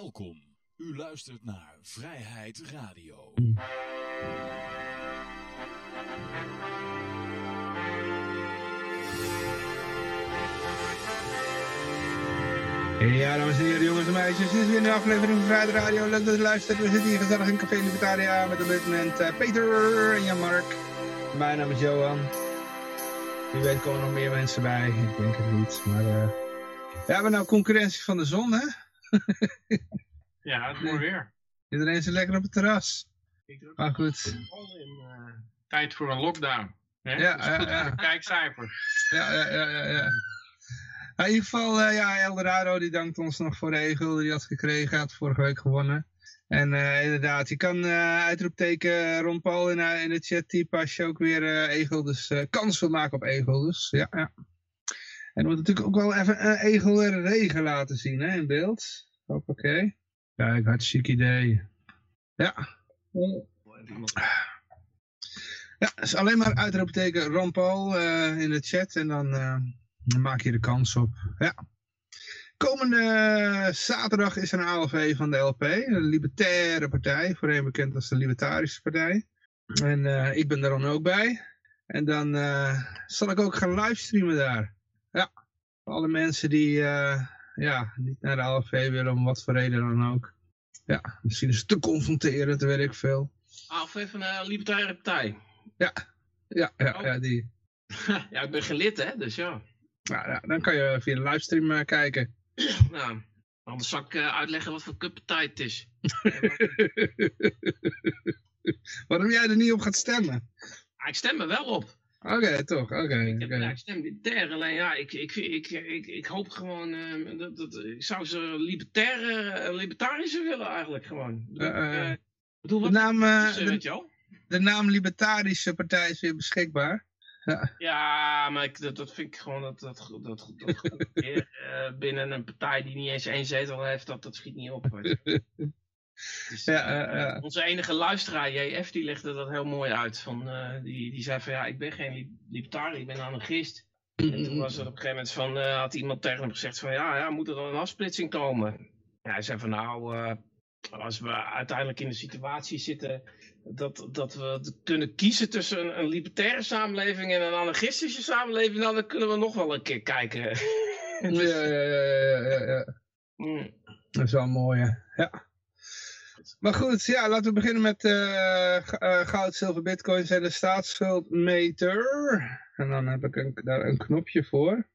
Welkom. U luistert naar Vrijheid Radio. Ja, dames en heren, jongens en meisjes, dit is weer een aflevering van Vrijheid Radio. Leuk dat u luistert. We zitten hier gezellig in Café Libertaria met op dit moment Peter en Jan-Mark. Mijn naam is Johan. Wie weet komen er nog meer mensen bij. Ik denk het niet, maar... eh, We hebben nou concurrentie van de zon, hè? Ja, het is mooi weer. Iedereen zit lekker op het terras. Maar goed. in eh, tijd voor een lockdown. Hè? Ja, Dat is ja, goed ja. Ja, ja, ja, ja. ja. Nou, in ieder geval, eh, ja, Eldorado die dankt ons nog voor de egel die hij had gekregen. Had vorige week gewonnen. En eh, inderdaad, je kan uitroepteken Ron Paul in, in de chat typen als je ook weer egel, dus kans wil maken op egel. Dus ja, ja. En we moeten natuurlijk ook wel even een egel en regen laten zien hè, in beeld. Hoppakee. Kijk, hartstikke idee. Ja. Ja, dus alleen maar uitroepteken Ron Paul eh, in de chat en dan, eh, dan maak je de kans op. Ja. Komende zaterdag is er een ALV van de LP, de Libertaire Partij, voorheen bekend als de Libertarische Partij. En eh, ik ben er dan ook bij. En dan zal ik ook gaan livestreamen daar. Ja, voor alle mensen die eh, ja, niet naar de ALV willen, om wat voor reden dan ook. Ja, misschien is het te confronterend, weet ik veel. AFV van de Libertaire Partij. Ja, ja, Oh. ja die. ja, ik ben geen lid, hè, dus ja. Nou, ja, dan kan je via de livestream eh, kijken. Nou, anders zal ik eh, uitleggen wat voor kutpartij het is. Waarom jij er niet op gaat stemmen? Ah, ik stem er wel op. Oké, toch, oké. Ik, heb, ja, ik stem libertair, alleen ja, ik, ik, ik, ik, ik hoop gewoon, eh, dat, dat, ik zou ze libertaire, eh, libertarische willen eigenlijk gewoon. Bedoel, Eh, bedoel, De wat naam, de, wel? de naam Libertarische Partij is weer beschikbaar. Ja, maar ik, dat, dat vind ik gewoon dat, dat, dat, dat goed weer, binnen een partij die niet eens één zetel heeft, dat, dat schiet niet op. Dus, Ja, eh, eh, ja. Onze enige luisteraar, JF, die legde dat heel mooi uit. Van, eh, die, die zei van ja, ik ben geen li- libertariër, ik ben anarchist. En toen was er op een gegeven moment van, eh, had iemand tegen hem gezegd van ja, ja, moet er dan een afsplitsing komen? Ja, hij zei van nou, eh, als we uiteindelijk in de situatie zitten dat, dat we kunnen kiezen tussen een, een libertaire samenleving en een anarchistische samenleving, nou, dan kunnen we nog wel een keer kijken. Ja, ja, ja, ja, ja, ja. Mm. Dat is wel een mooie. Ja. Maar goed, ja, laten we beginnen met eh, eh, goud, zilver, bitcoins en de staatsschuldmeter. En dan heb ik een, daar een knopje voor.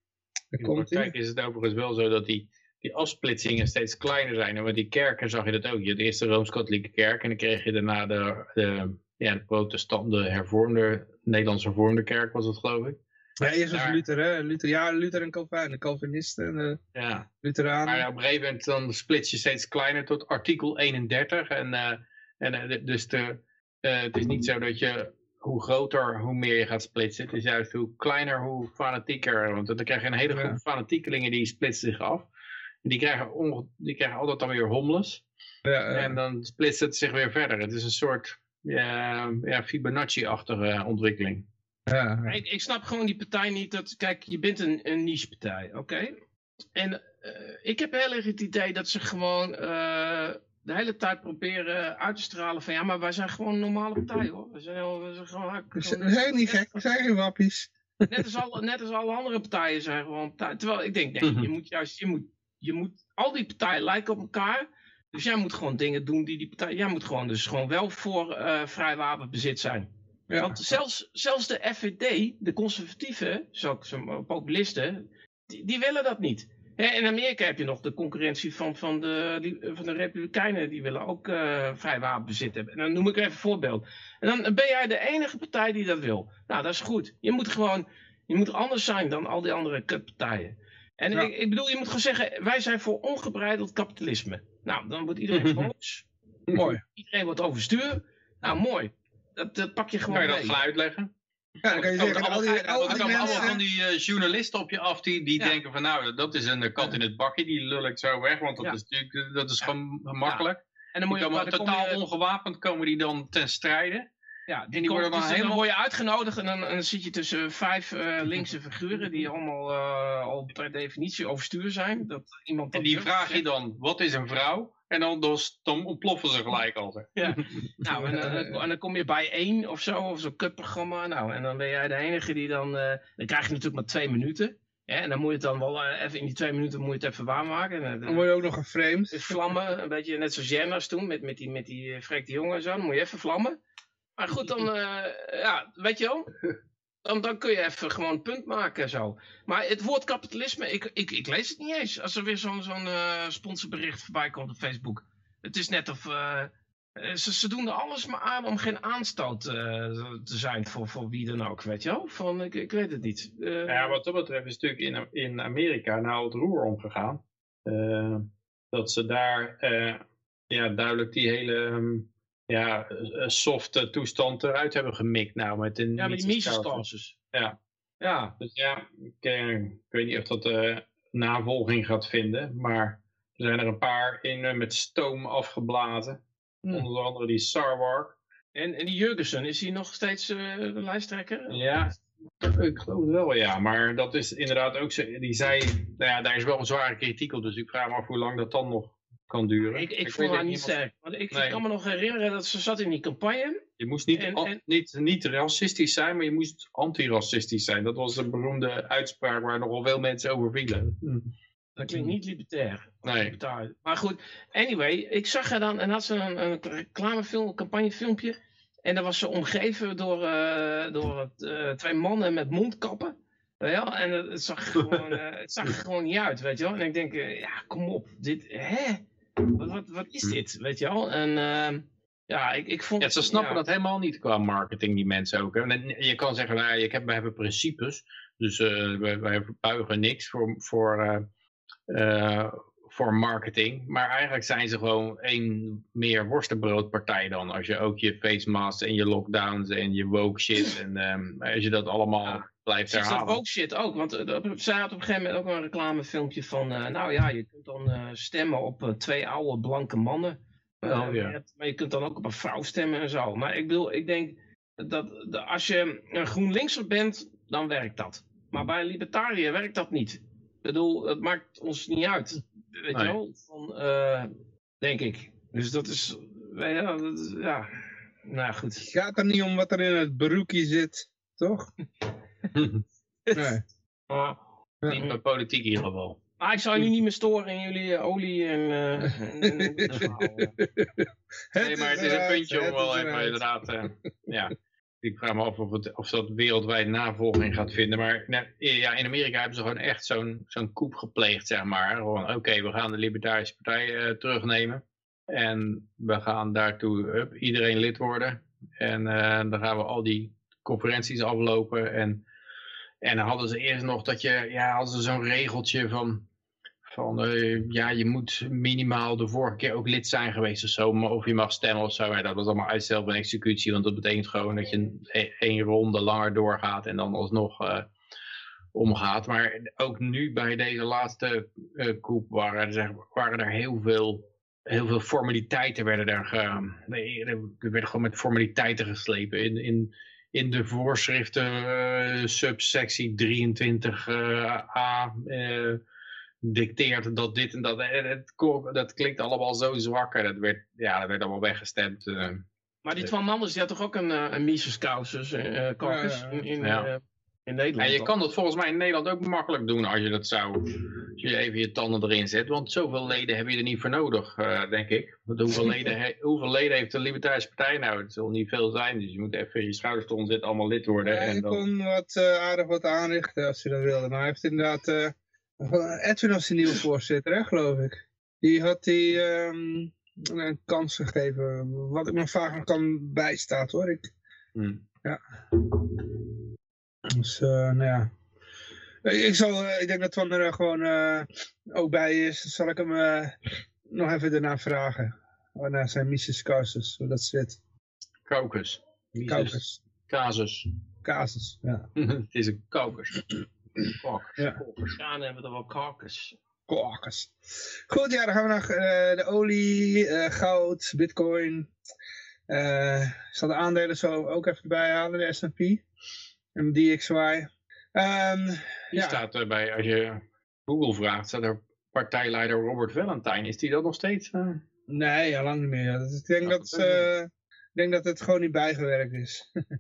Daar komt praktijk ie. is het overigens wel zo dat die, die afsplitsingen steeds kleiner zijn. En met die kerken zag je dat ook. Je had eerst de Rooms-Katholieke kerk en dan kreeg je daarna de, de, ja, de protestant, de hervormde, Nederlandse hervormde kerk was het geloof ik. Ja, eerst was Luther, hè? Luther, ja, Luther en Calvin, de Calvinisten de Ja. Lutheranen. Maar op een gegeven moment dan splits je steeds kleiner tot artikel 31. En, eh, en eh, dus de, eh, het is niet zo dat je hoe groter, hoe meer je gaat splitsen. Het is juist hoe kleiner, hoe fanatieker. Want dan krijg je een hele Ja. groep fanatiekelingen die splitsen zich af. Die krijgen, onge- die krijgen altijd dan weer hommeles. ja. En dan splitst het zich weer verder. Het is een soort ja, Fibonacci-achtige ontwikkeling. Ja. Ik, ik snap gewoon die partij niet. Dat, kijk, je bent een, een niche-partij, oké? En eh, ik heb heel erg het idee dat ze gewoon eh, de hele tijd proberen uit te stralen van... Ja, maar wij zijn gewoon een normale partij, hoor. We zijn, heel- we zijn gewoon... We zijn- we zijn niet gek, we zijn geen wappies. Net als, al, net als alle andere partijen zijn gewoon partijen. Terwijl ik denk, nee, Mhm. je moet juist... Je moet, je moet, al die partijen lijken op elkaar. Dus jij moet gewoon dingen doen die die partij... Jij moet gewoon dus gewoon wel voor eh, vrij wapenbezit zijn. Ja. Want zelfs, zelfs de FVD, de conservatieven, zo, populisten, die, die willen dat niet. Hè, in Amerika heb je nog de concurrentie van, van, de, die- van de Republikeinen, die willen ook eh, vrij wapenbezit hebben. En dan noem ik even een voorbeeld. En dan ben jij de enige partij die dat wil. Nou, dat is goed. Je moet gewoon, je moet anders zijn dan al die andere kutpartijen. En Ja. ik, ik bedoel, je moet gewoon zeggen, wij zijn voor ongebreideld kapitalisme. Nou, dan wordt iedereen boos. Mooi. Iedereen wordt overstuur. Nou, mooi. Dat, dat pak je gewoon Kan je dat mee. gaan uitleggen? Ja, dan kan je Er zeggen, komen al die, allemaal, al die komen allemaal mensen... van die eh, journalisten op je af die, die Ja. denken van nou, dat is een kat in het bakje, die lul ik zo weg, want dat Ja. is natuurlijk eh, dat is Ja. gewoon makkelijk. En dan moet je komen maar dan kom totaal je- ongewapend komen die dan ten strijde. Ja, die, die worden dan dus helemaal- word je uitgenodigd en dan, dan zit je tussen vijf eh, linkse figuren die allemaal eh, al per definitie overstuur zijn. Dat iemand En die durft vraag je dan, wat is een vrouw? En dan, dan, dan ontploffen ze gelijk al. Ja. Nou, en, dan- en dan kom je bij één of zo, of zo'n kutprogramma. Nou, en dan ben jij de enige die dan... eh, dan krijg je natuurlijk maar twee minuten. Hè, en dan moet je het dan wel eh, even in die twee minuten moet je het even waarmaken. En, eh, Dan word je ook nog geframed. vlammen, een beetje net zoals Jenners toen, met, met die, met die eh, frekte jongen en zo. Dan moet je even vlammen. Maar goed, dan, eh, ja, weet je wel. Dan, kun je even gewoon een punt maken en zo. Maar het woord kapitalisme, ik, ik, ik lees het niet eens. Als er weer zo'n eh, sponsorbericht voorbij komt op Facebook. Het is net of... eh, eh, ze, ze doen er alles maar aan om geen aanstoot te zijn voor, voor wie dan ook, weet je wel? Van, ik, ik weet het niet. Ja, wat dat betreft is natuurlijk in, in Amerika nou het roer omgegaan. Dat ze daar ja, duidelijk die hele ehm, ja, eh, softe toestand eruit hebben gemikt. Nou, met de ja, met die Mises Ja. Ja, Dus ja, ik, eh, ik weet niet of dat eh, navolging gaat vinden. Maar er zijn er een paar in eh, met stoom afgeblazen. Hm. Onder andere die Sarwark. en, en die Jurgensen, is hij nog steeds eh, de lijsttrekker? Ja, ik geloof het wel, ja. Maar dat is inderdaad ook zo. Die zei, nou ja, daar is wel een zware kritiek op. Dus ik vraag me af hoe lang dat dan nog kan duren. Ik, ik, weet vond haar het niet sterk. Want ik, Nee. ik kan me nog herinneren dat ze zat in die campagne. Je moest niet, En- an- en- niet, niet racistisch zijn, maar je moest antiracistisch zijn. Dat was een beroemde uitspraak waar nogal veel mensen over vielen. Hm. Dat klinkt niet libertair. Nee. Libertair. Maar goed, anyway, ik zag haar dan en had ze een, een reclamefilm, een campagnefilmpje. En dan was ze omgeven door, eh, door eh, twee mannen met mondkappen. Weet je wel? En het, zag gewoon, eh, het zag er gewoon niet uit, weet je wel. En ik denk, eh, ja, kom op, dit, hè? Wat, wat, wat is dit, weet je wel? En ehm, ja, ik, ik vond... Ja, ze snappen ja. dat helemaal niet qua marketing, die mensen ook. Hè. En Je kan zeggen, nou, ik heb, we hebben principes, dus eh, wij, wij buigen niks voor, voor, eh, eh, voor marketing. Maar eigenlijk zijn ze gewoon één meer worstenbroodpartij dan. Als je ook je face masks en je lockdowns en je woke shit, en ehm, als je dat allemaal. Blijft Precies, dat herhalen. woke shit ook. Want op- zij had op een gegeven moment ook een reclamefilmpje van... eh, nou ja, je kunt dan eh, stemmen op twee oude blanke mannen. Oh, ja. je hebt- Maar je kunt dan ook op een vrouw stemmen en zo. Maar ik bedoel, ik denk dat, dat als je een GroenLinkser bent, dan werkt dat. Maar bij een libertariër werkt dat niet. Ik bedoel, het maakt ons niet uit. Weet je wel? Van, eh, denk ik. Dus dat is... Ja, dat is- ja. nou goed. Het gaat er niet om wat er in het broekje zit, toch? Nee. Maar, Niet bij politiek in ieder geval. Maar ik zou jullie niet meer storen in jullie eh, olie en, eh. Nee, maar het is een puntje om wel even inderdaad, eh, ja. Ik vraag me af of, het, of dat wereldwijd navolging gaat vinden. Maar nou, ja, in Amerika hebben ze gewoon echt zo'n zo'n coup gepleegd, zeg maar. Gewoon, oké, we gaan de Libertarische Partij eh, terugnemen. En we gaan daartoe hup, iedereen lid worden. En eh, dan gaan we al die conferenties aflopen. En, en dan hadden ze eerst nog dat je, ja, hadden ze zo'n regeltje van... Van eh, ja, je moet minimaal de vorige keer ook lid zijn geweest of zo. Of je mag stemmen of zo. Maar dat was allemaal uitstel van executie. Want dat betekent gewoon dat je één ronde langer doorgaat. En dan alsnog eh, omgaat. Maar ook nu bij deze laatste eh coup waren, er, zeg- waren er heel veel, heel veel formaliteiten. Werden er, er werden gewoon met formaliteiten geslepen. In, in, in de voorschriften eh, subsectie 23a. eh dicteert dat dit en dat. En het, dat klinkt allemaal zo zwak. En dat werd, ja, dat werd allemaal weggestemd. eh. Maar die Twan Manders die had toch ook een, eh, een Mises caucus, eh eh, caucus in, Ja. In Nederland. En je kan dat volgens mij in Nederland ook makkelijk doen als je dat zou, als je even je tanden erin zet. Want zoveel leden heb je er niet voor nodig, eh, denk ik. Want hoeveel leden, he- hoeveel leden heeft de Libertarische Partij nou? Het zal niet veel zijn, dus je moet even je schouders eronder zetten, allemaal lid worden. Ja, en je dan... kon wat eh, aardig wat aanrichten als je dat wilde. Maar hij heeft inderdaad... eh, Edwin was de nieuwe voorzitter, hè, geloof ik. Die had die ehm, een kans gegeven. Wat ik me vaak nog kan bijstaat, hoor. Ik, Hm. Dus, eh, nou ja. Ik, zal, eh, ik denk dat Van er gewoon eh, ook bij is. Zal ik hem nog even daarna vragen. Oh, naar zijn Mises Causus, hoe dat zit. Mises. Caucus. Casus. Casus, ja. het is een caucus. Caucus. Ja. Dan hebben we er wel caucus. Caucus. Goed, ja, dan gaan we naar de olie, goud, bitcoin. Ik zal de aandelen zo ook even erbij halen, de S&P. En de DXY. Ehm, Die ja, staat er bij, als je Google vraagt, staat er partijleider Robert Valentine. Is die dat nog steeds? eh? Nee, al lang niet meer. Dat- Ik denk, Oh, dat, eh, ik denk dat het gewoon niet bijgewerkt is.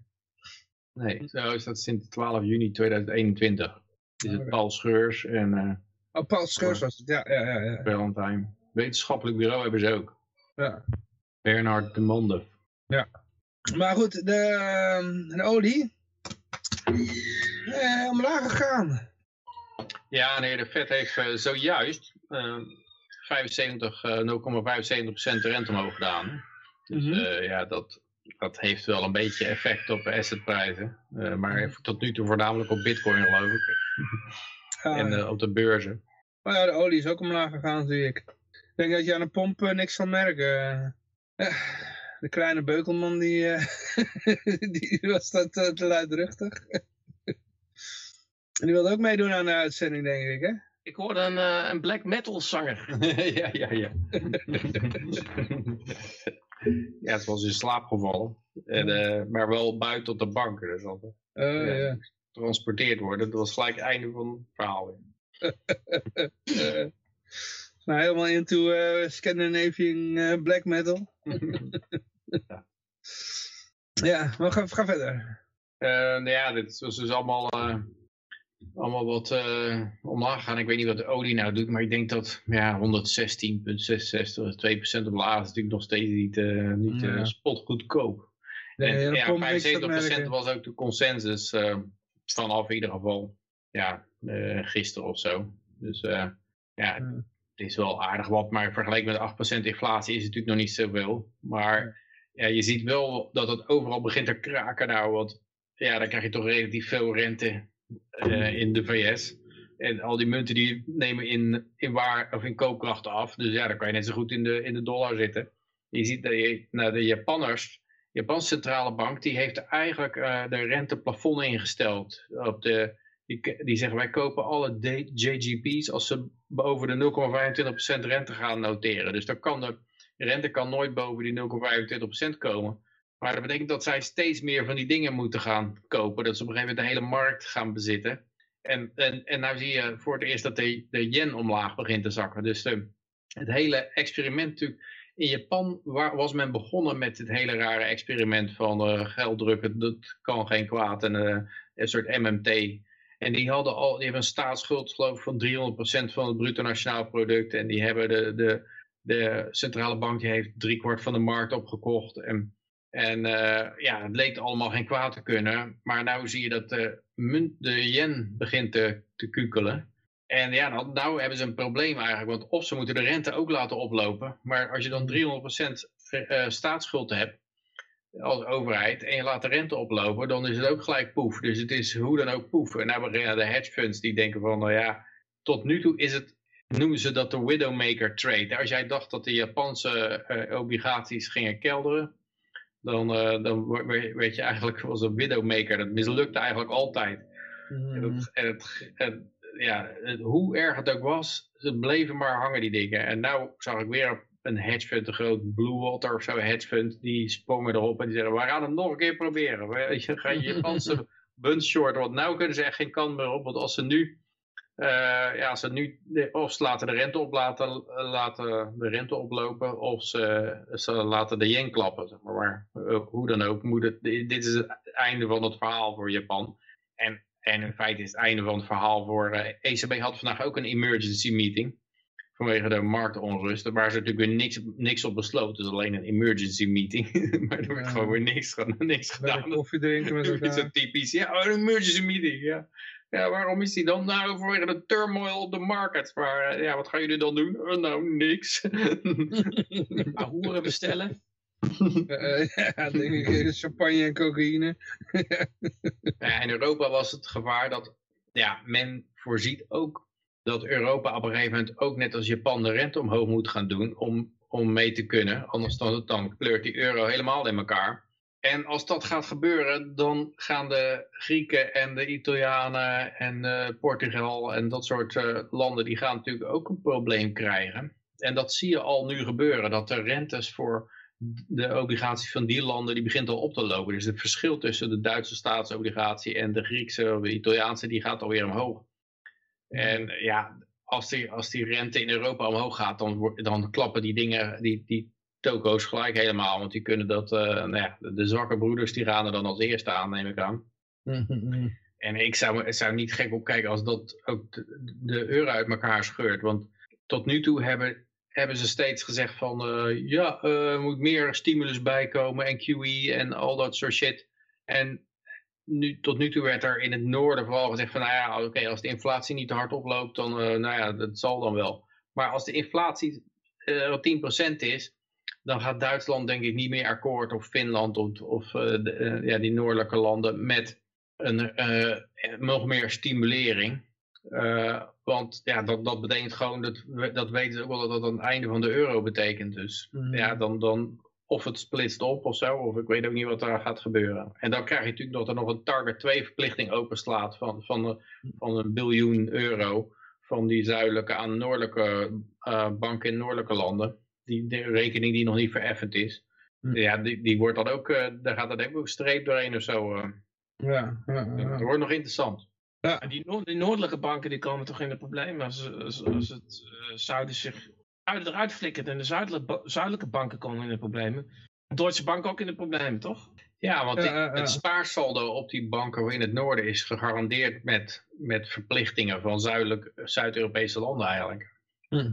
Nee, zo is dat sinds 12 juni 2021. Is het Oké. Paul Scheurs en eh Oh, Paul Scheurs was het. Ja, ja, ja. ja. Valentine. Wetenschappelijk bureau hebben ze ook. ja. Bernard de Monde. Maar goed, de, ehm, de olie. Eh, omlaag gegaan. Ja, nee, de Fed heeft eh, zojuist eh 75, eh, 0,75% de rente omhoog gedaan. Dus Mhm. eh, ja, dat, dat heeft wel een beetje effect op assetprijzen. Eh, maar tot nu toe voornamelijk op bitcoin geloof ik. Ah, en eh, op de beurzen. Oh ja, de olie is ook omlaag gegaan, zie ik. Ik denk dat je aan de pomp eh, niks zal merken. De kleine beukelman, die, eh, die was dat te luidruchtig. En die wilde ook meedoen aan de uitzending, denk ik, hè? Ik hoorde een, eh, een black metal zanger. ja, ja, ja. ja, het was in slaap gevallen. En, eh, maar wel buiten op de bank. Dus dat Oh, Ja. ja. getransporteerd worden. Dat was gelijk het einde van het verhaal. Eh, nou, helemaal into eh, Scandinavian black metal. Ja, maar ga, ga verder. Eh, nou ja, dit was dus allemaal, eh, allemaal wat eh, omlaag gegaan. Ik weet niet wat de olie nou doet, maar ik denk dat ja, 116,66, 2% op laag is natuurlijk nog steeds niet, niet Ja. spotgoedkoop. Nee, en, dat ja, komt niks te 75% merken. was ook de consensus vanaf in ieder geval ja, gisteren of zo. Dus ja, Ja. het is wel aardig wat, maar vergeleken met 8% inflatie is het natuurlijk nog niet zoveel. Maar ja, je ziet wel dat het overal begint te kraken nou, want ja, dan krijg je toch relatief veel rente eh, in de VS. En al die munten die nemen in, in, waar, of in koopkracht af. Dus ja, dan kan je net zo goed in de, in de dollar zitten. Je ziet dat je, nou, de Japanners, de Japanse centrale bank, die heeft eigenlijk eh, de renteplafond ingesteld. Op de, die, die zeggen wij kopen alle JGP's als ze boven de 0,25% rente gaan noteren. Dus dan kan de rente kan nooit boven die 0,25% komen. Maar dat betekent dat zij steeds meer van die dingen moeten gaan kopen. Dat ze op een gegeven moment de hele markt gaan bezitten. En, en, en nou zie je voor het eerst dat de, de yen omlaag begint te zakken. Dus de, het hele experiment natuurlijk. In Japan was men begonnen met het hele rare experiment van eh, geld drukken. Dat kan geen kwaad. En eh, een soort MMT. En die hadden al, die hebben een staatsschuld geloof van 300% van het bruto nationaal product. En die hebben de, de, de centrale bank heeft driekwart van de markt opgekocht. En, en eh, ja, het leek allemaal geen kwaad te kunnen. Maar nu zie je dat de, de yen begint te, te kukelen. En ja, nou, hebben ze een probleem eigenlijk. Want of ze moeten de rente ook laten oplopen. Maar als je dan 300% eh, staatsschuld hebt als overheid en je laat de rente oplopen, dan is het ook gelijk poef. Dus het is hoe dan ook poef. En nou de hedge funds die denken van, nou ja, tot nu toe is het, noemen ze dat de widowmaker trade. Als jij dacht dat de Japanse eh, obligaties gingen kelderen, dan, eh, dan je eigenlijk, was een widowmaker. Dat mislukte eigenlijk altijd. En, Mm. het, en, het, en ja, het- hoe erg het ook was, ze bleven maar hangen die dingen. En nou zag ik weer een hedge fund, een groot Blue Water of zo hedge fund, die sprongen erop en die zeggen, we gaan het nog een keer proberen. We je gaan Japanse bunch shorten, want nou kunnen ze echt geen kant meer op, want als ze nu, eh, ja, als ze nu, of ze laten de rente op laten, laten de rente oplopen, of ze, ze laten de yen klappen, zeg maar. maar eh, hoe dan ook, moet het, dit is het einde van het verhaal voor Japan. En en in feite is het einde van het verhaal voor... eh, ECB had vandaag ook een emergency meeting. Vanwege de marktonrust. Waar ze natuurlijk weer niks, niks op besloten. Dus alleen een emergency meeting. maar er werd Ja. gewoon weer niks, gedaan- niks gedaan. koffie drinken met is zo elkaar. typisch. Ja, oh, een emergency meeting. Ja. Ja, waarom is die dan? Nou, vanwege de turmoil op de market. Maar eh, ja, wat gaan jullie dan doen? Eh, nou, niks. Maar hoeren bestellen. Eh, ja, denk ik, champagne en cocaïne. Ja, in Europa was het gevaar dat ja, men voorziet ook dat Europa op een gegeven moment ook net als Japan de rente omhoog moet gaan doen om, om mee te kunnen. Anders dan, dan kleurt die euro helemaal in elkaar. En als dat gaat gebeuren, dan gaan de Grieken en de Italianen en eh, Portugal en dat soort eh, landen, die gaan natuurlijk ook een probleem krijgen. En dat zie je al nu gebeuren, dat de rentes voor de obligaties van die landen, die begint al op te lopen. Dus het verschil tussen de Duitse staatsobligatie en de Griekse of de Italiaanse, die gaat alweer omhoog. En ja, als die, als die rente in Europa omhoog gaat, dan, dan klappen die dingen, die, die toko's gelijk helemaal. Want die kunnen dat, eh, nou ja, de, zwakke broeders die gaan er dan als eerste aan, neem ik aan. En ik zou, zou niet gek opkijken als dat ook de, de euro uit elkaar scheurt. Want tot nu toe hebben, hebben ze steeds gezegd van eh, ja, eh, er moet meer stimulus bijkomen en QE en al dat soort shit. En nu, tot nu toe werd er in het noorden vooral gezegd van nou ja, oké, als de inflatie niet te hard oploopt, dan nou ja, dat zal dan wel. Maar als de inflatie eh 10% is, dan gaat Duitsland denk ik niet meer akkoord of Finland of, of eh, de, eh, ja, die noordelijke landen met een, eh, nog meer stimulering. Want ja, dat, dat betekent gewoon, dat, dat weten ze ook wel dat dat een einde van de euro betekent. Dus Mhm. ja, dan, dan of het splitst op of zo, of ik weet ook niet wat daar gaat gebeuren. En dan krijg je natuurlijk dat er nog een target 2 verplichting openslaat van, van, eh, van een biljoen euro van die zuidelijke aan noordelijke banken in noordelijke landen. Die de rekening die nog niet vereffend is. Hm. Ja, die, die wordt dan ook, eh, daar gaat dat ook een streep doorheen of zo. eh. Ja, ja, Dat ja. wordt nog interessant. En die, noord- die noordelijke banken die komen toch in de problemen als, als, als het eh, zuiden zich uit eruit flikkert en de zuidelijke, ba- zuidelijke banken komen in de problemen. De Duitse bank ook in de problemen, toch? Ja, want Ja, die- ja, ja. het spaarsaldo op die banken in het noorden is gegarandeerd met, met verplichtingen van zuidelijk- Zuid-Europese landen eigenlijk. Hm.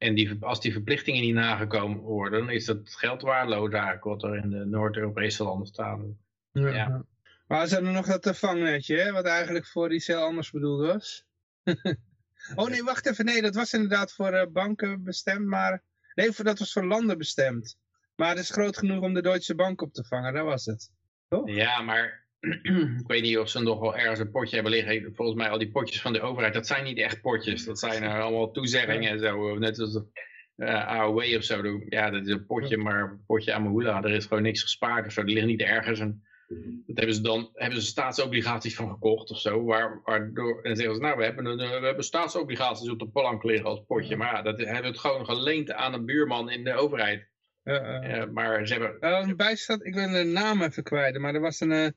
En die, als die verplichtingen niet nagekomen worden, dan is dat geld waardeloos eigenlijk wat er in de Noord-Europese landen staat. Ja. Maar ze hadden nog dat vangnetje, hè, wat eigenlijk voor iets heel anders bedoeld was. oh nee, wacht even. Nee, dat was inderdaad voor eh, banken bestemd, maar... Nee, voor, dat was voor landen bestemd. Maar het is groot genoeg om de Duitse bank op te vangen, dat was het. Ja, maar ik weet niet of ze nog wel ergens een potje hebben liggen. Volgens mij al die potjes van de overheid, dat zijn niet echt potjes. Dat zijn eh, allemaal toezeggingen en zo. Net als eh AOW of zo. Ja, dat is een potje, maar een potje Amahula. Er is gewoon niks gespaard of zo. Die liggen niet ergens. En dat hebben ze dan hebben ze staatsobligaties van gekocht of zo. Waar, waardoor, en zeggen ze, nou, we hebben, een, eh, we hebben staatsobligaties op de plank liggen als potje. Maar ja, dat hebben we het gewoon geleend aan een buurman in de overheid. Eh, maar ze hebben... Eh, bijstand, ik ben de naam even kwijt, maar er was een, eh,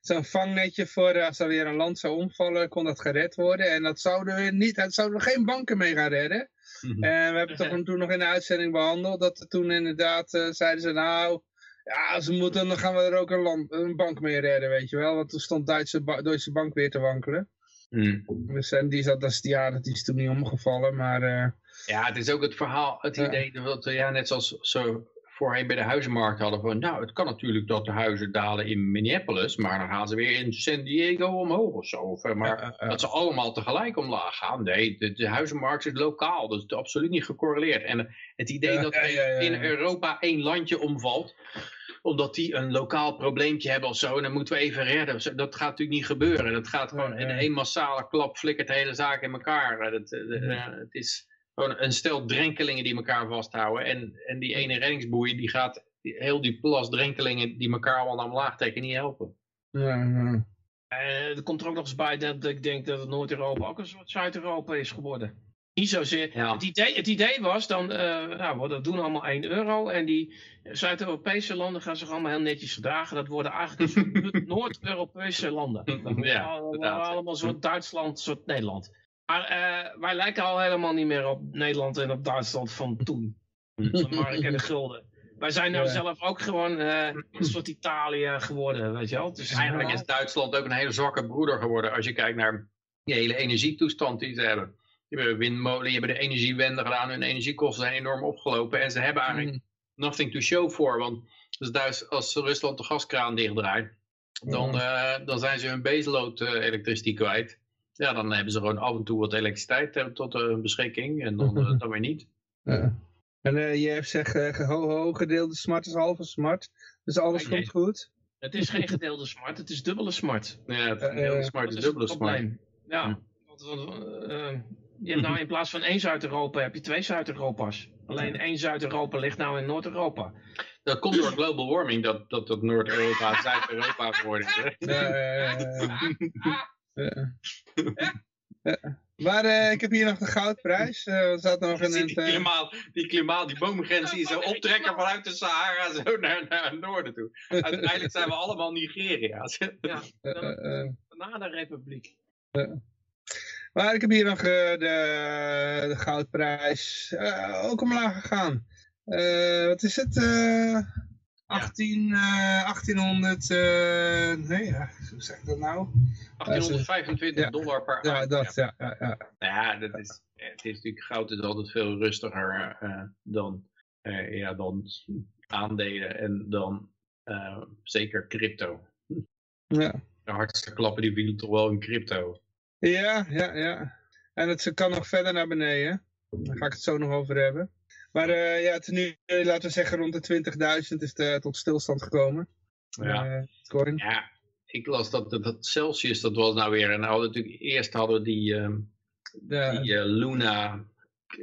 zo'n vangnetje voor eh, als er weer een land zou omvallen, kon dat gered worden. En dat zouden we niet, dat zouden we geen banken mee gaan redden. Mhm. En we hebben toch toen nog in de uitzending behandeld, dat toen inderdaad eh, zeiden ze nou, ja als we moeten dan gaan we er ook een, land, een bank mee redden, weet je wel. Want toen stond Duitse, ba- Duitse bank weer te wankelen. Hmm. Dus en die, zat, dat is, ja, dat is toen niet omgevallen, maar eh, Ja, het is ook het verhaal, het idee dat ja, net zoals ze voorheen bij de huizenmarkt hadden van, nou, het kan natuurlijk dat de huizen dalen in Minneapolis, maar dan gaan ze weer in San Diego omhoog of zo. Eh, maar dat ze allemaal tegelijk omlaag gaan. Nee, de, de huizenmarkt is lokaal, dus het is absoluut niet gecorreleerd. En het idee dat in. Europa één landje omvalt, omdat die een lokaal probleempje hebben of zo, en dan moeten we even redden. Dat gaat natuurlijk niet gebeuren. Dat gaat gewoon in één massale klap flikkert de hele zaak in elkaar. Eh, Dat, eh, eh, het is gewoon een stel drenkelingen die elkaar vasthouden. En, en die ene reddingsboei, die gaat heel die plas drenkelingen die elkaar allemaal naar omlaag trekken niet helpen. ja, ja. Eh, er komt er ook nog eens bij dat ik denk dat het Noord-Europa ook een soort Zuid-Europa is geworden. Niet zozeer. Ja. Het, idee, het idee was dan, eh nou, we doen allemaal 1 euro en die Zuid-Europese landen gaan zich allemaal heel netjes gedragen. Dat worden eigenlijk Noord-Europese landen. Ja, allemaal, allemaal een soort Duitsland, een soort Nederland. Maar eh, wij lijken al helemaal niet meer op Nederland en op Duitsland van toen. De mark en de gulden. Wij zijn nou Ja. zelf ook gewoon eh, een soort Italië geworden, weet je wel. Dus Eigenlijk is Duitsland ook een hele zwakke broeder geworden als je kijkt naar die hele energietoestand die ze hebben. Die hebben windmolen, die hebben de energiewende gedaan, hun energiekosten zijn enorm opgelopen en ze hebben eigenlijk nothing to show for. Want als, Duits, als Rusland de gaskraan dichtdraait, dan, eh, dan zijn ze hun baseload elektriciteit kwijt. Ja, dan hebben ze gewoon af en toe wat elektriciteit eh, tot hun beschikking en dan, eh, dan weer niet. Ja. En eh, je hebt zegt, eh, ho, ho, gedeelde smart is halve smart. Dus alles komt goed. Het is geen gedeelde smart, het is dubbele smart. Ja, het Eh, eh, smart is is dubbele het smart. Ja, want, want, eh, je hebt nou in plaats van één Zuid-Europa heb je twee Zuid-Europa's. Alleen één Zuid-Europa ligt nou in Noord-Europa. Dat komt door global warming, dat dat, dat Noord-Europa Zuid-Europa geworden is. Ja. Maar eh, ik heb hier nog de goudprijs. Eh er staat nog in Die, het... eh, klimaat, die klimaat, die boomgrens die zo optrekken vanuit de Sahara zo naar, naar het noorden toe. Uiteindelijk zijn we allemaal Nigeria's. Ja, eh, eh, eh. Bananenrepubliek. Maar ik heb hier nog eh, de, de goudprijs eh, ook omlaag gegaan. Eh, wat is het? Eh 18, eh 1800, eh, nee, ja, hoe zeg ik dat nou? 1825 Ja. dollar per Ja, dat, ja, ja, ja. Nou ja, dat is, het is natuurlijk goud is altijd veel rustiger eh, dan, eh, ja, dan aandelen en dan eh, zeker crypto. ja. De hardste klappen die vielen toch wel in crypto. Ja, ja, ja. En het kan nog verder naar beneden. Daar ga ik het zo nog over hebben. Maar eh, ja, het is nu, eh, laten we zeggen, rond de 20.000 is het tot stilstand gekomen. Ja. Eh. Ja, ik las dat, dat, dat Celsius, dat was nou weer, en nou hadden natuurlijk, eerst hadden we die, ehm, Ja, die Luna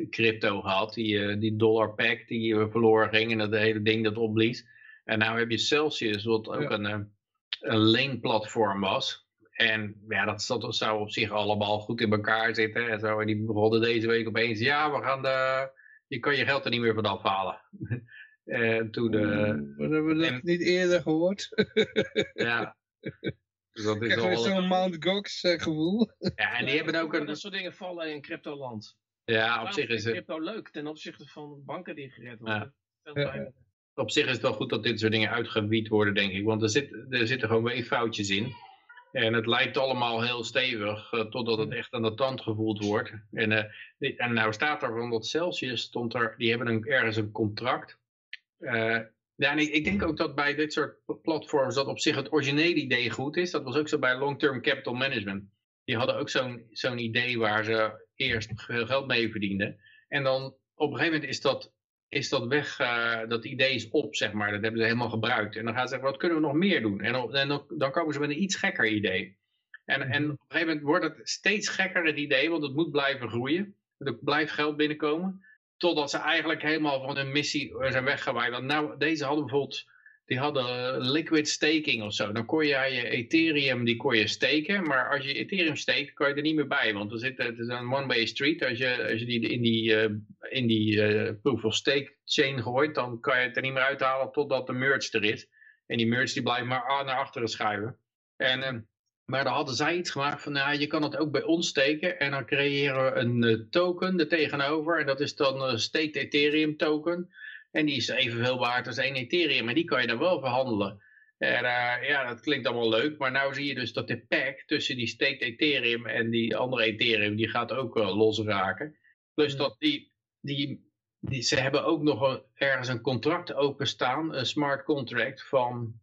crypto gehad, die, die dollar pack die verloren ging en dat hele ding dat opblies. En nou heb je Celsius, wat ook Ja. een, een leenplatform was. En ja, dat, dat zou op zich allemaal goed in elkaar zitten en zo. En die begonnen deze week opeens, ja, we gaan de, je kan je geld er niet meer van afhalen. en toen, eh, Wat hebben we dat en- niet eerder gehoord? ja. Dus dat is al, zo'n Mount Gox eh, gevoel. ja, en die hebben ook een, Dat soort dingen vallen in cryptoland. ja, op zich is het, crypto leuk ten opzichte van banken die gered worden. Ja. op zich is het wel goed dat dit soort dingen uitgewied worden, denk ik. Want er, zit, er zitten gewoon weeffoutjes in. En het lijkt allemaal heel stevig, eh, totdat het echt aan de tand gevoeld wordt. En, eh, en nou staat er van dat Celsius, stond er, die hebben een, ergens een contract. Eh, ja, en ik, ik denk ook dat bij dit soort platforms dat op zich het originele idee goed is. Dat was ook zo bij Long Term Capital Management. Die hadden ook zo'n zo'n idee waar ze eerst veel geld mee verdienden. En dan op een gegeven moment is dat is dat weg, eh, dat idee is op, zeg maar. Dat hebben ze helemaal gebruikt. En dan gaan ze zeggen, wat kunnen we nog meer doen? En, dan, dan komen ze met een iets gekker idee. En, en op een gegeven moment wordt het steeds gekker het idee, want het moet blijven groeien. Er blijft geld binnenkomen. Totdat ze eigenlijk helemaal van hun missie eh, zijn weggewaaid. Want nou, deze hadden bijvoorbeeld, die hadden liquid staking of zo. Dan kon je je Ethereum, die kon je steken. Maar als je Ethereum steekt, kan je er niet meer bij. Want er zit, het is een one-way street. Als je, als je die in die, eh, in die eh, proof of stake chain gooit, dan kan je het er niet meer uithalen totdat de merge er is. En die merge die blijft maar naar achteren schuiven. En, eh, maar dan hadden zij iets gemaakt van, nou, je kan het ook bij ons steken. En dan creëren we een token er tegenover. En dat is dan een staked Ethereum token. En die is evenveel waard als één Ethereum. En die kan je dan wel verhandelen. En eh, ja, dat klinkt allemaal leuk. Maar nou zie je dus dat de pack tussen die staked Ethereum en die andere Ethereum, die gaat ook eh, losraken. Dus Hmm. dat die, die, die, ze hebben ook nog een, ergens een contract openstaan, een smart contract van,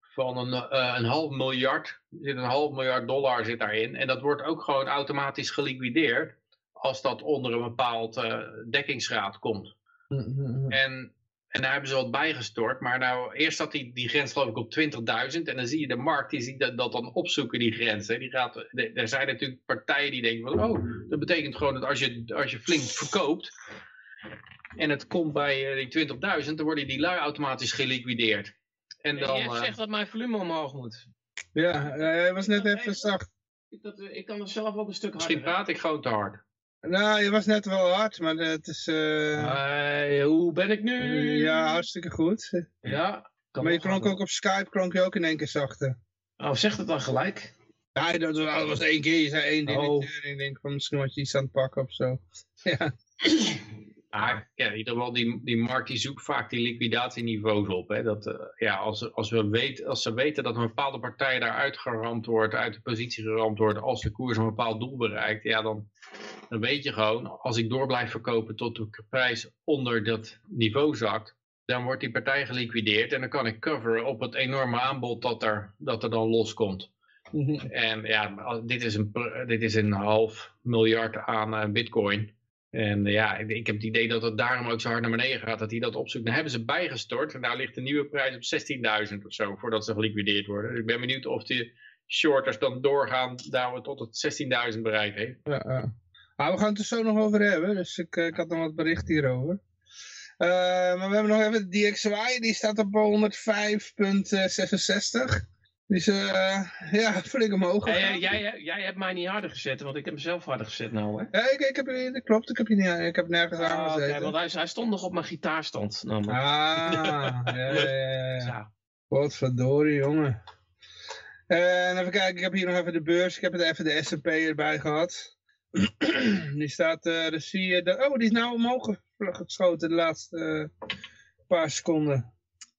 van een, eh, een half miljard. Er zit een half miljard dollar zit daarin. En dat wordt ook gewoon automatisch geliquideerd als dat onder een bepaald dekkingsgraad komt. En, en daar hebben ze wat bijgestort. Maar nou, eerst zat die, die grens geloof ik op 20.000. En dan zie je de markt, die ziet dat, dat dan opzoeken, die grens. Hè. Die gaat, de- er zijn natuurlijk partijen die denken van, oh, dat betekent gewoon dat als je, als je flink verkoopt... en het komt bij eh, die 20.000, dan worden die lui automatisch geliquideerd. En En dan... je eh, zegt dat mijn volume omhoog moet. Ja, eh, hij was net even zacht. Ik, dat, ik kan er zelf ook een stuk misschien harder. praat ik gewoon te hard. Nou, je was net wel hard, maar het is... eh, Hey, hoe ben ik nu? ja, hartstikke goed. Ja. Maar je klonk ook op Skype, klonk je ook in één keer zachter. Oh, zeg het dan gelijk. Ja, dat was, één keer. Je zei één ding. Oh. En ik denk van misschien was je iets aan het pakken of zo. Ja, Maar ja, in ieder geval, die, die markt die zoekt vaak die liquidatieniveaus op. Hè? Dat, eh, ja, als, als, we weten, als ze weten dat een bepaalde partij daaruit geramd wordt, uit de positie geramd wordt, als de koers een bepaald doel bereikt, ja, dan, dan weet je gewoon, als ik door blijf verkopen tot de prijs onder dat niveau zakt, dan wordt die partij geliquideerd en dan kan ik coveren op het enorme aanbod dat er, dat er dan loskomt. En ja, dit is een, dit is een half miljard aan eh, bitcoin. En eh, ja, ik, heb het idee dat het daarom ook zo hard naar beneden gaat, dat hij dat opzoekt. Dan hebben ze bijgestort en daar ligt de nieuwe prijs op 16.000 of zo, voordat ze geliquideerd worden. Dus ik ben benieuwd of die shorters dan doorgaan, daar we tot het 16.000 bereikt heeft. ja, ja. Maar we gaan het er zo nog over hebben. Dus ik, eh, ik had nog wat bericht hierover. Eh, maar we hebben nog even de DXY. Die staat op 105.66. Is eh, ja, flink omhoog Hey, jij, jij, hebt mij niet harder gezet, want ik heb mezelf harder gezet nou, hè? Ja, ik, ik heb, dat klopt, ik heb, je niet, ik heb nergens aan gezeten. want hij, hij stond nog op mijn gitaarstand. namelijk. Ah, ja, ja, ja, ja. Zo. Godverdorie, jongen. En even kijken, ik heb hier nog even de beurs. Ik heb er even de S&P erbij gehad. die staat, uh, de zie je, oh die is nou omhoog geschoten de laatste paar seconden.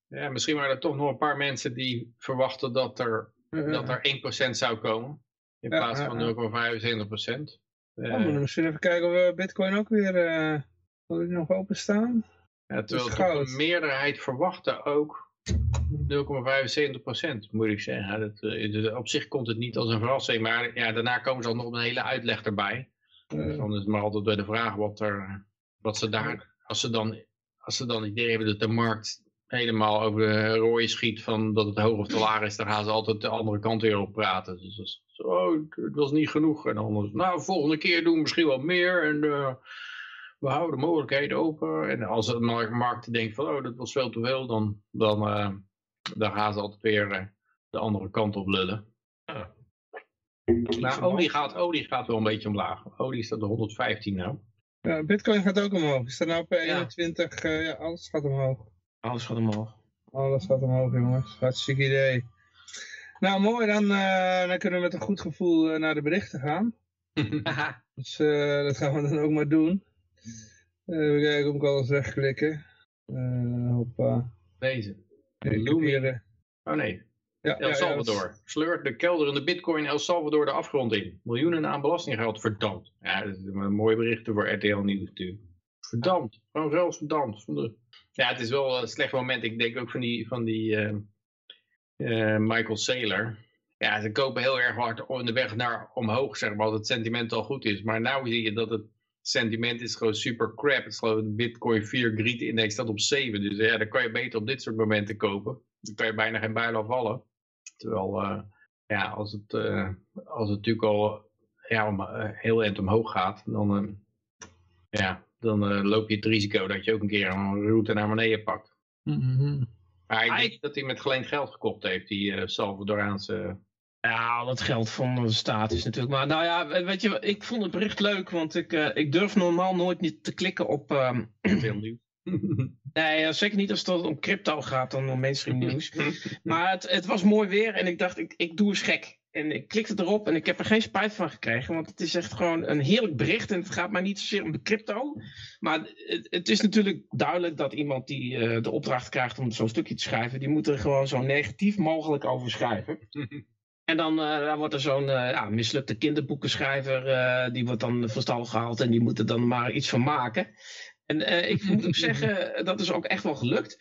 Ja, misschien waren er toch nog een paar mensen die verwachten dat er, dat er 1% zou komen. In plaats van 0,75%. Uh, oh, moet misschien even kijken of we Bitcoin ook weer uh, nog openstaan. Ja, terwijl de meerderheid verwachtte ook 0,75% moet ik zeggen. Dat, dus op zich komt het niet als een verrassing, maar ja, daarna komen ze al nog een hele uitleg erbij. Uh, dan is het maar altijd bij de vraag wat, er, wat ze daar, als ze dan, als ze dan idee hebben dat de markt helemaal over de rooie schiet van dat het hoog of te laag is, dan gaan ze altijd de andere kant weer op praten. Dus dat is, oh, het was niet genoeg. En dan, nou, volgende keer doen we misschien wat meer. En uh, we houden de mogelijkheden open. En als de markt denkt van, oh, dat was veel te veel, dan, dan, uh, dan gaan ze altijd weer uh, de andere kant op lullen. Ja. Maar olie gaat, olie gaat wel een beetje omlaag. Olie staat op 115 nou. Ja, Bitcoin gaat ook omhoog. Is staat nou op 21, ja. ja, alles gaat omhoog. Alles gaat omhoog. Alles gaat omhoog, jongens. Hartstikke idee. Nou, mooi. Dan, uh, dan kunnen we met een goed gevoel uh, naar de berichten gaan. dus uh, dat gaan we dan ook maar doen. even kijken of ik alles wegklikken. hoppa. Deze. Lumia. Oh nee. Ja, El Salvador. Ja, Sleurt de kelderende bitcoin El Salvador de afgrond in. Miljoenen aan belastinggeld verdampt. Ja, dat is een mooi bericht voor RTL Nieuws natuurlijk. Verdampt. Gewoon zelfs verdampt. Van de ja, het is wel een slecht moment. Ik denk ook van die, van die uh, uh, Michael Saylor. Ja, ze kopen heel erg hard op de weg naar omhoog, zeg maar, als het sentiment al goed is. Maar nu zie je dat het sentiment is gewoon super crap. Het is gewoon Bitcoin 4 Greed Index staat op 7. Dus ja, dan kan je beter op dit soort momenten kopen. Dan kan je bijna geen bijl afvallen. Terwijl, uh, ja, als het, als het natuurlijk al ja, heel eind omhoog gaat, dan, ja, dan uh, loop je het risico dat je ook een keer een route naar beneden pakt. Mm -hmm. Maar ik denk dat hij met geleend geld gekocht heeft, die uh, Salvadoraanse... Ja, al het geld van de staat is natuurlijk. Maar nou ja, weet je, ik vond het bericht leuk, want ik, uh, ik durf normaal nooit niet te klikken op... Um... Veel nieuws. nee, zeker niet als het om crypto gaat, dan om mainstream nieuws. maar het, het was mooi weer en ik dacht, ik, ik doe eens gek. En ik klikte erop en ik heb er geen spijt van gekregen. Want het is echt gewoon een heerlijk bericht. En het gaat mij niet zozeer om de crypto. Maar het, het is natuurlijk duidelijk dat iemand die uh, de opdracht krijgt om zo'n stukje te schrijven. Die moet er gewoon zo negatief mogelijk over schrijven. en dan, uh, dan wordt er zo'n uh, ja, mislukte kinderboekenschrijver. die wordt dan van stal gehaald. En die moet er dan maar iets van maken. En ik moet ook zeggen, dat is ook echt wel gelukt.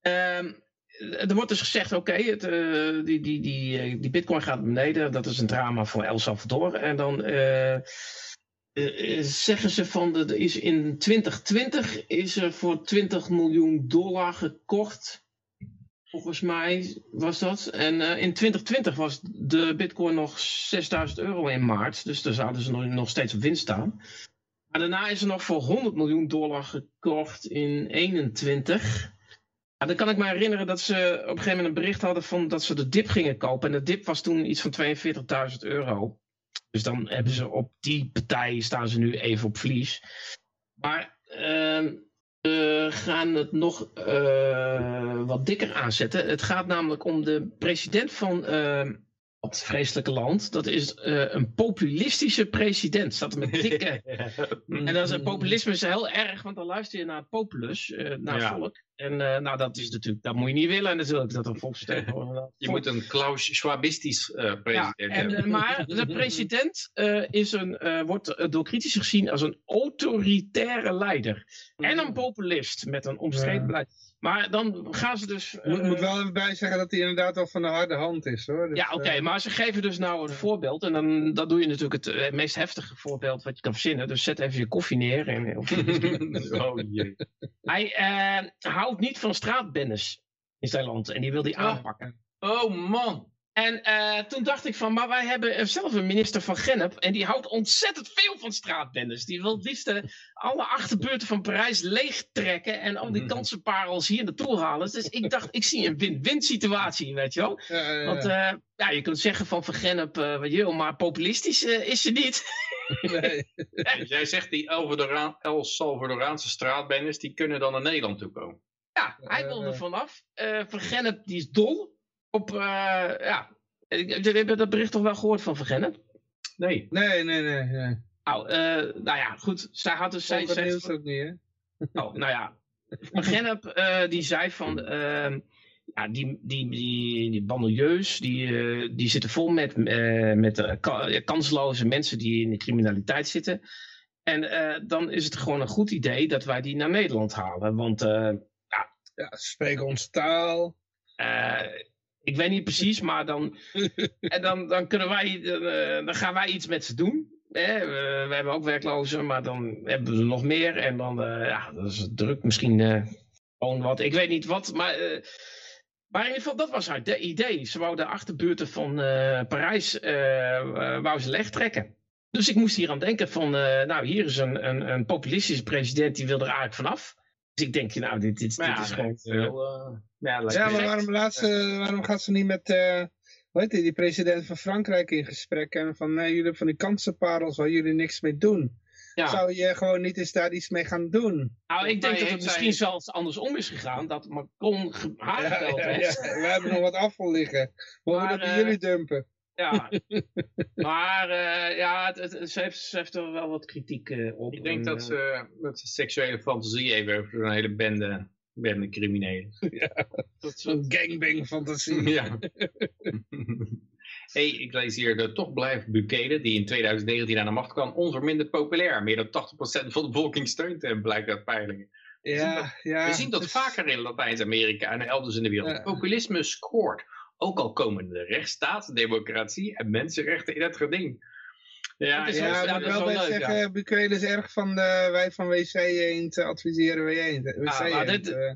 Ehm er wordt dus gezegd, oké, uh, die, die, die, uh, die bitcoin gaat beneden. Dat is een drama voor El Salvador. En dan uh, zeggen ze van, de, is in 2020 is er voor 20 miljoen dollar gekocht. Volgens mij was dat. En in 2020 was de bitcoin nog 6000 euro in maart. Dus daar zouden ze nog, nog steeds op winst staan. Maar daarna is er nog voor 100 miljoen dollar gekocht in 21. Dan kan ik me herinneren dat ze op een gegeven moment een bericht hadden van dat ze de dip gingen kopen. En de dip was toen iets van 42.000 euro. Dus dan hebben ze op die partij staan ze nu even op verlies. Maar uh, we gaan het nog uh, wat dikker aanzetten. Het gaat namelijk om de president van uh, het vreselijke land. Dat is uh, een populistische president. Staat er met dikke. en dat is, populisme is heel erg, want dan luister je naar het populus, naar het volk. En uh, nou, dat is natuurlijk, dat moet je niet willen natuurlijk, dat een volksvertegenwoordiger... je moet een Klaus Schwabistisch uh, president ja, en, hebben. maar de president uh, is een, wordt door critici gezien als een autoritaire leider. En een populist met een omstreden beleid. Maar dan gaan ze dus... Ik moet, moet, wel even bij zeggen dat hij inderdaad wel van de harde hand is hoor. Dus, ja, oké, maar ze geven dus nou een voorbeeld. En dan dat doe je natuurlijk het meest heftige voorbeeld wat je kan verzinnen. Dus zet even je koffie neer. En, of, oh jee. Hij houdt houdt niet van straatbennis in zijn land. En die wil die oh. aanpakken. Oh man. En uh, toen dacht ik van, maar wij hebben zelf een minister van Gennep. En die houdt ontzettend veel van straatbennis. Die wil het liefst uh, alle achterbeurten van Parijs leegtrekken. En al die mhm. kansenparels hier naartoe halen. Dus ik dacht, ik zie een win-win situatie, weet je wel. Ja, ja, Want uh, ja, je kunt zeggen van Van Gennep, wat je wil, maar populistisch is ze niet. nee. Jij zegt die El Salvadoraanse straatbennis, die kunnen dan naar Nederland toe komen. Ja, hij wil er vanaf. Uh, Vergennep die is dol op, uh, ja, jullie hebben dat bericht toch wel gehoord van Vergennep? Nee. Nee, nee, nee. nee. Nou, eh, nou ja, goed. Zij had dus... Zij, nieuws ook niet, hè? oh, nou ja. Van Gennep, eh, die zei van... ehm, ja, die, die, die, die banlieues, die, eh, die zitten vol met, eh, met eh, ka- kansloze mensen die in de criminaliteit zitten. En eh, dan is het gewoon een goed idee dat wij die naar Nederland halen. Want eh, Ja, ze spreken onze taal. Eh, ik weet niet precies, maar dan, en dan, dan, kunnen wij, dan, eh, dan gaan wij iets met ze doen. Hè? We, we hebben ook werklozen, maar dan hebben we er nog meer. En dan, eh, ja, dat is druk misschien eh, gewoon wat. Ik weet niet wat, maar, eh, maar in ieder geval, dat was haar de idee. Ze wou de achterbuurten van eh, Parijs, eh, eh, wou ze leg trekken. Dus ik moest hier aan denken van, eh, nou, hier is een, een, een populistische president, die wil er eigenlijk vanaf. Dus ik denk, nou, dit, dit, ja, is gewoon... lijkt wel, eh, ja, Ja, maar waarom, laat ze, waarom gaat ze niet met, eh hoe heet die, die president van Frankrijk in gesprek? En van, nee, jullie hebben van die kansenparels waar jullie niks mee doen. Ja. Zou je gewoon niet eens daar iets mee gaan doen? Nou, ik denk dat het misschien zelfs andersom is gegaan. Dat Macron haar Ja, ja, heeft. ja. We hebben nog wat afval liggen. Moeten we bij eh, jullie dumpen? Ja. maar eh, ja, het, het- ze, heeft, ze heeft er wel wat kritiek eh, op. Ik denk En, dat eh, ze seksuele fantasie even over een hele bende, bende criminelen. dat ze- Zo'n gangbang fantasie. ja. hey, ik lees hier, toch blijft Bukele, die in 2019 aan de macht kwam, onverminderd populair. Meer dan 80% van de bevolking steunt hem, blijkt uit peilingen. Ja, ja. We zien dat vaker in Latijns-Amerika en elders in de wereld. Ja. Populisme scoort. Ook al komen de rechtsstaat, democratie en mensenrechten in het geding. Ja, Het is Ja, ja, wel bij zeggen, Bukele is erg van de, wij van WC Eend te adviseren WC Eend. Ja, maar dit- eh,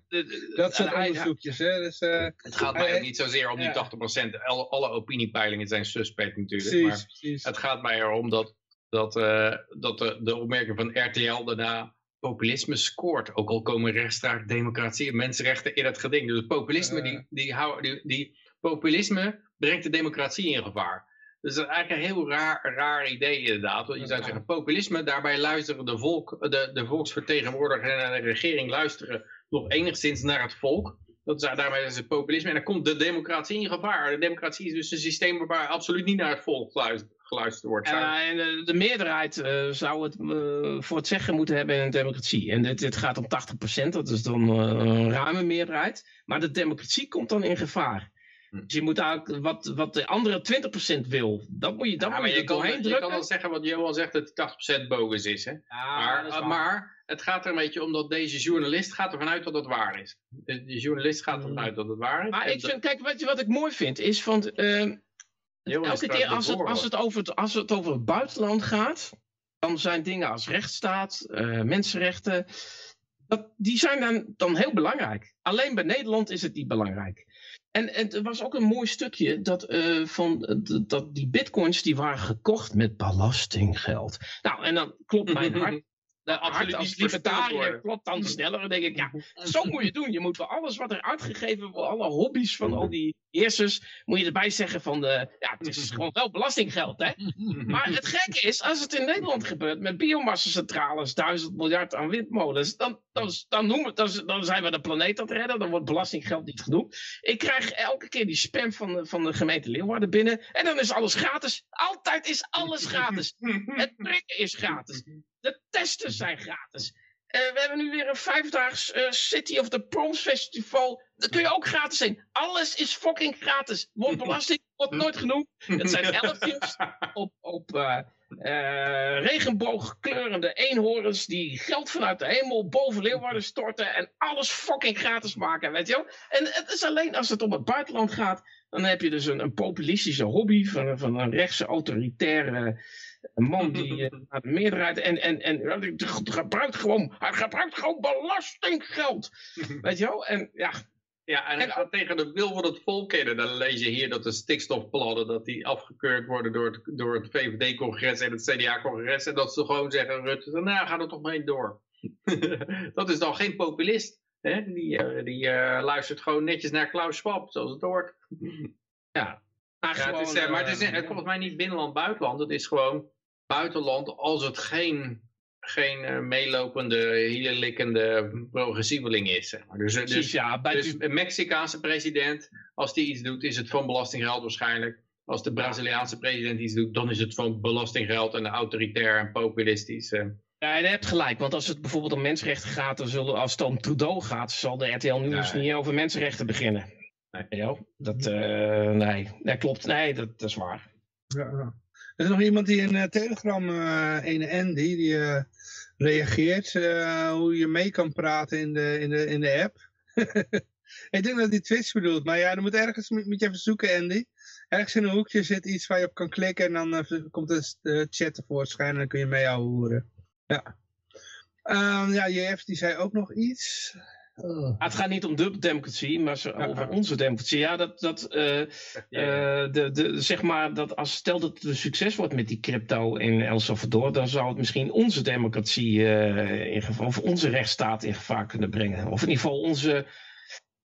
dat soort hij- onderzoekjes, hè. Dus, eh, Het gaat mij ook niet zozeer om die ja. 80%. Alle, alle opiniepeilingen zijn suspect natuurlijk. precies, Maar precies. het gaat mij erom dat, dat, eh, dat de, de opmerking van RTL daarna populisme scoort. Ook al komen rechtsstaat, democratie en mensenrechten in het geding. Dus populisme, die, die, hou- die, die populisme brengt de democratie in gevaar. Dus dat is eigenlijk een heel raar, raar idee inderdaad. Want je zou zeggen, populisme, daarbij luisteren de, volk, de, de volksvertegenwoordiger en de regering luisteren nog enigszins naar het volk. Dat is, daarmee is het populisme. En dan komt de democratie in gevaar. De democratie is dus een systeem waarbij absoluut niet naar het volk geluisterd, wordt. En de, de meerderheid eh, zou het eh, voor het zeggen moeten hebben in een democratie. En dit, dit gaat om 80%, dat is dan eh, een ruime meerderheid. Maar de democratie komt dan in gevaar. Hm. Dus je moet eigenlijk wat, wat de andere 20% wil, dat moet je, dat Ja, moet maar je, je kan, doorheen je drukken. kan wel zeggen wat Johan zegt, dat 80% bogus is. Hè? Ja, maar, is maar het gaat er een beetje om dat deze journalist gaat ervan uit dat het waar is. De, journalist gaat ervan uit dat het waar is. Maar ik vind, kijk, je wat ik mooi vind, is van... ehm, elke keer als het, als, het over het, als het over het buitenland gaat, dan zijn dingen als rechtsstaat, eh, mensenrechten, dat, die zijn dan, dan heel belangrijk. Alleen bij Nederland is het niet belangrijk. En, en er was ook een mooi stukje dat, eh, van, dat die bitcoins die waren gekocht met belastinggeld. Nou, en dan klopt mijn hart. De Absoluut hart niet als libertariër klopt dan sneller. Dan denk ik, ja, zo moet je doen. Je moet voor alles wat er uitgegeven wordt, alle hobby's van al die heersers, moet je erbij zeggen van, de, ja, het is gewoon wel belastinggeld, hè. Maar het gekke is, als het in Nederland gebeurt met biomassacentrales, duizend miljard aan windmolens, dan, dan, dan, noemen, dan, dan zijn we de planeet aan het redden, dan wordt belastinggeld niet genoemd. Ik krijg elke keer die spam van de, van de gemeente Leeuwarden binnen en dan is alles gratis. Altijd is alles gratis. Het prikken is gratis. De testen zijn gratis. Eh, we hebben nu weer een vijfdaags eh, City of the Proms Festival. Daar kun je ook gratis heen. Alles is fucking gratis. Wordt belasting, wordt nooit genoemd. Het zijn elfjes op, op eh, regenboogkleurende eenhoorns die geld vanuit de hemel boven Leeuwarden storten en alles fucking gratis maken, weet je wel? En het is alleen als het om het buitenland gaat, dan heb je dus een, een populistische hobby van, van een rechtse autoritaire man die eh, naar de meerderheid en, en, en gebruikt gewoon, hij gebruikt gewoon belastinggeld, weet je wel? En ja, Ja, en gaat tegen de wil van het volk in. Dan lees je hier dat de stikstofplannen dat die afgekeurd worden door het, door het VVD-congres en het CDA-congres. En dat ze gewoon zeggen, Rutte, nou ga er toch mee door. dat is dan geen populist. Hè? Die, eh, die eh, luistert gewoon netjes naar Klaus Schwab, zoals het hoort. maar Ja, het is, maar het is volgens mij niet binnenland, buitenland. Het is gewoon buitenland als het geen, geen eh, meelopende, hielenlikkende progressieveling is. Zeg maar. Dus, eh, precies, dus ja, bij dus een Mexicaanse president, als die iets doet, is het van belastinggeld waarschijnlijk. als de Braziliaanse president iets doet, dan is het van belastinggeld en autoritair en populistisch. eh. Ja, je hebt gelijk, want als het bijvoorbeeld om mensenrechten gaat, dan zullen, als het om Trudeau gaat, zal de RTL Nieuws Nee. niet over mensenrechten beginnen. Nee. Ja, dat, eh, nee, dat klopt. Nee, dat, dat is waar. Ja, ja. Er is nog iemand die in eh, Telegram, eh ene Andy, die eh, reageert eh, hoe je mee kan praten in de, in de, in de app. ik denk dat hij Twitch bedoelt, maar ja, dan moet ergens moet, je even zoeken, Andy. Ergens in een hoekje zit iets waar je op kan klikken en dan eh, komt de uh, chat tevoorschijn en dan kun je mee horen. Ja. Ehm, ja, JF die zei ook nog iets. Oh. Ah, Het gaat niet om de democratie, maar zo- Ja. over onze democratie. Ja, dat, dat, eh, eh, de, de, zeg maar, dat als stel dat het een succes wordt met die crypto in El Salvador, dan zou het misschien onze democratie eh, in gevaar, of onze rechtsstaat in gevaar kunnen brengen. Of in ieder geval onze,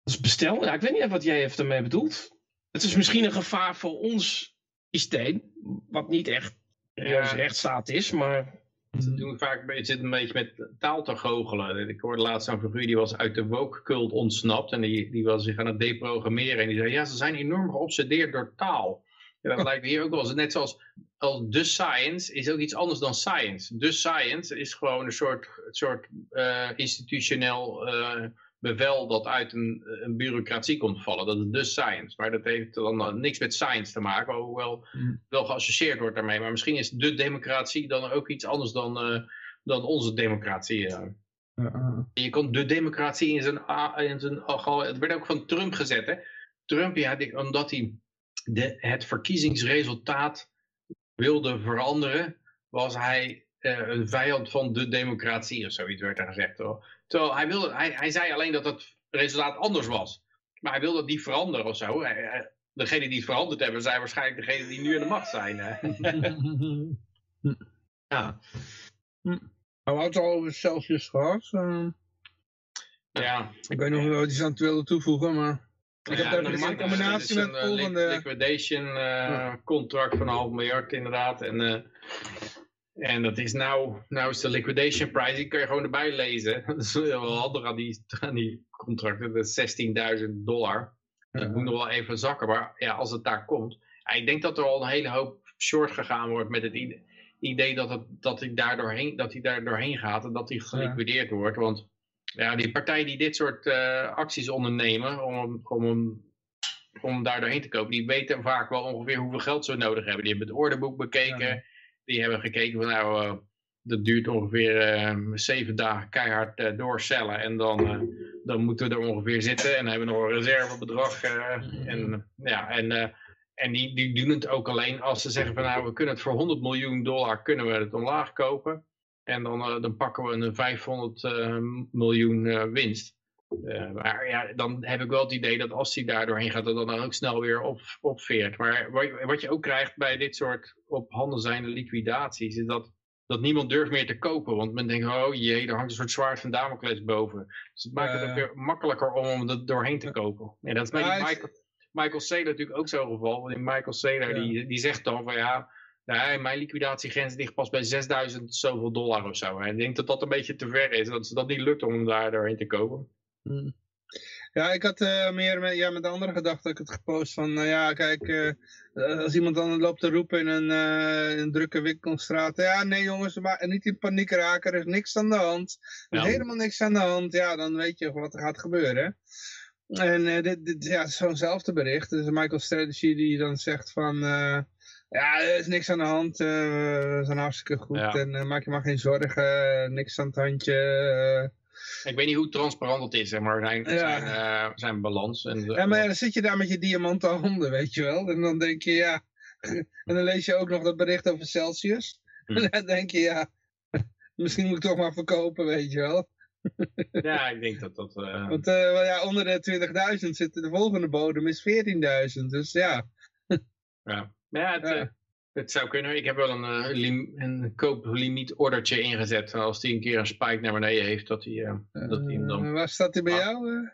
ons bestel. Ja, ik weet niet wat jij heeft ermee bedoelt. Het is misschien een gevaar voor ons systeem, wat niet echt Ja. onze rechtsstaat is, maar Ze doen vaak een beetje- zit een beetje met taal te goochelen. Ik hoorde laatst zo'n figuur die was uit de woke-cult ontsnapt. En die, die was zich aan het deprogrammeren. En die zei, ja, ze zijn enorm geobsedeerd door taal. En dat lijkt me hier ook wel. eens. Net zoals als de science is ook iets anders dan science. De science is gewoon een soort, een soort eh, institutioneel eh, bevel dat uit een, een bureaucratie komt vallen. Dat is de science. Maar dat heeft dan niks met science te maken. Hoewel Hmm. wel geassocieerd wordt daarmee. Maar misschien is de democratie dan ook iets anders dan, eh, dan onze democratie. eh. Je kon de democratie in zijn, in zijn het werd ook van Trump gezet. Hè? Trump, ja, omdat hij de, het verkiezingsresultaat wilde veranderen, was hij eh, een vijand van de democratie of zoiets werd er gezegd. Hoor. Terwijl hij, wilde, hij, hij zei alleen dat het resultaat anders was. Maar hij wilde het niet veranderen of zo. Hij- hij- Degene die het veranderd hebben, zijn waarschijnlijk degenen die nu in de macht zijn. hè. ja. Nou, we hadden het al over Celsius gehad. eh, ja. ik weet nog niet wat iets aan het willen toevoegen, maar... Ik heb Ja, daar in Microsoft combinatie met een, eh, volgende... liquidation eh, contract van een half miljard inderdaad. En, eh, en dat is nou, nou is de liquidation price, die kun je gewoon erbij lezen. Dat is wel handig aan die, aan die contracten, dat is 16.000 dollar. Dat moet nog wel even zakken, maar ja, als het daar komt. Ja, ik denk dat er al een hele hoop short gegaan wordt met het ide- idee dat, het, dat, hij daar doorheen, dat hij daar doorheen gaat en dat hij geliquideerd wordt. Want ja, die partijen die dit soort eh, acties ondernemen om, om, om daar doorheen te kopen, die weten vaak wel ongeveer hoeveel geld ze nodig hebben. Die hebben het orderboek bekeken, Ja. Die hebben gekeken van nou, eh, dat duurt ongeveer eh, zeven dagen keihard eh, doorcellen en dan, dan moeten we er ongeveer zitten en hebben we nog een reservebedrag. eh, en ja, en, en die, die doen het ook alleen als ze zeggen van nou, we kunnen het voor 100 miljoen dollar kunnen we het omlaag kopen. En dan, dan pakken we een 500 eh, miljoen winst. Eh, maar ja, dan heb ik wel het idee dat als hij daar doorheen gaat, dat dan ook snel weer op, opveert. Maar wat, je ook krijgt bij dit soort op handen zijnde liquidaties, is dat, dat niemand durft meer te kopen. Want men denkt, oh jee, er hangt een soort zwaard van Damocles boven. Dus het maakt het ook weer makkelijker om hem er doorheen te kopen. Ja, dat is bij die Michael, Michael Saylor natuurlijk ook zo'n geval. Want Michael Saylor, Ja. die, die zegt dan van ja, Nee, mijn liquidatiegrens ligt pas bij 6000 zoveel dollar of zo. En ik denk dat dat een beetje te ver is. Dat dat niet lukt om hem daar doorheen te kopen. Hmm. Ja, ik had eh, meer met, ja, met de andere gedachte ik het gepost van, nou ja, kijk, eh, eh, als iemand dan loopt te roepen in een, in een drukke winkelstraat, ja, nee jongens, maar niet in paniek raken, er is niks aan de hand. Er is Ja. helemaal niks aan de hand, ja, dan weet je wat er gaat gebeuren. En dit, dit ja, zo'nzelfde bericht, dus Michael Strategy die dan zegt van, ja, er is niks aan de hand, we zijn hartstikke goed Ja. en maak je maar geen zorgen, niks aan het handje. Ik weet niet hoe transparant het is, zeg maar, zijn, zijn, eh, zijn balans. En, Ja, maar dan zit je daar met je diamanten handen, weet je wel. En dan denk je, ja... En dan lees je ook nog dat bericht over Celsius. Hm. En dan denk je, ja... Misschien moet ik toch maar verkopen, weet je wel. ja, ik denk dat dat... eh, Want eh, ja, onder de 20.000 zit de volgende bodem is 14.000. Dus ja. ja. Maar ja, het, Ja. Het zou kunnen. Ik heb wel een, lim, een kooplimiet-ordertje ingezet. Als die een keer een spike naar beneden heeft, dat hij, eh, dat hij hem dan... Eh, waar staat die bij Ah. jou?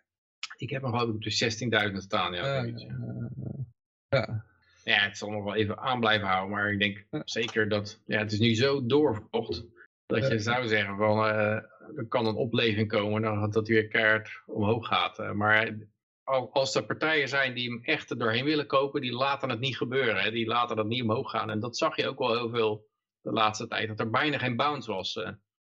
Ik heb hem geloof ik op de 16.000 staan, ja. Ah, ja. ja. Het zal nog wel even aan blijven houden, maar ik denk zeker dat, ja, het is nu zo doorverkocht, dat je zou zeggen van, er kan een opleving komen, dan dat hij weer keihard omhoog gaat. Maar als er partijen zijn die hem echt er doorheen willen kopen, die laten het niet gebeuren. Hè? Die laten dat niet omhoog gaan. En dat zag je ook wel heel veel de laatste tijd. Dat er bijna geen bounce was.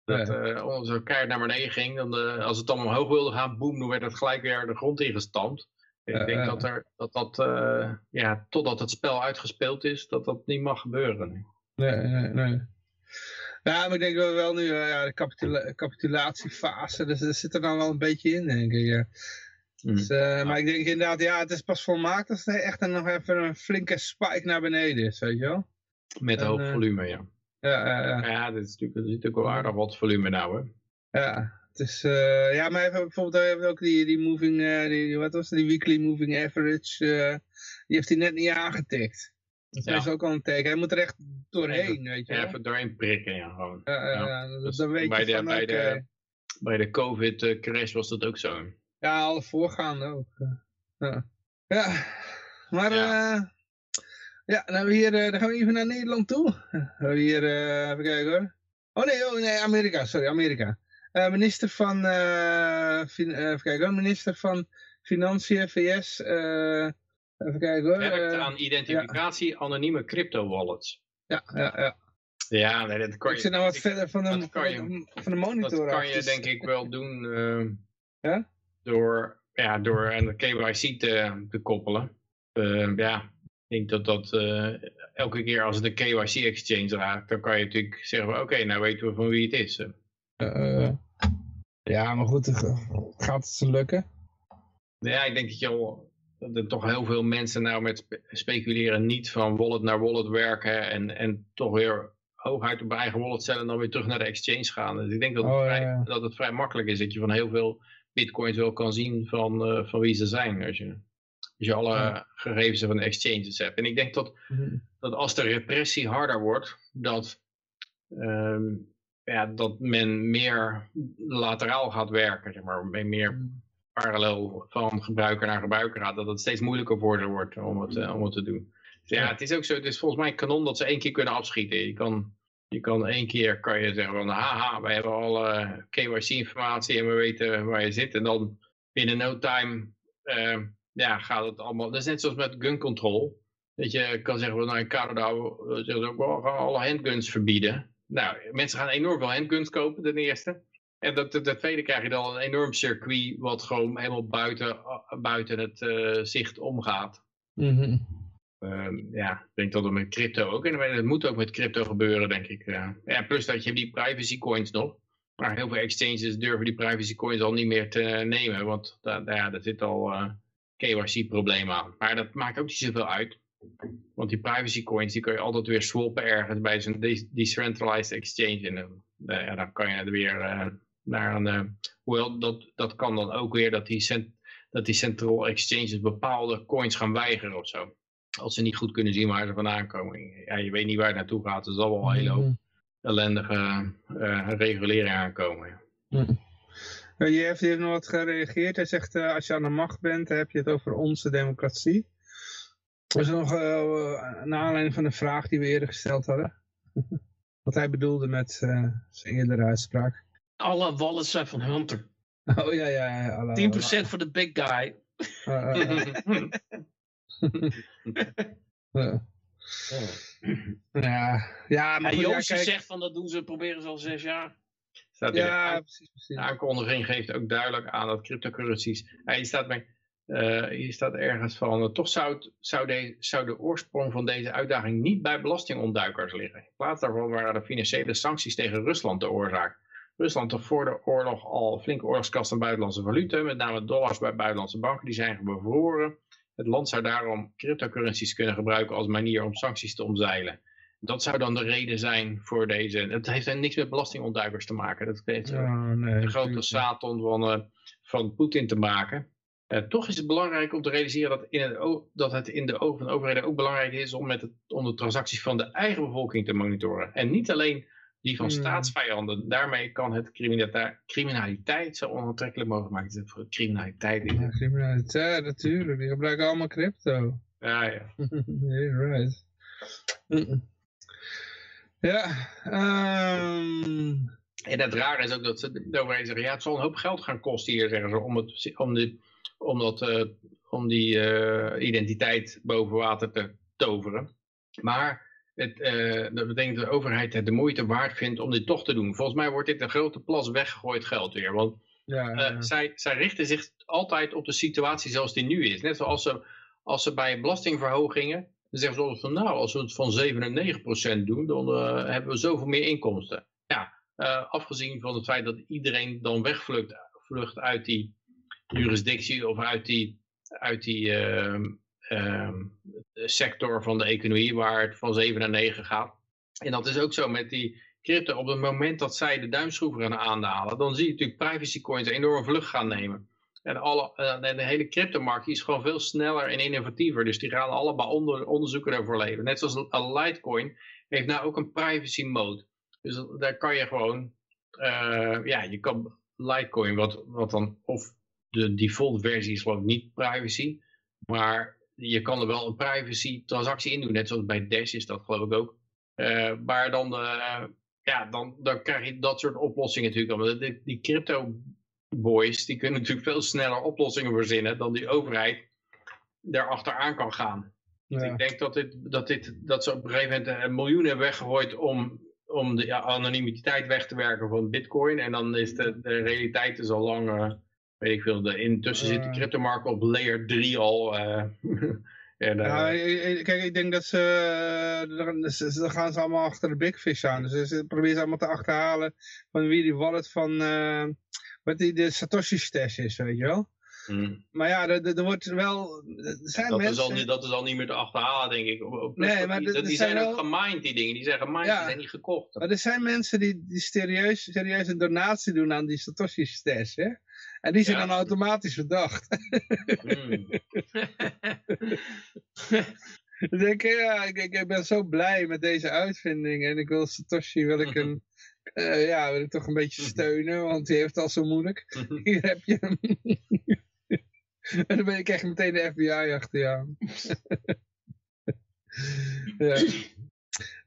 Dat eh onze keihard naar beneden ging. Dan, eh, als het dan omhoog wilde gaan, boem, dan werd het gelijk weer de grond ingestampt. Ik denk dat er, dat, dat eh, ja, totdat het spel uitgespeeld is, dat dat niet mag gebeuren. Nee, nee, nee. Ja, maar ik denk dat we wel nu eh, ja, de capitula- capitulatiefase, dus er zit er dan wel een beetje in, denk ik. Ja. Mm. Dus, eh, Maar ik denk inderdaad, ja, het is pas volmaakt als er echt dan nog even een flinke spike naar beneden is, weet je wel? Met En, hoog eh, volume, ja. Ja, ja, ja. Ja, dit is natuurlijk, er zit natuurlijk wel aardig wat volume nou, hè. ja. Het is, eh, ja, maar even, bijvoorbeeld ook die, die moving, die, wat was het, die weekly moving average, die heeft hij net niet aangetikt. Dat Ja. is ook al een teken. Hij moet er echt doorheen, weet je? Even doorheen prikken, ja, gewoon. Ja, ja, dat- Dus dan weet bij je de- van, bij de-. Bij de COVID-crash was dat ook zo. Ja, alle voorgaande ook. Ja, ja. maar Ja. ja. ja, dan, hebben we hier, eh, dan gaan we even naar Nederland toe. We hebben hier, eh, even kijken hoor. Oh nee, oh nee, Amerika, sorry, Amerika. Eh, minister van, eh, eh, even kijken hoor, minister van Financiën, VS. eh, even kijken hoor. Werkt eh, aan identificatie anonieme crypto-wallets. ja, ja, ja. Ja, nee, dat kan Ik je, zit nou wat ik- verder van de, van de, de dat monitor kan af, je dus- denk ik wel doen eh, Ja? Door, ja, door aan de KYC te, te koppelen. Eh, ja, ik denk dat dat eh, elke keer als het een KYC-exchange raakt, dan kan je natuurlijk zeggen, van, oké, nou weten we van wie het is. Eh, ja, maar goed, gaat het ze lukken? Ja, ik denk dat, je al, dat er toch heel veel mensen nou met spe- speculeren niet van wallet naar wallet werken en, en toch weer hooguit op eigen wallet stellen en dan weer terug naar de exchange gaan. Dus ik denk dat het, Oh, vrij, dat het vrij makkelijk is dat je van heel veel bitcoins wel kan zien van, eh, van wie ze zijn. Als je, als je alle Ja. gegevens van de exchanges hebt. En ik denk dat, dat als de repressie harder wordt, dat, ehm, ja, dat men meer lateraal gaat werken, zeg maar, meer parallel van gebruiker naar gebruiker gaat, dat het steeds moeilijker voor ze wordt om het, eh, om het te doen. Dus ja, Ja. het is ook zo, het is volgens mij een kanon dat ze één keer kunnen afschieten. Je kan, je kan één keer kan je zeggen van, haha, wij hebben alle KYC-informatie en we weten waar je zit. En dan binnen no time eh, ja, gaat het allemaal, dat is net zoals met gun control. Dat je kan zeggen, van, nou in Canada eh, zeggen ze ook wel, we gaan alle handguns verbieden. Nou, mensen gaan enorm veel handguns kopen, ten eerste. En dat, tweede krijg je dan een enorm circuit wat gewoon helemaal buiten, eh, buiten het eh, zicht omgaat. Mhm. Ehm, ja, ik denk dat het met crypto ook. En het moet ook met crypto gebeuren, denk ik. Ja, ja plus dat je die privacy coins nog. Maar heel veel exchanges durven die privacy coins al niet meer te nemen. Want daar, daar, ja, zit al eh KYC-probleem aan. Maar dat maakt ook niet zoveel uit. Want die privacy coins die kun je altijd weer swappen ergens bij zo'n de- decentralized exchange. En dan, eh, dan kan je er weer eh, naar een... eh, hoewel, dat, dat kan dan ook weer dat die, cent, dat die central exchanges bepaalde coins gaan weigeren of zo. Als ze niet goed kunnen zien waar ze vandaan komen. Ja, je weet niet waar het naartoe gaat. Er zal wel een hele hoop ellendige eh, regulering aankomen. Mhm. Ja, JF die heeft nog wat gereageerd. Hij zegt, eh, als je aan de macht bent, heb je het over onze democratie. Dat is nog uh, naar aanleiding van de vraag die we eerder gesteld hadden. wat hij bedoelde met eh, zijn eerdere uitspraak. Alle wallets zijn van Hunter. 10% Oh ja, ja. ja alle- voor de big guy. Ja, ja, maar Ja, kijk. zegt van dat doen ze, proberen ze al zes jaar. Staat. Ja, precies, precies. De aankondiging geeft ook duidelijk aan dat cryptocurrencies... Hier, staat bij, eh, hier staat ergens van... eh, toch zou, het- zou, de, zou de oorsprong van deze uitdaging niet bij belastingontduikers liggen. In plaats daarvan waren de financiële sancties tegen Rusland de oorzaak. Rusland had voor de oorlog al flinke oorlogskast aan buitenlandse valuta, met name dollars bij buitenlandse banken, die zijn bevroren. Het land zou daarom cryptocurrencies kunnen gebruiken als manier om sancties te omzeilen. Dat zou dan de reden zijn voor deze. Het heeft niks met belastingontduikers te maken. Dat heeft nee, de grote. Satan van, eh, van Poetin te maken. Eh, toch is het belangrijk om te realiseren dat, in het, o- dat het in de ogen van de overheden ook belangrijk is om, met het, om de transacties van de eigen bevolking te monitoren. En niet alleen die van Hmm. staatsvijanden. Daarmee kan het criminalita- criminaliteit zo onaantrekkelijk mogelijk maken. Voor criminaliteit. Ja, criminaliteit, natuurlijk. Die gebruiken allemaal crypto. Ja, ja. yeah, right. Ja, ehm, En het rare is ook dat ze de overheid zeggen, ja, het zal een hoop geld gaan kosten hier, zeggen ze, om, het, om, de, om, dat, eh, om die eh, identiteit boven water te toveren. Maar het, eh, dat betekent dat de overheid het de moeite waard vindt om dit toch te doen. Volgens mij wordt dit een grote plas weggegooid geld weer. Want Ja, eh, zij, zij richten zich altijd op de situatie zoals die nu is. Net zoals ze, als ze bij belastingverhogingen, dan zeggen ze van nou, als we het van 7 naar 9 procent doen, dan eh, hebben we zoveel meer inkomsten. Ja, afgezien van het feit dat iedereen dan wegvlucht vlucht uit die jurisdictie of uit die, uit die ehm, sector van de economie waar het van 7 naar 9 gaat. En dat is ook zo met die crypto. Op het moment dat zij de duimschroeven gaan aandalen, dan zie je natuurlijk privacy coins een enorme vlucht gaan nemen. En, alle, eh, en de hele cryptomarkt is gewoon veel sneller en innovatiever. Dus die gaan allemaal onder, onderzoeken daarvoor leveren. Net zoals een Litecoin heeft nou ook een privacy mode. Dus daar kan je gewoon, eh, ja, je kan Litecoin, wat, wat dan, of de default versie is geloof ik niet privacy. Maar je kan er wel een privacy transactie in doen. Net zoals bij Dash is dat geloof ik ook. Eh, maar dan, eh, ja, dan, dan krijg je dat soort oplossingen natuurlijk. allemaal. Die, die crypto boys, die kunnen natuurlijk veel sneller oplossingen verzinnen dan die overheid daarachteraan kan gaan. Dus ik denk dat, dit, dat, dit, dat ze op een gegeven moment een miljoen hebben weggegooid om, om de ja, anonimiteit weg te werken van bitcoin. En dan is de, de realiteit is al lang, eh, weet ik veel, de, intussen zit de Eh. cryptomarkt op layer 3 al. eh, en, eh, Ja, kijk, ik denk dat ze, eh, dan- dan gaan ze allemaal achter de big fish aan. Dus ze- proberen ze allemaal te achterhalen van wie die wallet van, eh, wat die de Satoshi stash is, weet je wel. mm. Maar ja, er, er wordt wel, er zijn dat, is al, niet- dat is al niet meer te achterhalen, denk ik. Nee, maar die, zijn zijn ook gemined, die dingen. Die zijn gemined, Ja. die zijn niet gekocht. Maar er zijn mensen die, die serieus, serieus een donatie doen aan die Satoshi stash, hè. En die zijn Ja. dan automatisch verdacht. Mm. Dan denk ik, ja, ik, ik, ik ben zo blij met deze uitvinding. En ik wil Satoshi, wil ik een, eh, ja, wil ik toch een beetje steunen, want die heeft het al zo moeilijk. Hier heb je hem. en dan ben krijg je meteen de FBI achter aan. ja.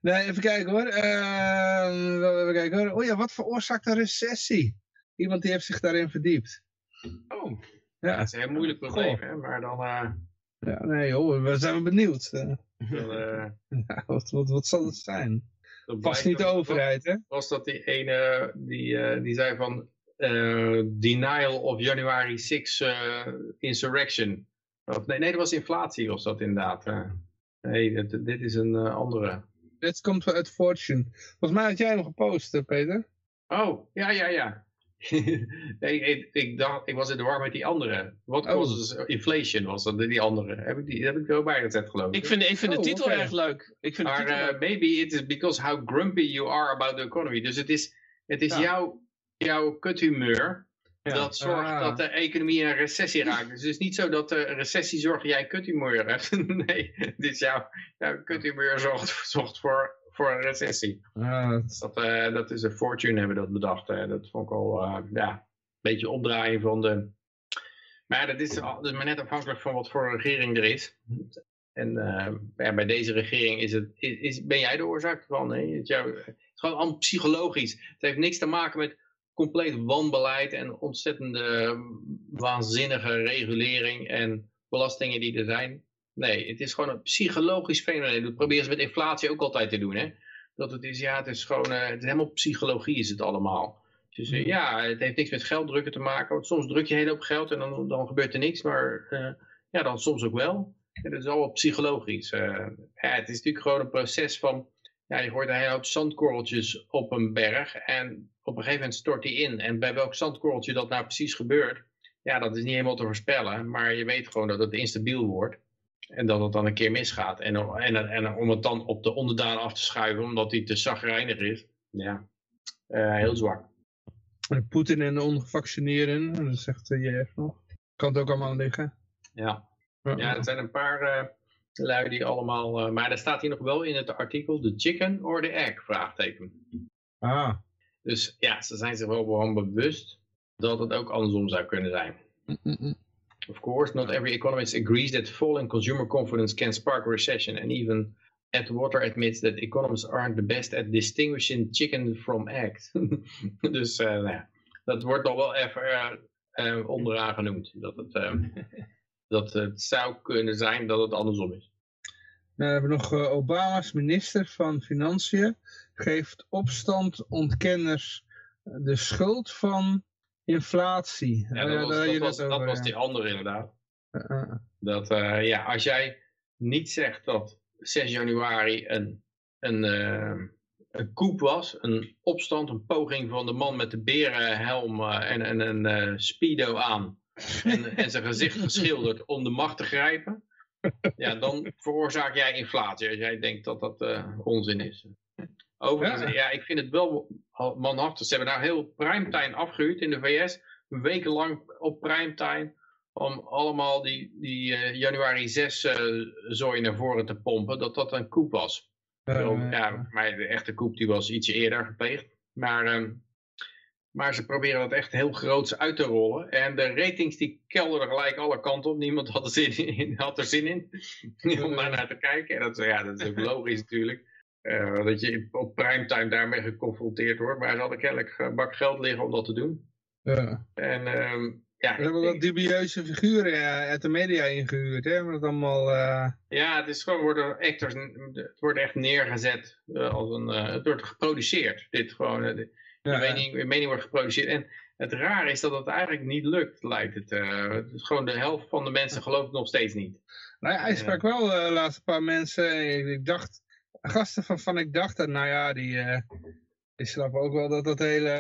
Nee, even kijken hoor. Ehm, even kijken hoor. Oh ja, wat veroorzaakt een recessie? Iemand die heeft zich daarin verdiept. Oh, Ja, dat is een heel moeilijk probleem, hè? maar dan... eh, ja nee joh, we zijn wel benieuwd. Eh, dan eh, ja, wat, wat, wat zal het zijn? blijkt niet de overheid, hè? Was dat die ene die, die zei van denial of January 6 eh, insurrection. Of, nee, nee, dat was inflatie was dat inderdaad. nee, dit, dit is een andere. Dit komt uit Fortune. Volgens mij had jij hem gepost, Peter. Oh, ja, ja, ja. nee, ik, ik, dacht, ik was in de war met die andere. What Oh. causes inflation was dat, die andere. Heb ik die heb ik er ook bij gezet geloof ik. Ik vind, ik vind Oh, de titel oké. erg leuk. Ik vind Maar eh, maybe it is because how grumpy you are about the economy. Dus het is, het is Ja. jouw, jouw kuthumeur Ja. dat zorgt Ah. dat de economie in een recessie raakt. Dus het is niet zo dat de recessie zorgt dat jij kuthumeur hebt. nee, dit is jouw, jouw kuthumeur zorgt, zorgt voor, voor een recessie. Ah, Dus dat, eh, dat is een Fortune hebben dat bedacht. hè. Dat vond ik al eh, ja, een beetje opdraaien van de... Maar dat is, al- dat is maar net afhankelijk van wat voor regering er is. En eh, ja, bij deze regering is het, is, is- ben jij de oorzaak van. Nee? Het, jou, het is gewoon allemaal psychologisch. Het heeft niks te maken met compleet wanbeleid en ontzettende eh, waanzinnige regulering en belastingen die er zijn. Nee, het is gewoon een psychologisch fenomeen. Dat proberen ze met inflatie ook altijd te doen. Hè? Dat het is, ja, het is gewoon, eh, het is helemaal psychologie is het allemaal. Dus eh, ja, het heeft niks met gelddrukken te maken. Want soms druk je heel op geld en dan, dan gebeurt er niks. Maar eh, ja, dan soms ook wel. En dat is allemaal psychologisch. Ja, het is natuurlijk gewoon een proces van... Ja, je hoort een hele hoop zandkorreltjes op een berg. En op een gegeven moment stort die in. En bij welk zandkorreltje dat nou precies gebeurt... Ja, dat is niet helemaal te voorspellen. Maar je weet gewoon dat het instabiel wordt. En dat het dan een keer misgaat. En, en, en om het dan op de onderdaan af te schuiven... omdat die te zagrijnig is. Ja, eh, heel zwak. Poetin en de ongevaccineerden, dat zegt uh, JF nog. Kan het ook allemaal liggen. Ja. Ja, er zijn een paar eh lui die allemaal... eh, maar er staat hier nog wel in het artikel... The chicken or the egg? Vraagteken. Ah. Dus ja, ze zijn zich wel gewoon bewust... dat het ook andersom zou kunnen zijn. Mm-mm. Of course, not every economist agrees that falling consumer confidence can spark a recession. And even Atwater admits that economists aren't the best at distinguishing chicken from egg. dus uh, nou ja, dat wordt nog wel even uh, eh, onderaan genoemd. Dat het, eh, dat het zou kunnen zijn dat het andersom is. Dan hebben we nog eh, Obama's minister van Financiën geeft opstandontkenners de schuld van inflatie. Ja, dat was, dat was, dat die andere inderdaad. Dat, eh, ja, als jij niet zegt dat 6 januari een, een, eh, een coup was, een opstand, een poging van de man met de berenhelm eh, en, en een eh, speedo aan en, en zijn gezicht geschilderd om de macht te grijpen, ja, dan veroorzaak jij inflatie als jij denkt dat dat onzin is. Overigens, Ja. ja. ik vind het wel manhaftig. Ze hebben nou heel primetime afgehuurd in de VS, wekenlang op primetime om allemaal die, die eh, januari 6 eh zooi naar voren te pompen, dat dat een coup was. Ja, voor mij de echte coup die was ietsje eerder gepleegd. Maar, ehm, maar ze proberen dat echt heel groots uit te rollen. En de ratings die kelderden gelijk alle kanten op. Niemand had er zin in. Had er zin in om daar naar te kijken. En dat, ja, dat is ook logisch natuurlijk. Eh, dat je op primetime daarmee geconfronteerd wordt. Maar ze hadden kennelijk een bak geld liggen om dat te doen. ja. En ehm, ja, We hebben wat dubieuze figuren ja, uit de media ingehuurd. Hè? Maar dat allemaal... eh, Ja, het is gewoon worden actors, het wordt echt neergezet eh, als een, eh, het wordt geproduceerd. Dit gewoon, eh, de, de ja, mening, de mening wordt geproduceerd. En het rare is dat het eigenlijk niet lukt, lijkt het. eh. het is gewoon de helft van de mensen gelooft het nog steeds niet. Nou ja, hij sprak wel eh, de laatste paar mensen. Ik, ik dacht, gasten van, van ik dacht dat, nou ja, die, eh die snappen ook wel dat dat hele...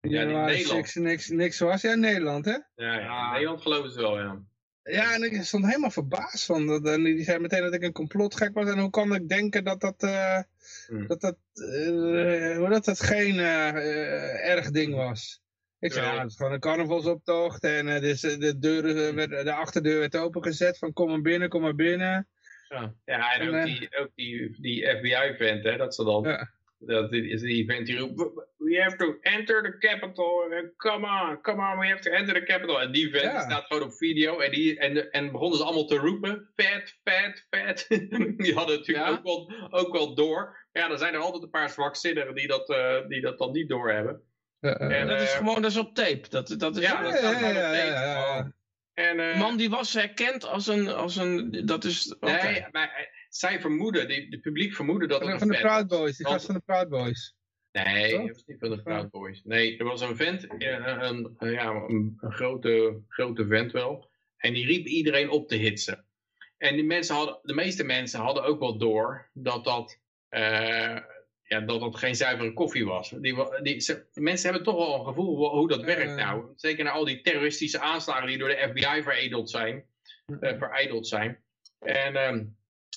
Ja, niks, niks, niks was. Ja, Nederland, hè? Ja, ja, Nederland geloven ze wel, ja. Ja, en ik stond helemaal verbaasd van. Dat, en die zei meteen dat ik een complotgek was. En hoe kan ik denken dat dat, eh, Hm. dat, dat, eh, hoe dat, dat geen erg ding was. Ik zei, Ja. het is gewoon een carnavalsoptocht. En eh, dus, de, deuren, werd, de achterdeur werd opengezet van kom maar binnen, kom maar binnen. Ja, ja en En, ook eh, die, ook die, die FBI-vent, hè, dat ze dan, Ja. dat is die vent die roept, "We- we have to enter the capital, eh, come on, come on, we have to enter the capital. En die vent Ja. die staat gewoon op video en, die, en, en begonnen ze allemaal te roepen, vet, vet, vet. die hadden natuurlijk Ja? ook, wel, ook wel door. Ja, dan zijn er altijd een paar zwakzinnigen die dat, eh, die dat dan niet doorhebben. Eh, En, Dat is gewoon dat is op tape. Dat, dat is, Ja, dat ja, staat ja, gewoon op ja, En, eh, De man die was herkend als een, als een dat is, oké. Nee, maar eh, zij vermoeden, die, de publiek vermoeden dat Van van een de Proud Boys, die gast van de Proud Boys. Nee, dat was niet van de Proud Boys. Nee, er was een vent, eh, een, een, ja, een, een grote, grote vent wel. En die riep iedereen op te hitsen. En die mensen hadden, de meeste mensen hadden ook wel door dat dat, eh, ja, dat, dat geen zuivere koffie was. Die, die, ze- mensen hebben toch wel een gevoel hoe, hoe dat werkt nou. Zeker na al die terroristische aanslagen die door de FBI veredeld zijn. eh, vereideld zijn. En ehm,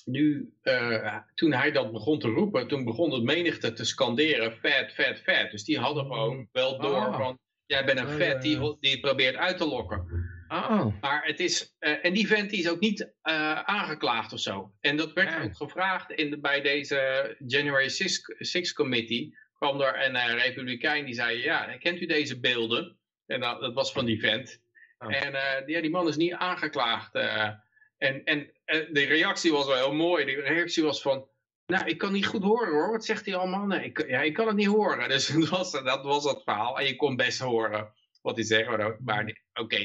nu, eh, toen hij dat begon te roepen, toen begon het menigte te scanderen, vet, vet, vet. Dus die hadden gewoon wel door Ah. van, jij bent een Oh, vet die, ja. die probeert uit te lokken. Oh. Maar het is, eh, en die vent die is ook niet eh, aangeklaagd of zo. En dat werd ook gevraagd in de, bij deze January 6, 6 Committee. kwam er een eh, republikein die zei, ja, kent u deze beelden? En dat, dat was van die vent. Oh. En eh, ja, die man is niet aangeklaagd. en en de reactie was wel heel mooi. De reactie was van, nou, ik kan niet goed horen hoor. Wat zegt hij allemaal? Nee, ik, ja, ik kan het niet horen. Dus dat was, dat was het verhaal. En je kon best horen wat hij zegt. Maar, maar die- oké,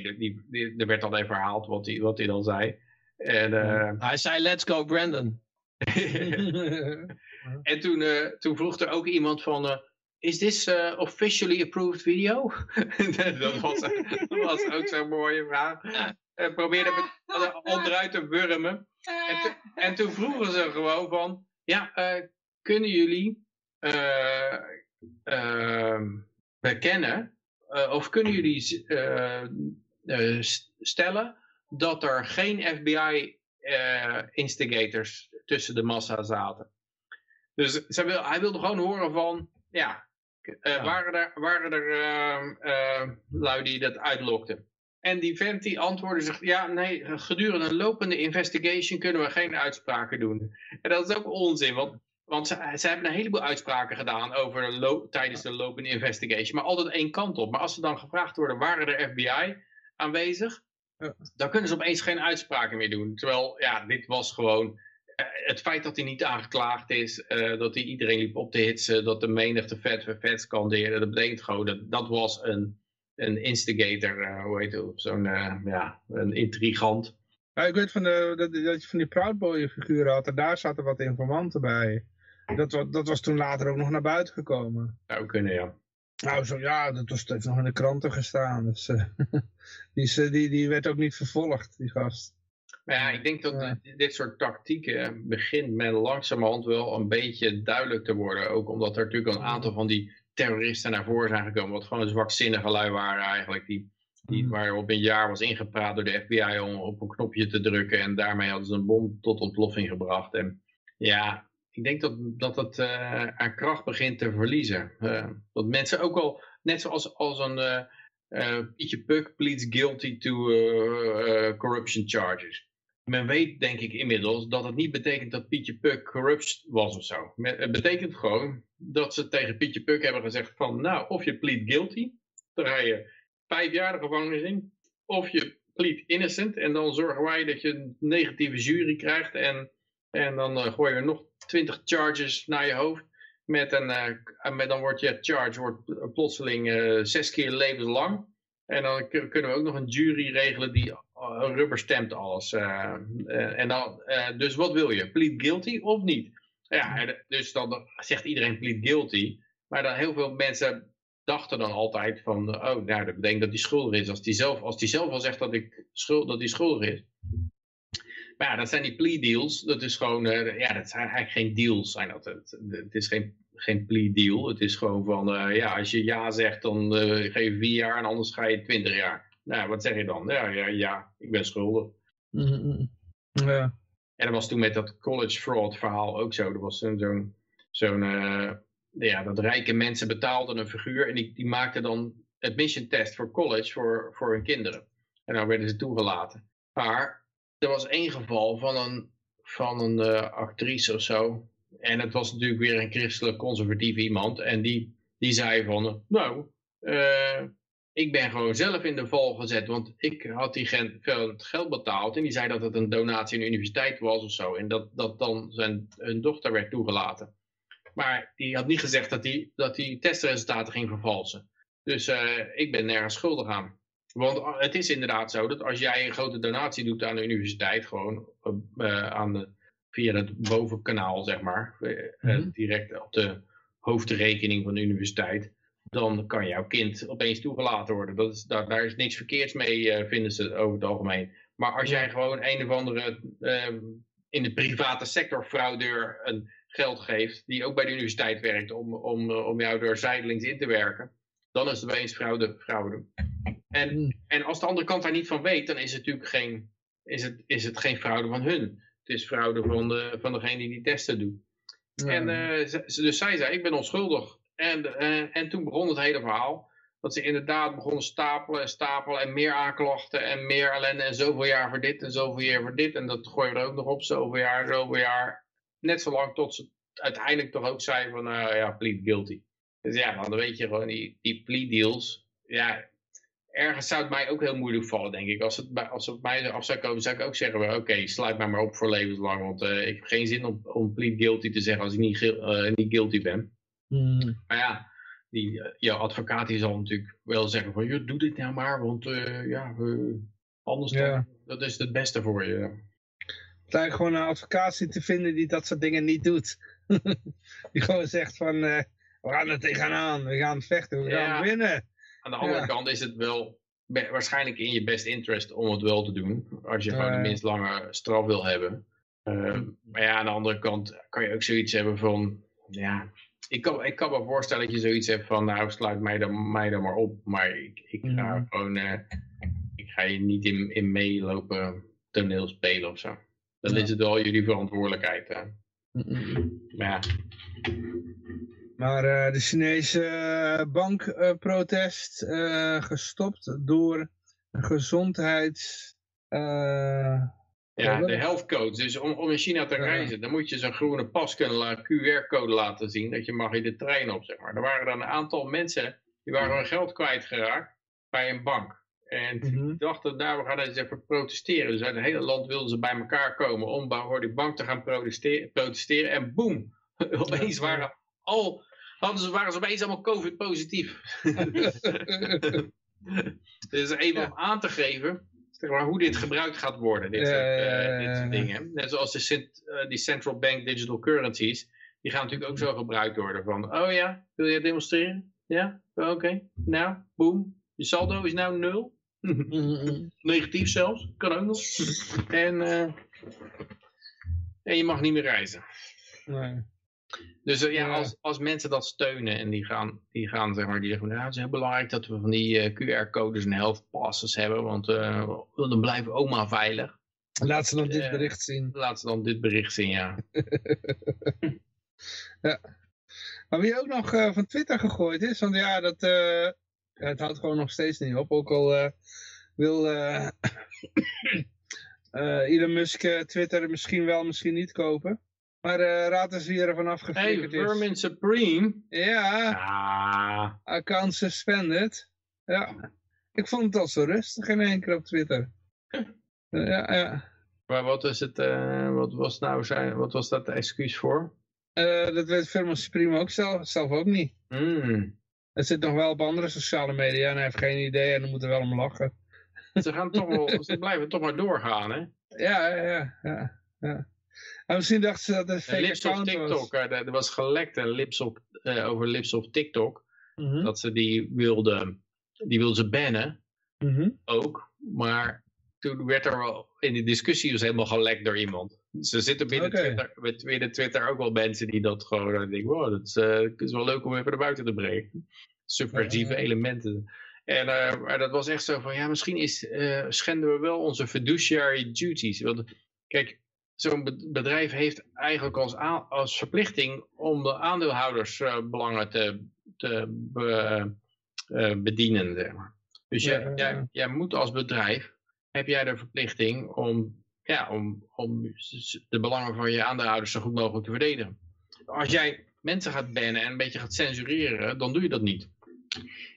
er werd dan even herhaald wat hij, wat hij dan zei. En, eh, Hij zei let's go Brandon. en toen, eh, toen vroeg er ook iemand van... eh, is this eh, officially approved video? dat, was, dat was ook zo'n mooie vraag. Probeerde het onderuit te wurmen. En, to- en toen vroegen ze gewoon van... Ja, eh, kunnen jullie eh, ehm, bekennen... eh, of kunnen jullie eh, eh, st- stellen... dat er geen FBI-instigators tussen de massa zaten? Dus zij wil, hij wilde gewoon horen van... Ja, Ja. waren er, waren er ehm, ehm, lui die dat uitlokten? En die vent die antwoordde zich, ja nee, gedurende een lopende investigation kunnen we geen uitspraken doen. En dat is ook onzin, want, want ze, ze hebben een heleboel uitspraken gedaan over de tijdens de lopende investigation, maar altijd één kant op. Maar als ze dan gevraagd worden, waren er FBI aanwezig? Ja. Dan kunnen ze opeens geen uitspraken meer doen. Terwijl, ja, dit was gewoon, eh, het feit dat hij niet aangeklaagd is, eh, dat hij iedereen liep op te hitsen, dat de menigte vet vet scandeerde, dat betekent gewoon, dat, dat was een een instigator, uh, hoe heet het, zo'n ja, een intrigant. Ja, ik weet van de, dat, dat je van die Proud Boy figuren had en daar zaten wat informanten bij. Dat, dat was toen later ook nog naar buiten gekomen. Zou kunnen, ja. Nou, zo, ja, dat was, heeft nog in de kranten gestaan. Dus, uh, die, die, die werd ook niet vervolgd, die gast. Maar ja, ik denk dat dit soort tactieken begint met langzamerhand wel een beetje duidelijk te worden. Ook omdat er natuurlijk een aantal van die terroristen naar voren zijn gekomen. Wat gewoon een zwakzinnige lui waren eigenlijk. Die, die, mm. waar op een jaar was ingepraat door de FBI om op een knopje te drukken. En daarmee hadden ze een bom tot ontploffing gebracht. En ja, ik denk dat, dat het uh, aan kracht begint te verliezen. Uh, dat mensen ook al, net zoals als een uh, Pietje Puk pleads guilty to corruption charges. Men weet denk ik inmiddels dat het niet betekent dat Pietje Puk corrupt was of zo. Het betekent gewoon dat ze tegen Pietje Puk hebben gezegd van nou of je plead guilty, dan ga je vijf jaar de gevangenis in. Of je plead innocent en dan zorgen wij dat je een negatieve jury krijgt en, en dan gooi je nog 20 charges naar je hoofd. Met een, uh, met, dan wordt je charge wordt plotseling uh, zes keer levenslang. En dan kunnen we ook nog een jury regelen die uh, rubber stemt alles. en dan, dus wat wil je? Plead guilty of niet? Ja, dus dan zegt iedereen plead guilty. Maar dan heel veel mensen dachten dan altijd van, oh, nou, dat betekent dat hij schuldig is. Als hij zelf, als die zelf al zegt dat, ik schuld, dat hij schuldig is, maar ja, dat zijn die plea deals. Dat is gewoon, uh, ja, dat zijn eigenlijk geen deals. Zijn dat. Het, het is geen, geen plea deal. Het is gewoon van, uh, ja, als je ja zegt, dan uh, geef je vier jaar en anders ga je twintig jaar. Nou, wat zeg je dan? Ja, ja, ja ik ben schuldig. Mm -hmm. ja. En dat was toen met dat college fraud verhaal ook zo. Er was zo'n, zo'n ja, dat rijke mensen betaalden een figuur en die, die maakten dan admission test voor college voor, voor hun kinderen. En dan werden ze toegelaten. Maar er was één geval van een, van een uh, actrice of zo. En het was natuurlijk weer een christelijk conservatief iemand. En die, die zei van, nou, uh, ik ben gewoon zelf in de val gezet. Want ik had die veel geld betaald. En die zei dat het een donatie aan de universiteit was of zo. En dat, dat dan zijn hun dochter werd toegelaten. Maar die had niet gezegd dat hij dat die testresultaten ging vervalsen. Dus uh, ik ben nergens schuldig aan. Want het is inderdaad zo dat als jij een grote donatie doet aan de universiteit, gewoon uh, aan de, via het bovenkanaal, zeg maar, uh, direct op de hoofdrekening van de universiteit, dan kan jouw kind opeens toegelaten worden. Dat is, daar, daar is niks verkeerds mee, vinden ze over het algemeen. Maar als jij gewoon een of andere ehm, in de private sector fraudeur een geld geeft, die ook bij de universiteit werkt, om, om, om jou door zijdelings in te werken, dan is het opeens fraude. fraude. En, hmm. en als de andere kant daar niet van weet, dan is het natuurlijk geen, is het, is het geen fraude van hun. Het is fraude van, de, van degene die die testen doet. En uh, dus zij zei, ik ben onschuldig. En, uh, en toen begon het hele verhaal. Dat ze inderdaad begonnen stapelen en stapelen en meer aanklachten en meer ellende. En zoveel jaar voor dit en zoveel jaar voor dit. En dat gooien we er ook nog op, zoveel jaar, zoveel jaar. Net zolang tot ze uiteindelijk toch ook zei van, uh, ja, plead guilty. Dus ja, dan weet je gewoon, die, die plea deals, ja, ergens zou het mij ook heel moeilijk vallen, denk ik. Als het, bij, als het op mij af zou komen, zou ik ook zeggen, oké, sluit mij maar op voor levenslang. Want uh, ik heb geen zin om, om plead guilty te zeggen als ik niet, uh, niet guilty ben. Mm. Maar ja, die, uh, jouw advocaat die zal natuurlijk wel zeggen van, doe dit nou maar, want ja, anders ja. Dan, dat is het beste voor je. Het lijkt gewoon een advocaat te vinden die dat soort dingen niet doet. die gewoon zegt van, we gaan er tegenaan, we gaan vechten, we Ja. gaan winnen. Aan de andere Ja. kant is het wel waarschijnlijk in je best interest om het wel te doen. Als je gewoon de minst lange straf wil hebben. Uh, maar ja, aan de andere kant kan je ook zoiets hebben van... Ja, ik kan, ik kan me voorstellen dat je zoiets hebt van... Nou, sluit mij dan, mij dan maar op. Maar ik, ik ga Mhm. gewoon... eh, ik ga je niet in, in meelopen toneel spelen of zo. Dan Ja. is het wel jullie verantwoordelijkheid. Hè. Maar ja, Maar eh, de Chinese eh, bankprotest eh, gestopt door gezondheids... Ja, de health codes. Dus om, om in China te reizen, dan moet je zo'n groene pas kunnen QR-code laten zien. Dat je mag in de trein op, zeg maar. Er waren dan een aantal mensen, die waren hun geld kwijtgeraakt bij een bank. En die Mhm. dachten, nou, we gaan eens even protesteren. Dus uit het hele land wilden ze bij elkaar komen om bij- voor die bank te gaan protesteren. protesteren. En boem, opeens waren al... Hadden ze, waren ze opeens allemaal COVID-positief. Dus even om aan te geven zeg maar, hoe dit gebruikt gaat worden, dit, soort, eh, dit dingen. Net zoals de, cent- eh, die central bank digital currencies, die gaan natuurlijk ook zo gebruikt worden. Van, oh ja, wil je demonstreren? Ja, oké. Nou, boom. Je saldo is nou nul. Negatief zelfs, kan ook nog. en, en je mag niet meer reizen. Nee. Dus eh, ja, Ja. Als, als mensen dat steunen en die gaan, die gaan zeg maar, die zeggen, nou, het is heel belangrijk dat we van die eh, QR-codes en health passes hebben, want eh, dan blijft oma veilig. Laat ze nog dit Eh, bericht zien. Laat ze dan dit bericht zien, ja. Maar wie ook nog van Twitter gegooid is, want ja, dat, ja, het houdt gewoon nog steeds niet op. Ook al wil Elon Musk Twitter misschien wel, misschien niet kopen. Maar eh raad eens wie er vanaf Hey, is. Vermin Supreme. Ja, Ah, account suspended. Ja, ik vond het al zo rustig in één keer op Twitter. Eh, ja, ja. maar wat is het, eh, wat was nou zijn, wat was dat excuus voor? Eh, dat weet Firma Supreme ook zelf, zelf ook niet. Hmm. Het zit nog wel op andere sociale media en hij heeft geen idee en dan moet er wel om lachen. Ze gaan toch wel, ze blijven toch maar doorgaan, hè? Ja, ja, ja. ja, ja. En misschien dachten ze dat het fake Lips op account was. TikTok, eh, er was gelekt een lips op, eh, over Lips op TikTok. Mhm, Dat ze die wilden, die wilden ze bannen. mhm. ook. Maar toen werd er wel, in die discussie was helemaal gelekt door iemand. Ze zitten binnen. Twitter, binnen Twitter ook wel mensen die dat gewoon eh, denken, wow, dat is, eh, is wel leuk om even naar buiten te brengen. Subversieve Ja, ja. elementen. En eh, maar dat was echt zo van, ja, misschien is, eh, schenden we wel onze fiduciary duties. Want kijk, zo'n be- bedrijf heeft eigenlijk als, als verplichting om de aandeelhoudersbelangen te, te be- eh, bedienen, zeg maar. Dus Ja, jij, jij, moet als bedrijf, heb jij de verplichting om, ja, om, om de belangen van je aandeelhouders zo goed mogelijk te verdedigen. Als jij mensen gaat bannen en een beetje gaat censureren, dan doe je dat niet.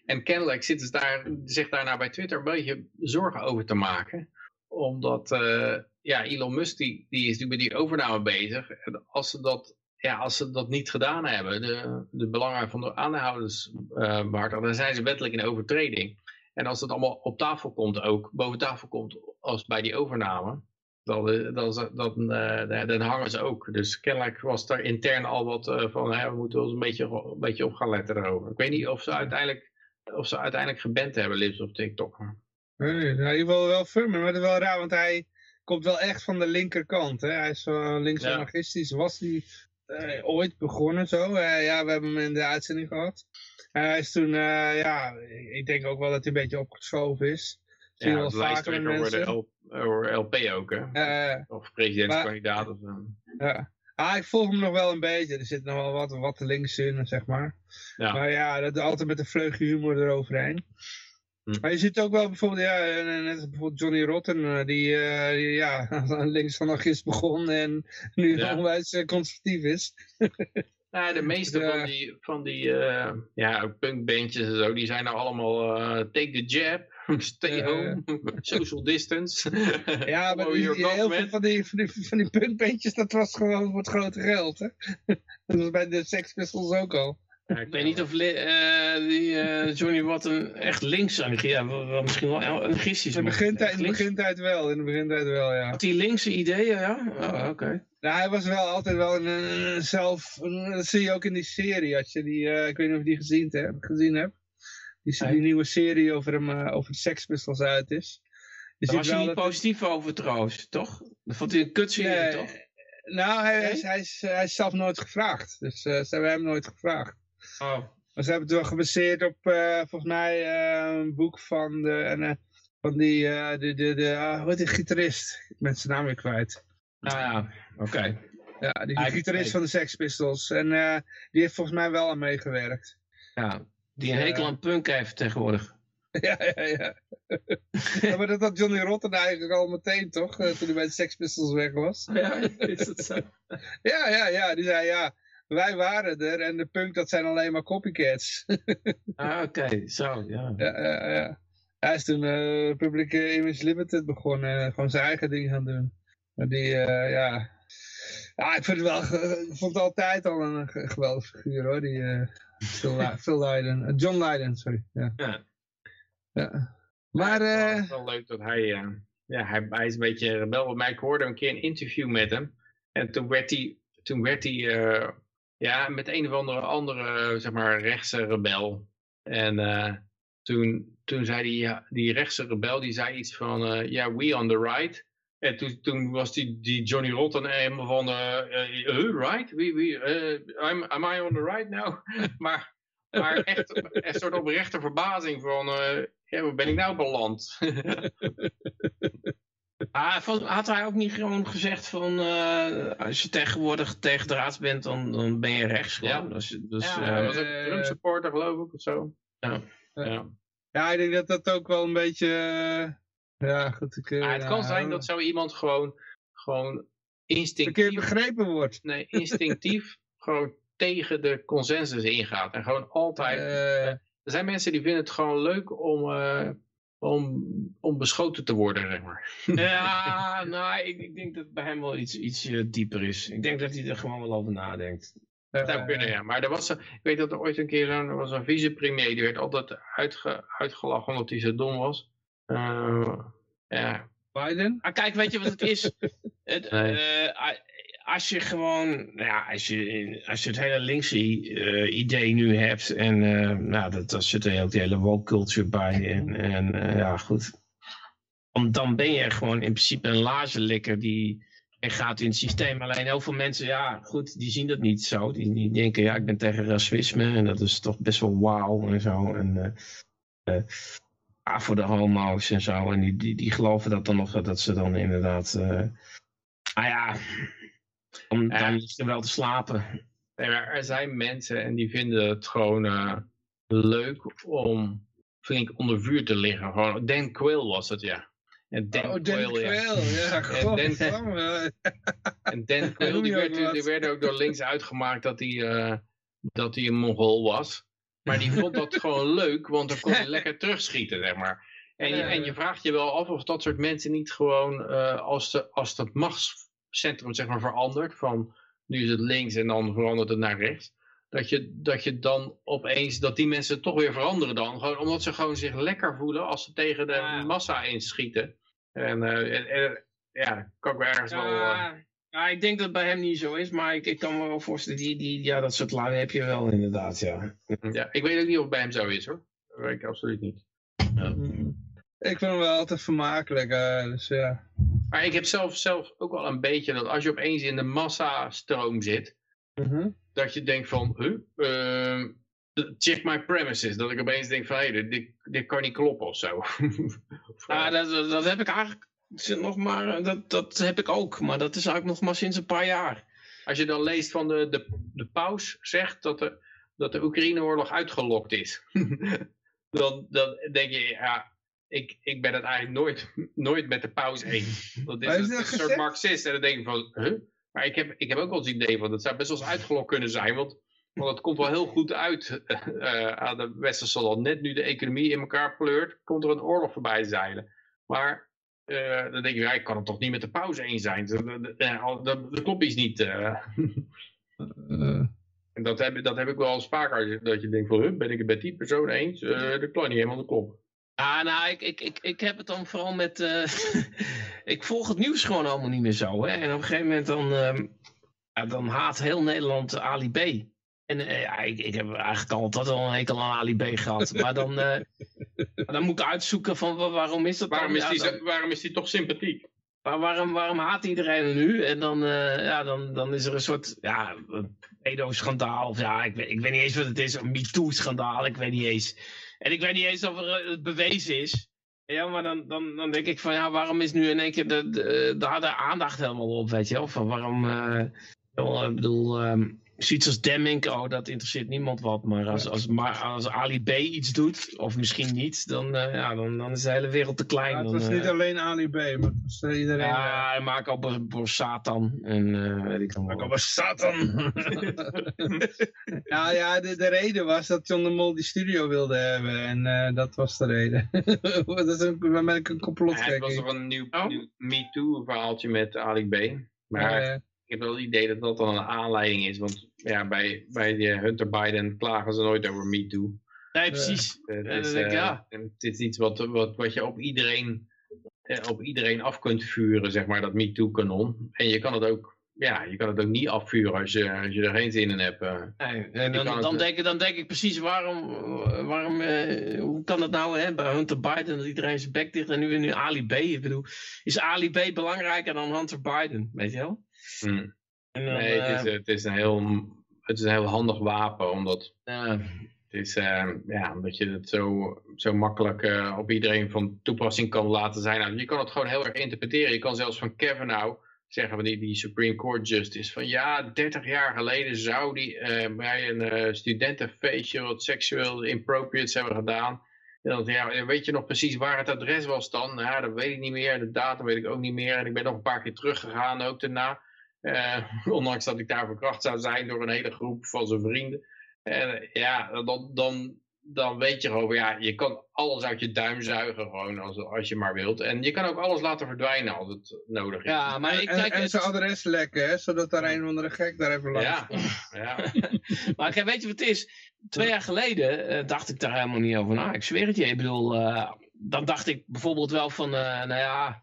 En kennelijk zitten ze daar, zich daar nou bij Twitter een beetje zorgen over te maken. Omdat, eh, ja, Elon Musk die, die is natuurlijk met die overname bezig. En als ze dat, ja, als ze dat niet gedaan hebben, de, de belangen van de aandeelhouders eh behartigen, dan zijn ze wettelijk in overtreding. En als het allemaal op tafel komt ook, boven tafel komt als bij die overname, dan, eh, dan, dan, eh, dan hangen ze ook. Dus kennelijk was er intern al wat eh, van, hè, we moeten ons een beetje, een beetje op gaan letten daarover. Ik weet niet of ze uiteindelijk, of ze uiteindelijk geband hebben, Lips op TikTok. Nee, nou, in ieder geval wel Furman, maar dat is wel raar, want hij komt wel echt van de linkerkant. Hè? Hij is zo links-anarchistisch, was hij eh, ooit begonnen zo. Eh, ja, we hebben hem in de uitzending gehad. Eh, hij is toen, eh, ja, ik denk ook wel dat hij een beetje opgeschoven is. Zie je Ja, wel vaker de mensen. L- voor LP ook, hè? Eh, of presidentskandidaat. Of, zo. ja. Ah, ik volg hem nog wel een beetje. Er zit nog wel wat, wat links in, zeg maar. Ja. Maar ja, dat altijd met een vleugje humor eroverheen. Hm. Maar je ziet ook wel bijvoorbeeld, ja, eh, net bijvoorbeeld Johnny Rotten, eh, die, eh, die ja, als een linksanarchist begon en nu Ja. onwijs conservatief is. Nou, de meeste Ja. van die, van die ja, punkbandjes en zo, die zijn nou allemaal take the jab, stay home, social distance. Ja, maar die, heel veel van die, van die, van die punkbandjes, dat was gewoon voor het grote geld, hè. dat was bij de Sex Pistols ook al. Ja, ik weet niet of eh, die eh, Johnny Watten echt links aan ja, wel, misschien wel. In maar begintijd, echt in de begintijd wel, in de begintijd wel, ja. Had hij linkse ideeën, ja? Oh, oké. Nou, hij was wel altijd wel een, een- een zelf, een- dat zie je ook in die serie, als je die, eh, ik weet niet of je die gezien hebt, gezien hebt. Die, nieuwe serie over hem, eh, over Sex Pistols uit is. Daar was hij niet positief over trouwens, toch? Dat vond hij een kutserie, Nee, toch? Nou, hij, is, hij, is, hij is zelf nooit gevraagd. Dus eh, ze hebben hem nooit gevraagd. Oh. Maar ze hebben het wel gebaseerd op, eh, volgens mij, eh, een boek van, de, en, eh, van die, de, de, de, ah, hoe heet die gitarist? Ik ben zijn naam weer kwijt. Nou ja, oké. Ja, die, gitarist van de Sex Pistols. En die heeft volgens mij wel aan meegewerkt. Ja. Die een Ja. hekel aan punk heeft tegenwoordig. ja, ja, ja. ja. Maar dat had Johnny Rotten eigenlijk al meteen, toch? toen hij bij de Sex Pistols weg was. Ja, is dat zo? Ja, ja, ja. Die zei, ja, wij waren er en de punk, dat zijn alleen maar copycats. Ah, oké, zo, ja. ja, ja, ja. Hij is toen eh Public Image Limited begonnen. en gewoon zijn eigen ding gaan doen. Maar die, eh, ja... Ja, ik vind het wel... Ik vond het altijd al een ge- geweldige figuur, hoor. Die, eh Phil, Phil Leiden. eh, John Leiden, sorry. Ja. Ja. Ja. Maar, het eh is wel leuk dat hij, eh, ja, hij, hij is een beetje rebel. Maar ik hoorde een keer een interview met hem. En toen werd hij, toen werd hij eh, ja, met een of andere, andere zeg maar, rechtse rebel. En eh, toen, toen zei die, die rechtse rebel, die zei iets van, eh, ja, we on the right. En toen, toen was die, die Johnny Rotten helemaal van, eh, eh, eh, right? We, we, eh, I'm, am I on the right now? maar, maar echt een soort oprechte verbazing van, eh, ja, waar ben ik nou beland? Ah, had hij ook niet gewoon gezegd van, eh, als je tegenwoordig tegen draads bent, dan, dan ben je rechts gewoon. Ja. Dus, dus, ja, eh, hij was ook eh, een Trump supporter geloof ik of zo. Ja. Ja. ja, ik denk dat dat ook wel een beetje... eh, ja, goed. Ik, eh, Maar het kan zijn dat zo iemand gewoon, gewoon instinctief, begrepen wordt. nee, instinctief gewoon tegen de consensus ingaat. En gewoon altijd... Eh, er zijn mensen die vinden het gewoon leuk om, eh, om, om beschoten te worden, zeg maar. ja, nou, ik, ik denk dat bij hem wel iets, iets eh, dieper is. Ik denk dat hij er gewoon wel over nadenkt. Dat zou kunnen, ja. Maar er was, ik weet dat er ooit een keer er was een vicepremier, die werd altijd uitge, uitgelachen omdat hij zo dom was. Eh, ja, Biden? Ah, kijk, weet je wat het is? Het, Nee. eh, a- als je gewoon, nou ja, als je, als je het hele linkse eh, idee nu hebt en eh, nou, dat, daar zit ook de hele woke culture bij en, en eh, ja, goed. Dan, dan ben je gewoon in principe een lazenlikker die gaat in het systeem. Alleen heel veel mensen, ja, goed, die zien dat niet zo. Die, die denken, ja, ik ben tegen racisme en dat is toch best wel wauw en zo. En ja, voor de homo's en zo. En die, die, die geloven dat dan nog, dat, dat ze dan inderdaad, ah ja, om dan er wel te slapen. Nee, maar er zijn mensen en die vinden het gewoon eh, leuk om flink onder vuur te liggen. Gewoon, Dan Quayle was het, ja. En Dan oh, Dan Quayle, ja. Quayle. Ja, Dan- godverdamme. En Dan Noem die werd, die werd ook door links uitgemaakt dat hij, eh, dat hij een Mongool was. Maar die vond dat gewoon leuk, want dan kon hij lekker terugschieten, zeg maar. En je, en je vraagt je wel af of dat soort mensen niet gewoon, eh, als, de, als dat machtscentrum zeg maar verandert, van nu is het links en dan verandert het naar rechts, dat je, dat je dan opeens, dat die mensen toch weer veranderen dan, gewoon omdat ze gewoon zich lekker voelen als ze tegen de Ja. massa inschieten. En, eh, en, en, ja, kan ik me ergens wel... eh, Ja, ik denk dat het bij hem niet zo is, maar ik, ik kan me wel voorstellen, die, die, ja, dat soort lui heb je wel inderdaad, ja. Ja, ik weet ook niet of het bij hem zo is hoor. Dat weet ik absoluut niet. Ik vind hem wel altijd vermakelijk. eh, dus ja. Maar ik heb zelf, zelf ook wel een beetje dat als je opeens in de massastroom zit, Mhm. dat je denkt van, huh, ehm, check my premises. Dat ik opeens denk van, hé, dit, dit, dit kan niet kloppen of zo. Ja, eh, dat, dat heb ik eigenlijk nog maar, dat, dat heb ik ook, maar dat is eigenlijk nog maar sinds een paar jaar. als je dan leest van de, de, de paus zegt dat de, dat de Oekraïne-oorlog uitgelokt is, dan, dan denk je, ja, ik, ik ben het eigenlijk nooit, nooit met de paus eens. Maar is een, dat soort marxist. En dan denk ik van, huh? Maar ik heb, ik heb ook wel eens het idee van, dat zou best wel eens uitgelokt kunnen zijn. Want, want het komt wel heel goed uit eh, aan de westerse land. Net nu de economie in elkaar pleurt, komt er een oorlog voorbij zeilen. Maar eh, dan denk je, ja, ik kan het toch niet met de paus eens zijn. Dat, dat, dat, dat- dat klopt iets niet. eh. En dat heb, dat heb ik wel eens vaker, dat je denkt van, huh, ben ik het met die persoon eens? Dat kan niet helemaal kloppen. Ah, nou, ik, ik, ik, ik heb het dan vooral met. eh, ik volg het nieuws gewoon allemaal niet meer zo. Hè? En op een gegeven moment dan, ehm, ja, dan haat heel Nederland Ali B. En eh, ja, ik, ik heb eigenlijk altijd al een hekel aan Ali B gehad. Maar dan, eh, dan moet ik uitzoeken van wa- waarom is dat Waarom dan? is, Ja, die, dan- waarom is die toch sympathiek? Maar waarom, waarom haat iedereen er nu? En dan, ja, dan, dan is er een soort ja, pedo-schandaal. Of ja, ik weet, ik weet niet eens wat het is. Een MeToo-schandaal, ik weet niet eens. En ik weet niet eens of er, eh, het bewezen is. Ja, maar dan, dan, dan denk ik van, ja, waarom is nu in één keer de, de, aandacht helemaal op, weet je wel? Van waarom, eh, ik bedoel, ehm, zoiets als Demming, oh, dat interesseert niemand wat. Maar als, als, maar als Ali B iets doet, of misschien niet, dan, eh, ja, dan, dan is de hele wereld te klein. ja, het was eh, niet alleen Ali B, maar het was eh, iedereen. eh, ja, hij maakt ook voor, voor Satan. En eh, weet ik dan was Satan. ja, ja de, de reden was dat John de Mol die studio wilde hebben. En eh, dat was de reden. dat is een, waar ben ik een complot Ja, het was toch een nieuw, Oh. nieuw MeToo verhaaltje met Ali B. Maar Eh, heb wel het idee dat dat dan een aanleiding is. Want ja, bij, bij die Hunter Biden klagen ze nooit over MeToo. Nee, precies. Het Ja, is, denk eh, ja. het is iets wat, wat, wat je op iedereen, eh, op iedereen af kunt vuren, zeg maar, dat MeToo-kanon. En je kan het ook, ja, je kan het ook niet afvuren als je, als je er geen zin in hebt. eh. Nee, en dan, het- dan, denk ik, dan denk ik precies waarom, waarom eh, hoe kan het nou hè, bij Hunter Biden dat iedereen zijn bek dicht en nu, nu Ali B. Ik bedoel, is Ali B belangrijker dan Hunter Biden, weet je wel? En dan, Nee, het is, eh, het, is een heel, het is een heel handig wapen, omdat ja, Het is, eh, ja, omdat je het zo, zo makkelijk eh, op iedereen van toepassing kan laten zijn. Nou, je kan het gewoon heel erg interpreteren. Je kan zelfs van Kavanaugh zeggen, van die, die Supreme Court Justice, van ja, 30 jaar geleden zou die eh, bij een eh, studentenfeestje wat seksueel inappropriates hebben gedaan. En dan, ja, weet je nog precies waar het adres was dan? Ja, dat weet ik niet meer. De datum weet ik ook niet meer. En ik ben nog een paar keer teruggegaan ook daarna. Eh, ondanks dat ik daar verkracht zou zijn door een hele groep van zijn vrienden. En ja, dan, dan, dan weet je gewoon, ja, je kan alles uit je duim zuigen gewoon als, als je maar wilt. En je kan ook alles laten verdwijnen als het nodig is. ja, maar ik en, kijk... en het- zijn adres lekken, hè, zodat daar een of andere gek daar even langs ja. Maar kijk, weet je wat het is? Twee jaar geleden eh, dacht ik daar helemaal niet over na. Ik zweer het je. Ik bedoel, eh, dan dacht ik bijvoorbeeld wel van, eh, nou ja,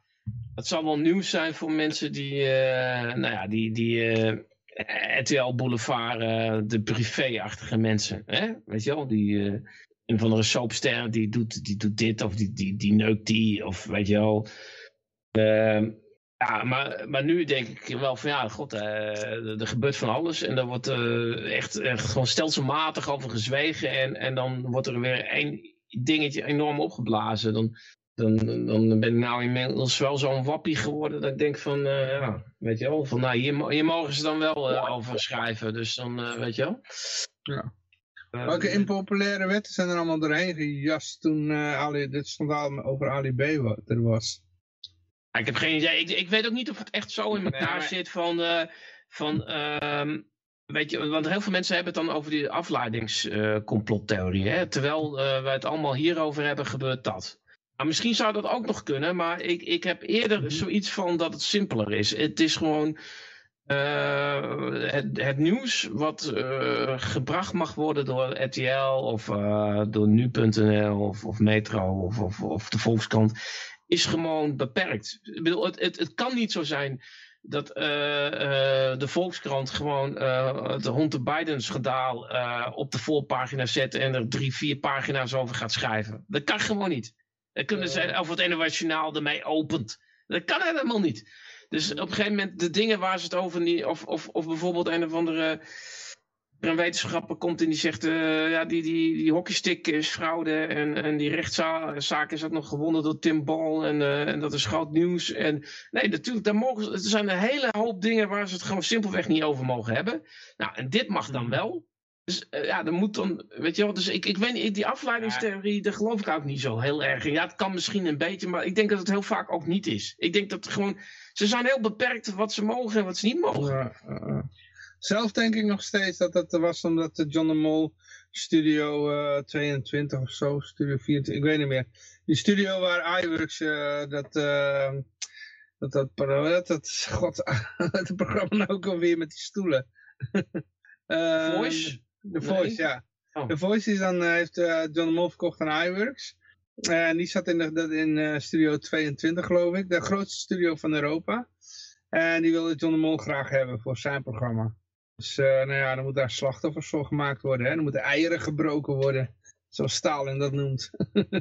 het zal wel nieuws zijn voor mensen die, eh, nou ja, die, die eh, RTL Boulevard, eh, de privé-achtige mensen. Hè? Weet je wel, die een van de soapster die doet, die doet dit of die, die, die neukt die of weet je wel. Ehm, ja, maar, maar nu denk ik wel van ja, god, er gebeurt van alles en er wordt eh, echt, echt gewoon stelselmatig over gezwegen en, en dan wordt er weer één dingetje enorm opgeblazen. Dan, dan, dan ben ik nou inmiddels wel zo'n wappie geworden dat ik denk van, eh, ja, weet je wel, van nou, hier, mo- hier mogen ze dan wel eh, over schrijven, dus dan, eh, weet je wel. Ja. Welke impopulaire wetten zijn er allemaal doorheen gejast toen eh, Ali, dit schandaal over Ali B er was? Ik heb geen idee. Ik, ik weet ook niet of het echt zo in elkaar Nee, maar- zit van... eh, van ehm, weet je, want heel veel mensen hebben het dan over die afleidingscomplottheorie. hè terwijl eh, wij het allemaal hierover hebben, gebeurt dat. Maar misschien zou dat ook nog kunnen, maar ik, ik heb eerder zoiets van dat het simpeler is. Het is gewoon eh, het, het nieuws wat eh, gebracht mag worden door RTL of eh, door nu.nl of, of Metro of, of, of de Volkskrant is gewoon beperkt. Ik bedoel, het, het, het kan niet zo zijn dat de Volkskrant gewoon eh het Hunter Biden schandaal op de voorpagina zet en er drie, vier pagina's over gaat schrijven. Dat kan gewoon niet. Dan kunnen ze, of het internationaal ermee opent. Dat kan helemaal niet. Dus op een gegeven moment de dingen waar ze het over niet, of, of, of bijvoorbeeld een of andere een wetenschapper komt en die zegt, eh, ja, die, die, die hockeystick is fraude en, en die rechtszaak is ook nog gewonnen door Tim Ball en, eh, en dat is groot nieuws. En nee, natuurlijk, daar mogen, er zijn een hele hoop dingen waar ze het gewoon simpelweg niet over mogen hebben. Nou, en dit mag dan wel. Dus eh, ja, dan moet dan, weet je wel, dus ik, ik weet niet, die afleidingstheorie, daar geloof ik ook niet zo heel erg in. Ja, het kan misschien een beetje, maar ik denk dat het heel vaak ook niet is. Ik denk dat gewoon, ze zijn heel beperkt wat ze mogen en wat ze niet mogen. Ja, eh, eh. Zelf denk ik nog steeds dat dat was omdat de John de Mol Studio eh, 22 of zo, Studio 24, ik weet niet meer. Die studio waar iWorks eh, dat, eh, dat, dat, dat, dat, god, het programma nou ook alweer met die stoelen. Eh, Voice? De Nee? Voice, ja. Oh. De Voice is dan, eh, heeft eh, John de Mol verkocht aan iWorks. Eh, En die zat in, de, in Studio 22 geloof ik, de grootste studio van Europa. En die wilde John de Mol graag hebben voor zijn programma. Dus nou ja, dan moet daar slachtoffers voor gemaakt worden. Hè? Dan moeten eieren gebroken worden. Zoals Stalin dat noemt.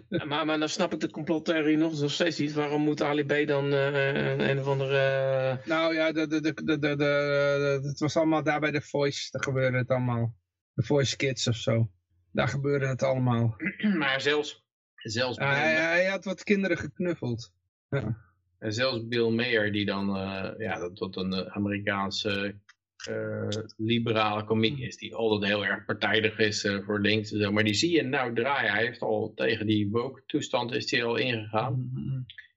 Ja, Maar, maar dan snap ik de complottheorie nog, nog steeds niet. Waarom moet Ali B dan een, of andere... Nou ja, de, de, de, de, de, de- de- het was allemaal daar bij de Voice. Daar gebeurde het allemaal. De Voice Kids of zo. Daar gebeurde het allemaal. Maar zelfs, zelfs, Ja, hij, Bill, hij had wat kinderen geknuffeld. en zelfs Bill Mayer, die dan eh, ja, dat, dat een eh, Amerikaanse eh, liberale komiek is, die altijd heel erg partijdig is voor links en zo. Maar die zie je nou draaien. Hij heeft al tegen die woke toestand is hij al ingegaan.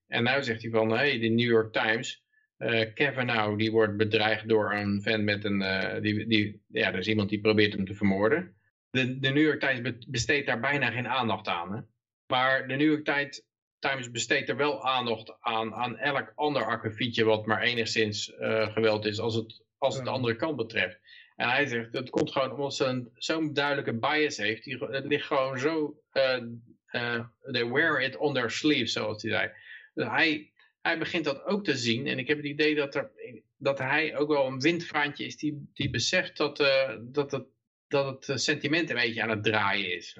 En nu zegt hij van, hé, hey, de New York Times, eh Kavanaugh, die wordt bedreigd door een fan met een, eh, die, die, ja, er is iemand die probeert hem te vermoorden. De, de New York Times be- besteedt daar bijna geen aandacht aan. Hè? Maar de New York Times, besteedt er wel aandacht aan, aan elk ander akkefietje wat maar enigszins eh, geweld is, als het, als het de andere kant betreft. En hij zegt, dat komt gewoon omdat ze zo'n duidelijke bias heeft. Die, het ligt gewoon zo, they wear it on their sleeve, zoals hij zei. Dus hij, hij begint dat ook te zien. En ik heb het idee dat, er, dat hij ook wel een windvaantje is die, die beseft dat, eh, dat, het, dat het eh, sentiment een beetje aan het draaien is.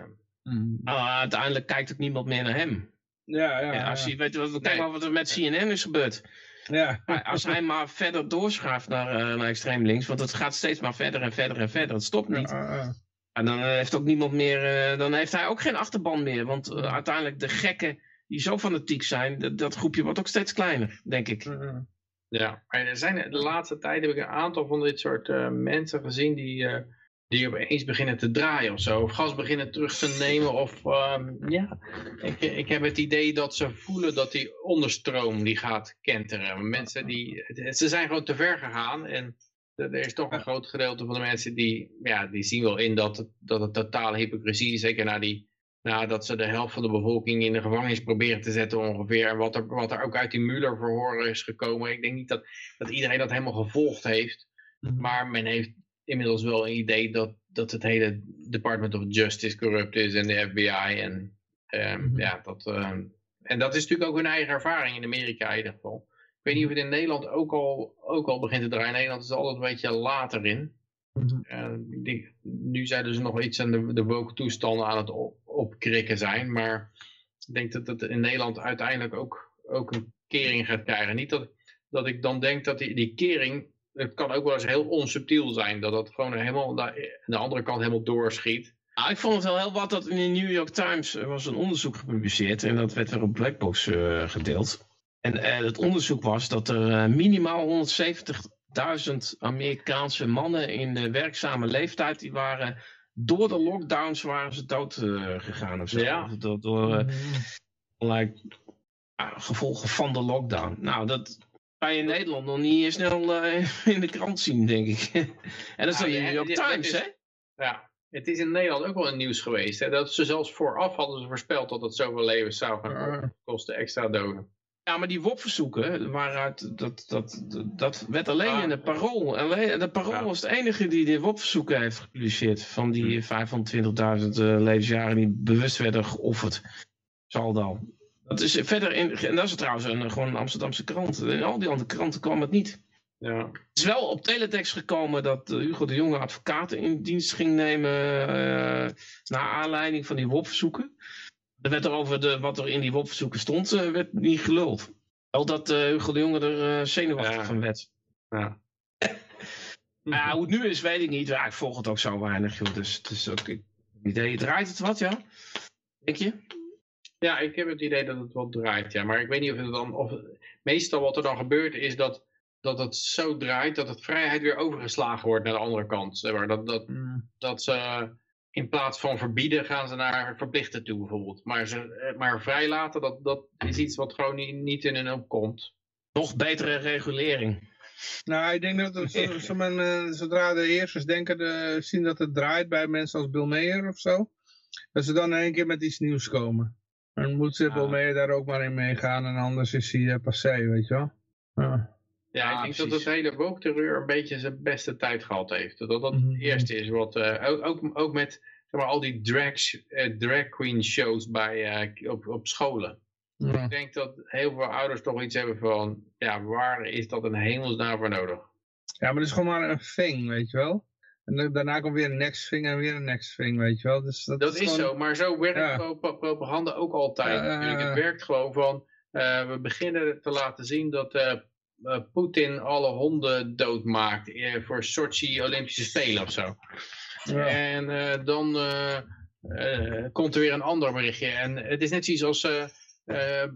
Nou, uiteindelijk kijkt ook niemand meer naar hem. Ja, ja. Ja, als ja. je, weet, je wat- kijk Nee. maar wat er met CNN is gebeurd. ja. Maar Als hij maar verder doorschuift naar, eh, naar extreem links, want het gaat steeds maar verder en verder en verder. Het stopt niet. Ja. En dan heeft ook niemand meer, eh, dan heeft hij ook geen achterban meer. Want uiteindelijk de gekken die zo fanatiek zijn, dat, dat groepje wordt ook steeds kleiner, denk ik. Ja. Ja, maar er zijn, de laatste tijd heb ik een aantal van dit soort eh, mensen gezien die, eh, die opeens beginnen te draaien of zo. Of gas beginnen terug te nemen. Of ehm, ja, ik, ik heb het idee dat ze voelen dat die onderstroom die gaat kenteren. Mensen die, ze zijn gewoon te ver gegaan en er is toch een groot gedeelte van de mensen die, ja, die zien wel in dat het, dat het totale hypocrisie is. Zeker na die, nadat ze de helft van de bevolking in de gevangenis proberen te zetten ongeveer. En wat er, wat er ook uit die Mueller-verhoren is gekomen. Ik denk niet dat, dat iedereen dat helemaal gevolgd heeft. Maar men heeft inmiddels wel een idee dat, dat het hele Department of Justice corrupt is en de FBI. En, ehm, Mhm. ja, dat, ehm, en dat is natuurlijk ook hun eigen ervaring in Amerika in ieder geval. Ik weet niet of het in Nederland ook al, ook al begint te draaien. Nederland is er altijd een beetje later in. Mhm. Eh, denk, nu zijn dus nog iets aan de, de woke toestanden aan het op, opkrikken zijn. Maar ik denk dat het in Nederland uiteindelijk ook, ook een kering gaat krijgen. Niet dat, dat ik dan denk dat die, die kering, het kan ook wel eens heel onsubtiel zijn. Dat dat gewoon helemaal naar de andere kant helemaal doorschiet. Nou, ik vond het wel heel wat dat in de New York Times er was een onderzoek gepubliceerd en dat werd weer op Blackbox eh, gedeeld. En eh, het onderzoek was dat er eh, minimaal 170.000 Amerikaanse mannen in de werkzame leeftijd, die waren door de lockdowns waren ze dood eh, gegaan of zo. Ja. Door door eh, allerlei ja, gevolgen van de lockdown. Nou, dat kan je in Nederland nog niet snel eh, in de krant zien, denk ik. en dat is Ja, dan de New York Times, is- hè? Ja, het is in Nederland ook wel een nieuws geweest. Hè? Dat ze zelfs vooraf hadden ze voorspeld dat het zoveel levens zou gaan kosten, extra doden. Ja, maar die WOP-verzoeken, waaruit, dat, dat, dat, dat werd alleen Ah. in de Parool. Alleen, de Parool Ja. was het enige die de WOP-verzoeken heeft gepubliceerd. Van die 520.000 eh, levensjaren die bewust werden geofferd. Saldo. Dat is verder in, en dat is trouwens een, gewoon een Amsterdamse krant. In al die andere kranten kwam het niet. Ja. Het is wel op teletext gekomen dat eh, Hugo de Jonge advocaten in dienst ging nemen. eh naar aanleiding van die WOP-verzoeken. Er werd er over de, wat er in die WOP-verzoeken stond, eh, werd niet geluld. Wel dat eh, Hugo de Jonge er eh, zenuwachtig van werd. Ja. Maar hoe het nu is, weet ik niet. Ja, ik volg het ook zo weinig, joh. Dus het is ook ik, idee. Draait het wat, ja? Denk je? Ja, ik heb het idee dat het wel draait, ja. Maar ik weet niet of het dan... Of, meestal wat er dan gebeurt is dat, dat het zo draait dat het vrijheid weer overgeslagen wordt naar de andere kant. Zeg maar. Dat, dat, dat ze in plaats van verbieden gaan ze naar verplichten toe bijvoorbeeld. Maar, ze, eh, maar vrijlaten, dat, dat is iets wat gewoon niet, niet in hun opkomt. Nog betere regulering. Nou, ik denk dat het, zo, zo men, eh, zodra de heersers denken, eh, zien dat het draait bij mensen als Bill Mayer of zo, dat ze dan in één keer met iets nieuws komen. Dan moet ze Ja. Bill Mayer daar ook maar in meegaan en anders is hij passé, weet je wel. Ja. Ja, ik denk dat het hele woke-terreur een beetje zijn beste tijd gehad heeft. Dat dat Mhm. het eerste is wat... eh, ook, ook, ook met zeg maar, al die drag, eh, drag queen shows bij, eh, op, op scholen. Ik denk dat heel veel ouders toch iets hebben van... Ja, waar is dat een hemelsnaam voor nodig? ja, maar het is gewoon maar een thing, weet je wel. En daarna komt weer een next thing en weer een next thing, weet je wel. Dus dat, Dat is gewoon- zo, maar zo werkt Ja. propaganda ook altijd. Het werkt gewoon van... we beginnen te laten zien dat eh, Poetin alle honden doodmaakt... eh, voor Sochi Olympische Spelen of zo. Ja. En eh, dan komt er weer een ander berichtje. En het is net zoiets als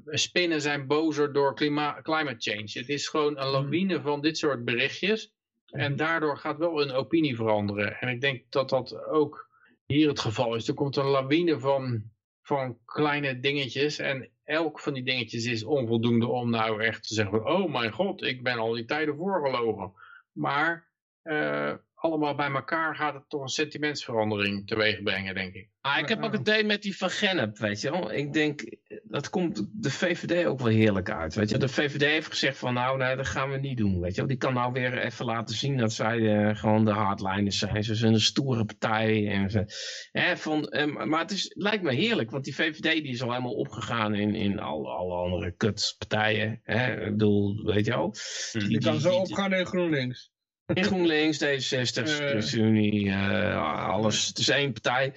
spinnen zijn bozer door klima climate change. Het is gewoon een lawine van dit soort berichtjes. En daardoor gaat wel een opinie veranderen. En ik denk dat dat ook hier het geval is. Er komt een lawine van, van kleine dingetjes. En elk van die dingetjes is onvoldoende om nou echt te zeggen... Oh mijn god, ik ben al die tijden voorgelogen. Maar eh, allemaal bij elkaar gaat het toch een sentimentsverandering teweeg brengen, denk ik. Ah, ik heb ook het idee met die van Gennep, weet je wel. Ik denk, dat komt de VVD ook wel heerlijk uit. Weet je? De VVD heeft gezegd van nou, nee, dat gaan we niet doen. Weet je? Die kan nou weer even laten zien dat zij uh, gewoon de hardliners zijn. Ze zijn een stoere partij. En ze, hè, van, uh, maar het is, lijkt me heerlijk, want die VVD die is al helemaal opgegaan in, in alle, alle andere kutpartijen. Hè? Ik bedoel, weet je wel. Die, die kan zo opgaan in GroenLinks. In GroenLinks, D66, ChristenUnie, uh, alles. Het is één partij.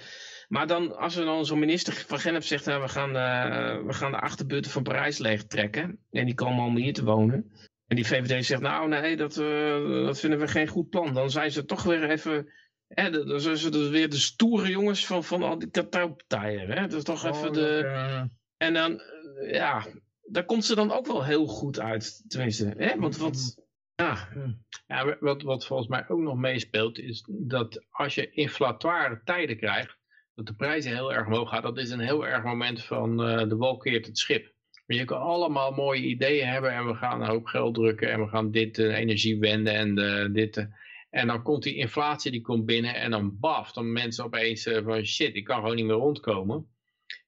Maar dan, als er dan zo'n minister van Genep zegt, nou, we, gaan, uh, we gaan de achterbuurten van Parijs leeg trekken. En die komen allemaal hier te wonen. En die VVD zegt, nou nee, dat, uh, dat vinden we geen goed plan. Dan zijn ze toch weer even... Hè, dan zijn ze dus weer de stoere jongens van, van al die kartelpartijen. Hè? Dat is toch even oh, de... Uh... En dan, ja, daar komt ze dan ook wel heel goed uit. Tenminste, hè? Want wat... Ja, ja wat, wat volgens mij ook nog meespeelt is dat als je inflatoire tijden krijgt, dat de prijzen heel erg omhoog gaan, dat is een heel erg moment van uh, de wal keert het schip. Je kan allemaal mooie ideeën hebben en we gaan een hoop geld drukken en we gaan dit uh, energie wenden en uh, dit. en dan komt die inflatie die komt binnen en dan baf, dan mensen opeens van shit, ik kan gewoon niet meer rondkomen.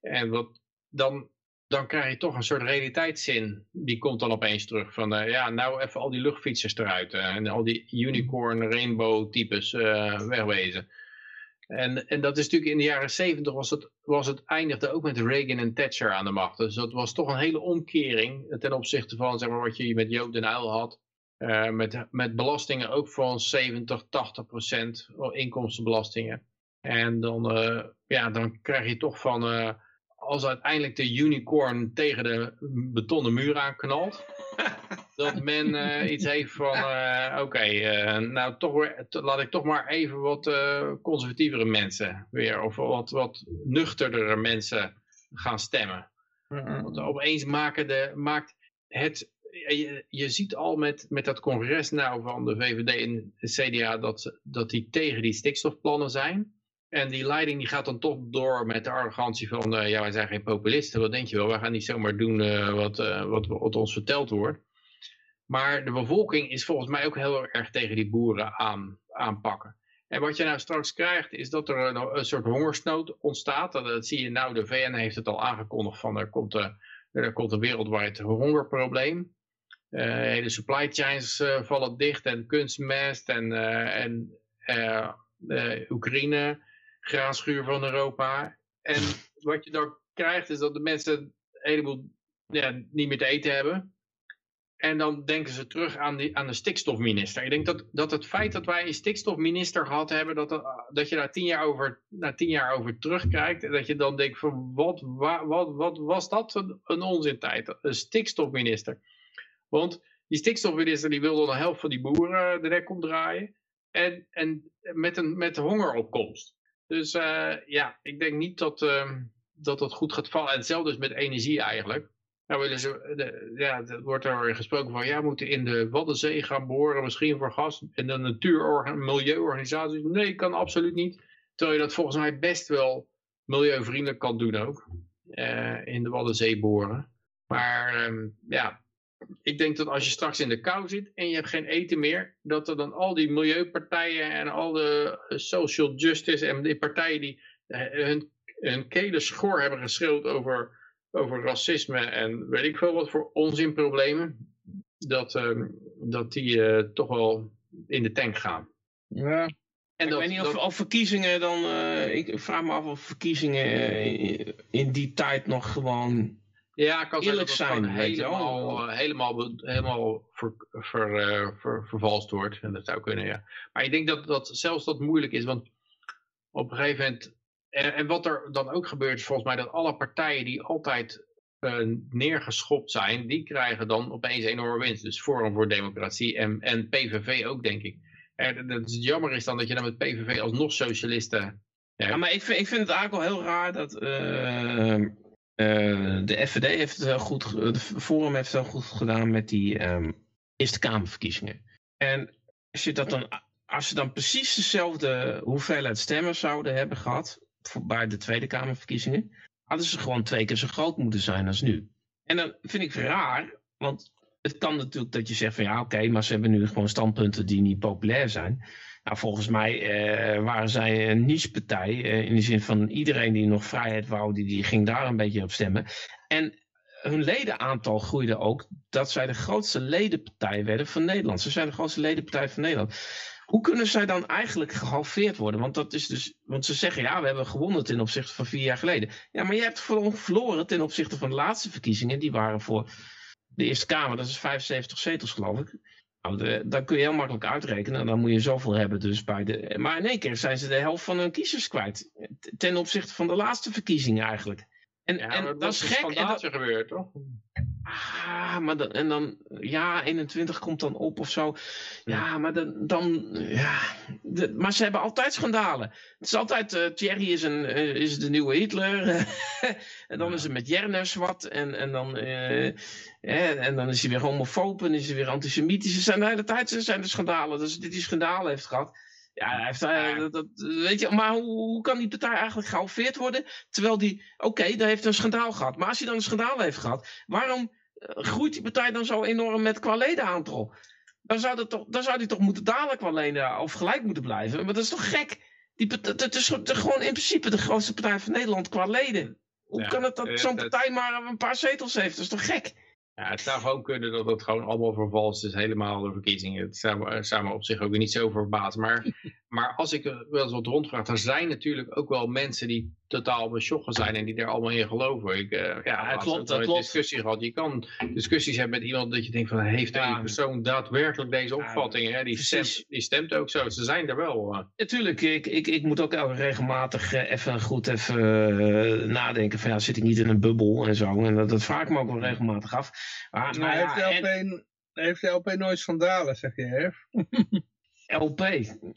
En wat, dan, dan krijg je toch een soort realiteitszin. Die komt dan opeens terug van, ja, nou even al die luchtfietsers eruit en al die unicorn, rainbow types wegwezen. En, en dat is natuurlijk in de jaren zeventig was het, was het eindigde ook met Reagan en Thatcher aan de macht. Dus dat was toch een hele omkering ten opzichte van zeg maar, wat je met Joop den Uyl had. Met, met belastingen ook van 70, 80 procent inkomstenbelastingen. En dan, ja, dan krijg je toch van, als uiteindelijk de unicorn tegen de betonnen muur aanknalt, dat men uh, iets heeft van, uh, oké, okay, uh, nou toch weer, laat ik toch maar even wat conservatievere mensen weer, of wat, wat nuchterdere mensen gaan stemmen. Want opeens maken de, maakt het, je, je ziet al met, met dat congres nou van de VVD en de CDA dat, dat die tegen die stikstofplannen zijn. En die leiding die gaat dan toch door met de arrogantie van, ja wij zijn geen populisten, wat denk je wel, wij gaan niet zomaar doen wat, wat, wat ons verteld wordt. Maar de bevolking is volgens mij ook heel erg tegen die boeren aan, aanpakken. En wat je nou straks krijgt is dat er een, soort hongersnood ontstaat. Dat, dat, zie je nou, de VN heeft het al aangekondigd van er komt, er komt een wereldwijd hongerprobleem. Hele supply chains vallen dicht en kunstmest en, en Oekraïne, graanschuur van Europa. En wat je dan krijgt is dat de mensen een heleboel ja, niet meer te eten hebben. En dan denken ze terug aan, die, aan de stikstofminister. Ik denk dat, dat het feit dat wij een stikstofminister gehad hebben, dat, dat, je daar tien jaar over, na tien jaar over terugkijkt. En dat je dan denkt van wat, wat, wat, was dat een, een onzintijd? Een stikstofminister. Want die stikstofminister die wil dan de helft van die boeren de nek omdraaien. En, en met een met hongeropkomst. Dus uh, ja, ik denk niet dat, uh, dat dat goed gaat vallen. En hetzelfde is met energie eigenlijk. Nou, dus, de, ja, er wordt er gesproken van, ja, we moeten in de Waddenzee gaan boren, misschien voor gas. En de natuur- milieuorganisaties, nee, kan absoluut niet. Terwijl je dat volgens mij best wel milieuvriendelijk kan doen ook. Uh, in de Waddenzee boren. Maar um, ja, ik denk dat als je straks in de kou zit en je hebt geen eten meer, dat er dan al die milieupartijen en al de social justice en die partijen die uh, hun, hun kelen schor hebben geschreeuwd over over racisme en weet ik veel wat voor onzinproblemen, dat, uh, dat die uh, toch wel in de tank gaan. Ja. En ik weet niet of, of verkiezingen dan, uh, ik vraag me af of verkiezingen in die tijd nog gewoon ja, kan eerlijk zijn. helemaal, helemaal, helemaal ver, ver, ver, vervalst wordt. En dat zou kunnen, ja. Maar ik denk dat, dat zelfs dat moeilijk is, want op een gegeven moment en, en, wat er dan ook gebeurt is volgens mij dat alle partijen die altijd uh, neergeschopt zijn, die krijgen dan opeens enorme winst. Dus Forum voor Democratie en, en PVV ook, denk ik. En het jammer is dan dat je dan met PVV alsnog socialisten... Ja, maar ik vind, ik vind het eigenlijk wel heel raar dat uh, uh, de FVD heeft het heel goed, het Forum heeft het heel goed gedaan met die um, Eerste Kamerverkiezingen. En als je dat dan als ze dan precies dezelfde hoeveelheid stemmen zouden hebben gehad, bij de Tweede Kamerverkiezingen, hadden ze gewoon twee keer zo groot moeten zijn als nu. En dan vind ik raar, want het kan natuurlijk dat je zegt van ja oké, maar ze hebben nu gewoon standpunten die niet populair zijn. Nou, volgens mij eh, waren zij een niche-partij. eh, in de zin van iedereen die nog vrijheid wou, die, ging daar een beetje op stemmen. En hun ledenaantal groeide ook, dat zij de grootste ledenpartij werden van Nederland. Ze zijn de grootste ledenpartij van Nederland. Hoe kunnen zij dan eigenlijk gehalveerd worden? Want, dat is dus, want ze zeggen, ja, we hebben gewonnen ten opzichte van vier jaar geleden. Ja, maar je hebt verloren ten opzichte van de laatste verkiezingen. Die waren voor de Eerste Kamer, dat is 75 zetels geloof ik. Nou, dan kun je heel makkelijk uitrekenen. Dan moet je zoveel hebben dus bij de... Maar in één keer zijn ze de helft van hun kiezers kwijt. Ten opzichte van de laatste verkiezingen eigenlijk. En, Ja, en dat is gek. En dat, schandaaltje gebeurd, toch? ah, maar dan, en dan... Ja, 21 komt dan op of zo. Ja, maar dan... dan ja, de, maar ze hebben altijd schandalen. Het is altijd... eh, Thierry is, een, eh, is de nieuwe Hitler. en dan is het met Jerners wat. En, en dan... eh, hè, en dan is hij weer homofoob en is hij weer antisemitisch. Ze zijn de hele tijd ze zijn de schandalen. Dus dit die schandalen heeft gehad. Ja, hij heeft, eh, dat, dat- weet je, maar hoe, hoe kan die partij eigenlijk gehalveerd worden? Terwijl die, oké, daar heeft een schandaal gehad. Maar als hij dan een schandaal heeft gehad, waarom eh, groeit die partij dan zo enorm met qua ledenaantal? Dan zou, dat toch, dan zou die toch moeten dalen qua leden, of gelijk moeten blijven. Maar dat is toch gek? Die, dat is gewoon- in principe de grootste partij van Nederland qua leden. Hoe Ja, kan het dat eh, zo'n partij maar een paar zetels heeft? Dat is toch gek? Ja, het zou gewoon kunnen dat het gewoon allemaal vervalst is, helemaal de verkiezingen. Het zou, me- zou me op zich ook niet zo verbazen. Maar, maar als ik er wel eens wat rondvraag, er zijn natuurlijk ook wel mensen die totaal beschokken zijn en die daar allemaal in geloven. Ik, eh, ja, laatst klopt, dat klopt. discussie gehad. Je kan discussies hebben met iemand dat je denkt van, heeft Ja. deze persoon daadwerkelijk deze opvattingen? hè? Die, stemt, die stemt ook zo. Ze zijn er wel. eh. Natuurlijk, ik, ik, ik moet ook elke regelmatig eh, even goed even nadenken van ja, zit ik niet in een bubbel en zo. En dat, dat vraag ik me ook wel regelmatig af. Maar, maar Maar heeft, ja, de en LP, heeft de LP nooit schandalen, zeg je, hè? LP.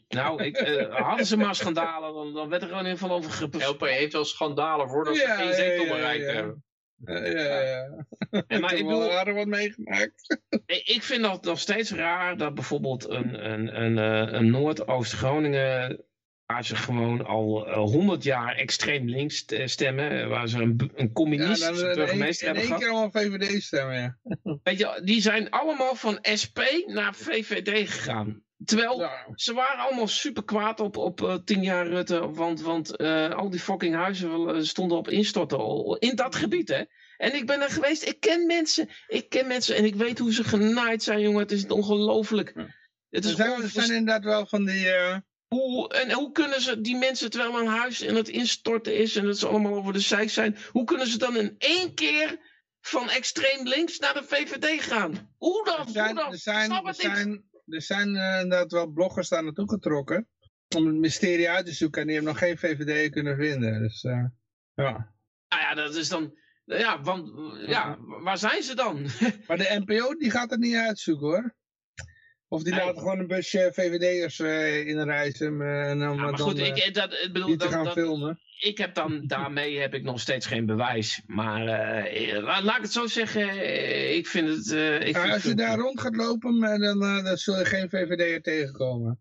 Nou, ik, eh, hadden ze maar schandalen, dan, dan werd er gewoon in ieder geval over gepraat. LP heeft wel schandalen voordat ze geen zetel bereikt ja. hebben. Ja, ja, ja. En maar ik ik heb wel bedoel, aardig wat meegemaakt. Ik vind dat nog steeds raar dat bijvoorbeeld een, een, een, eh, een Noordoost-Groningen, waar ze gewoon al honderd jaar extreem links st- stemmen, eh, waar ze een, een Ja, communistische dan in één, burgemeester in hebben één gehad. keer allemaal VVD stemmen, ja. Weet je, die zijn allemaal van SP naar VVD gegaan. Terwijl Ja. ze waren allemaal super kwaad op, op eh, tien jaar Rutte, want, want eh, al die fucking huizen eh, stonden op instorten al in dat gebied, hè. En ik ben er geweest, ik ken mensen, ik ken mensen en ik weet hoe ze genaaid zijn, jongen. Het is ongelooflijk. Het Er is zijn, er zijn inderdaad wel van die... Hoe, en hoe kunnen ze die mensen, terwijl een huis in het instorten is en dat ze allemaal over de zijk zijn, hoe kunnen ze dan in één keer van extreem links naar de VVD gaan? Hoe dan? er zijn, hoe dan? er zijn, Snap er het niet. zijn, er zijn eh, inderdaad wel bloggers daar naartoe getrokken. Om het mysterie uit te zoeken. En die hebben nog geen VVD kunnen vinden. Dus eh, ja. Nou ja, dat is dan. Ja, want, ja, waar zijn ze dan? Maar de NPO die gaat het niet uitzoeken hoor. Of die laten gewoon een busje VVD'ers eh inreizen. eh, en dan, Ja, maar dan goed, ik, dat, ik bedoel, die te dat, gaan dat- filmen. Ik heb dan, daarmee heb ik nog steeds geen bewijs. Maar eh, laat, laat ik het zo zeggen, eh, ik vind het... eh, ik vind als je het- daar rond gaat lopen, eh, dan, eh, dan zul je geen VVD'er tegenkomen.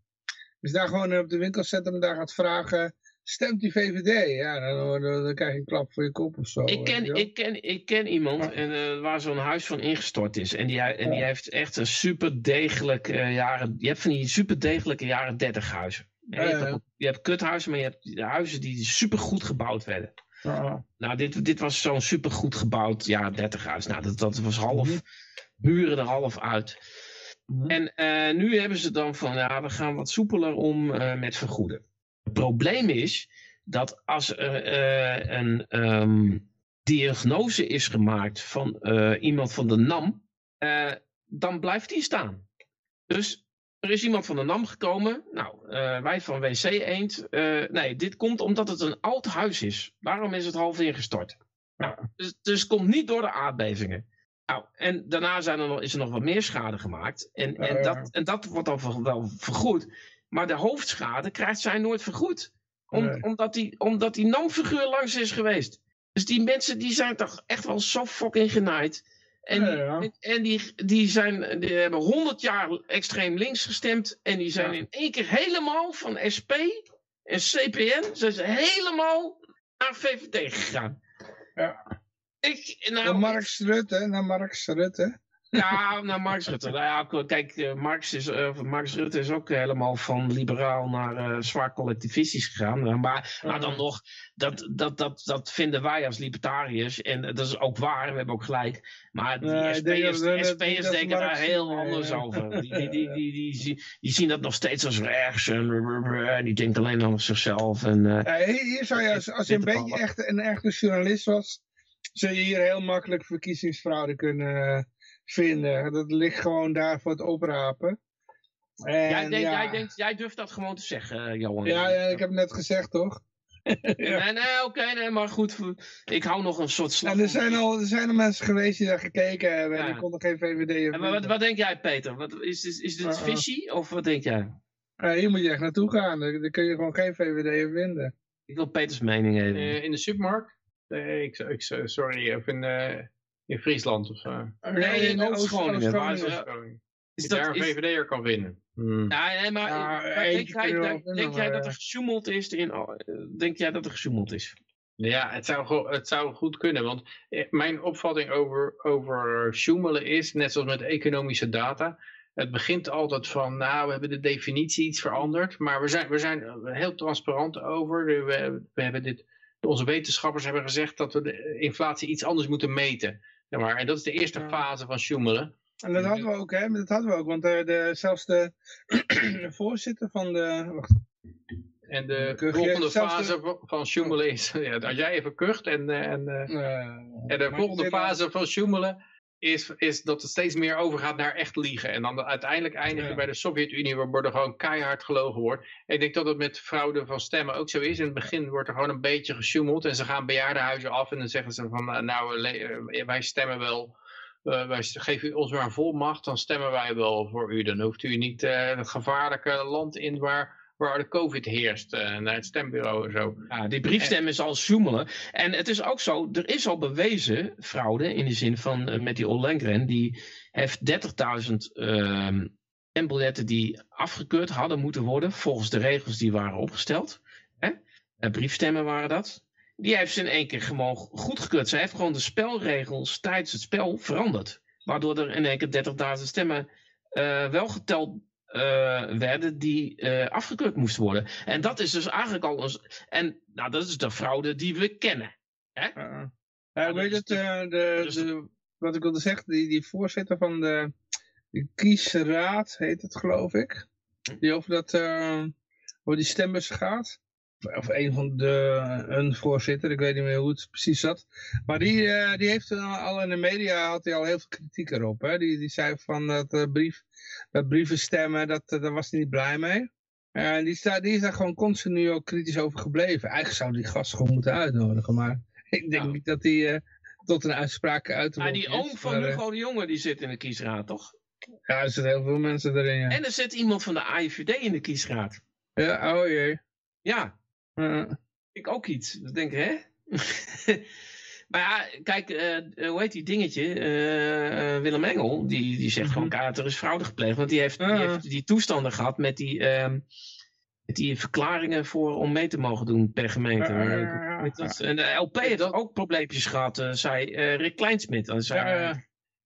Dus daar gewoon eh, op de winkelcentrum daar gaat vragen, stemt die VVD? Ja, dan, dan, dan krijg je een klap voor je kop of zo. Ik ken, ik ken, ik ken iemand en, eh, waar zo'n huis van ingestort is. En die, en die heeft echt een super degelijk eh, jaren... Je hebt van die super degelijke jaren 30 huizen. Je, hebt Ja, ja. ook- je hebt kuthuizen, maar je hebt huizen die super goed gebouwd werden. Ja. Nou, dit, dit was zo'n super goed gebouwd jaren 30 huis. Nou, dat, dat was half, Mhm. buren er half uit. Mhm. En eh, nu hebben ze dan van, ja, we gaan wat soepeler om eh, met vergoeden. Het probleem is dat als er eh, een ehm, diagnose is gemaakt van eh, iemand van de NAM, eh, dan blijft die staan. Dus er is iemand van de NAM gekomen. Nou, eh, wij van WC Eend. eh, nee, dit komt omdat het een oud huis is. Daarom is het half ingestort. Nou, dus, dus het komt niet door de aardbevingen. Nou, en daarna zijn er nog, is er nog wat meer schade gemaakt. En, en, dat, en dat wordt dan wel vergoed. Maar de hoofdschade krijgt zij nooit vergoed. Om, Nee. omdat, die, omdat die NAM-figuur langs is geweest. Dus die mensen die zijn toch echt wel zo fucking genaaid. En, Ja, die- ja. en, en die, die, zijn, die hebben 100 jaar extreem links gestemd. En die zijn Ja. in één keer helemaal van SP en CPN. Zijn ze helemaal naar VVD gegaan. Ja. Ik, nou, Naar Mark Rutte, naar Mark Rutte. Ja, nou Marx Rutte. Nou ja, kijk, eh, Marx, is, uh, Marx Rutte is ook helemaal van liberaal naar uh, zwaar collectivistisch gegaan. Maar, maar dan nog, dat, dat, dat, dat vinden wij als libertariërs. En dat is ook waar, we hebben ook gelijk. Maar die Nee, SP'ers denken daar Marx- heel anders ja. over. Die, die, die, die, die, zien dat nog steeds als rechts. En, en die denken alleen aan zichzelf. En, eh, Ja, hier, zou je, als, als je een beetje echt een echte journalist was, zou je hier heel makkelijk verkiezingsfraude kunnen eh, vinden. Dat ligt gewoon daar voor het oprapen. En, jij, denkt, ja, jij, denkt, jij durft dat gewoon te zeggen, eh, Johan. ja, ja, ik heb het net gezegd toch? Nee, nee, oké, nee, maar goed. Ik hou nog een soort slag. En er zijn, al, er zijn al mensen geweest die daar gekeken hebben en Ja. die konden geen VVD En maar wat, vinden. wat denk jij, Peter? Wat, is, is, is dit Uh-uh. fishy of wat denk jij? Ja, hier moet je echt naartoe gaan, daar, daar kun je gewoon geen VVD vinden. Ik wil Peters mening even. Eh, in de supermarkt? Nee, ik, ik, sorry, of in, eh, in Friesland of zo. Nee, in Oost-Groningen. Is dat, daar een is, VVD'er kan winnen. Hmm. ja, nee, maar Ja, maar denk, jij, denk, vinden, denk jij dat er gesjoemeld is? In, oh, eh, denk jij dat er gesjoemeld is? Ja, het zou, het zou goed kunnen. Want eh, mijn opvatting over, over sjoemelen is, net zoals met economische data. Het begint altijd van, nou, we hebben de definitie iets veranderd. Maar we zijn, we zijn er heel transparant over. We, we hebben dit, onze wetenschappers hebben gezegd dat we de inflatie iets anders moeten meten. Ja, maar, en dat is de eerste Ja. fase van sjoemelen. En dat hadden we ook, hè? Dat hadden we ook, want eh, de, zelfs de, de voorzitter van de... Wacht, En de Kuch volgende de- fase van- sjoemelen is, ja, als jij even kucht en, eh, en eh, En de volgende fase van sjoemelen is, is dat het steeds meer overgaat naar echt liegen. En dan uiteindelijk eindig je Ja. bij de Sovjet-Unie waar er gewoon keihard gelogen wordt. En ik denk dat het met fraude van stemmen ook zo is. In het begin wordt er gewoon een beetje gesjoemeld en ze gaan bejaardenhuizen af en dan zeggen ze van eh, nou le- eh, wij stemmen wel. eh, wij geven u ons maar een volmacht, dan stemmen wij wel voor u. Dan hoeft u niet eh, het gevaarlijke land in waar, waar de covid heerst, eh, naar het stembureau en zo. Ja, die briefstem is al sjoemelen. En het is ook zo, er is al bewezen fraude in de zin van eh, met die Ollengren, die heeft 30.000 ehm stembiljetten die afgekeurd hadden moeten worden volgens de regels die waren opgesteld. Hè? Eh, briefstemmen waren dat. Die heeft ze in één keer gewoon goedgekeurd. Ze heeft gewoon de spelregels tijdens het spel veranderd. Waardoor er in één keer 30.000 stemmen wel geteld werden die eh, afgekeurd moesten worden. En dat is dus eigenlijk al een, en nou, dat is de fraude die we kennen. Uh, Ja, ja, dat weet het, eh, de, dus- de, wat ik wilde zeggen, die, die voorzitter van de, de kiesraad, heet het geloof ik, die over, dat, eh, over die stembus gaat. Of, een van de, een voorzitter, ik weet niet meer hoe het precies zat. Maar die, eh, die heeft al- in de media, had hij al heel veel kritiek erop. Hè? Die, die zei van dat, eh, brief, dat brieven stemmen, dat, eh, daar was hij niet blij mee. En die, sta, die is daar gewoon continu ook kritisch over gebleven. Eigenlijk zou die gast gewoon moeten uitnodigen, maar ik denk Ja. niet dat hij tot een uitspraak uit Maar die oom van Hugo de Jonge die zit in de kiesraad, toch? Ja, er zitten heel veel mensen erin, ja. En er zit iemand van de AIVD in de kiesraad. Ja, oh jee. Ja, Uh, ik ook iets. Dat denk ik, hè? maar ja, kijk, eh, hoe heet die dingetje? Eh, eh, Willem Engel, die, die zegt gewoon, Mhm. kaart, er is fraude gepleegd. Want die heeft, die, Ja. heeft die toestanden gehad met die, ehm, met die verklaringen voor om mee te mogen doen per gemeente. Dat- En de LP heeft Dat- ook probleempjes gehad, eh, zei eh, Rick Kleinsmit. Dan zei, ja,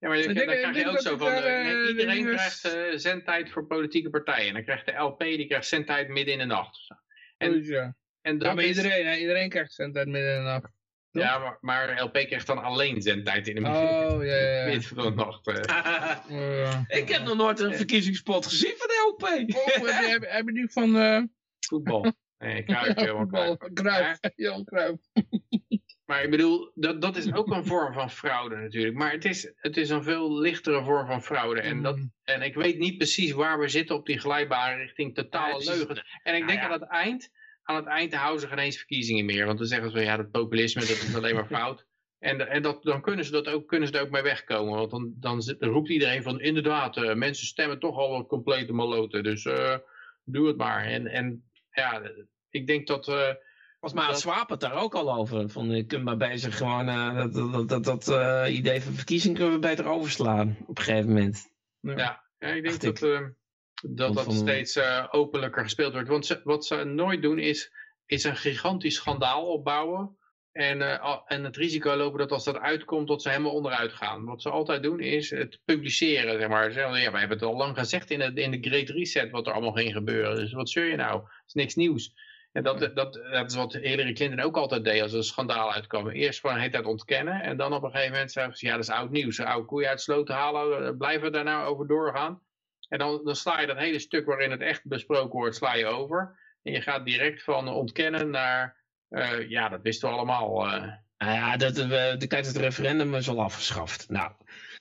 maar je, dan denk- ik krijg je ook zo van, eh, eh, iedereen de krijgt eh, zendtijd voor politieke partijen. En dan krijgt de LP, die krijgt zendtijd midden in de nacht. En, ja. En dat Ja, maar is- iedereen, hè, iedereen krijgt uit midden in de nacht. Ja, maar, maar LP krijgt dan alleen zendtijd in de Oh, ja, ja, ja. midden van de nacht. eh. Ik heb nog nooit een verkiezingspot gezien van de LP. Oh, heb, je, heb, heb je die van uh, Voetbal. Nee, Johan Cruijff. Maar ik bedoel, dat, dat is ook een vorm van fraude natuurlijk. Maar het is, het is een veel lichtere vorm van fraude. En, dat, Mm. en ik weet niet precies waar we zitten op die glijbaan richting totale precies. leugen. En ik Nou denk ja. aan het eind, aan het eind houden ze geen eens verkiezingen meer. Want dan zeggen ze van ja, dat populisme, dat is alleen maar fout. En, en dat, dan kunnen ze, dat ook, kunnen ze er ook mee wegkomen. Want dan, dan, zit- dan roept iedereen van inderdaad, eh, mensen stemmen toch al een complete maloten. Dus eh, doe het maar. En, en ja, ik denk dat... eh, Volgens mij had Swaap het daar ook al over. Van, je kunt maar bezig gewoon eh, dat, dat, dat, dat eh, idee van verkiezing kunnen we beter overslaan op een gegeven moment. Ja, ja ik denk dat, eh, dat dat steeds eh, openlijker gespeeld wordt. Want ze, wat ze nooit doen is, is een gigantisch schandaal opbouwen. En, eh, en het risico lopen dat als dat uitkomt, dat ze helemaal onderuit gaan. Wat ze altijd doen is het publiceren. Zeg maar. Ze zeggen, ja, we hebben het al lang gezegd in, het, in de Great Reset wat er allemaal ging gebeuren. Dus wat zeur je nou? Het is niks nieuws. En dat, dat, dat is wat Hillary Clinton ook altijd deed als er een schandaal uitkwam. Eerst gewoon hele tijd ontkennen. En dan op een gegeven moment zeggen ze, ja dat is oud nieuws. Oude koeien uit sloot halen, eh, blijven we daar nou over doorgaan? En dan, dan sla je dat hele stuk waarin het echt besproken wordt, sla je over. En je gaat direct van ontkennen naar, eh, ja dat wisten we allemaal. eh. Nou ja, dat, we, de, kijk, het referendum is al afgeschaft. Nou,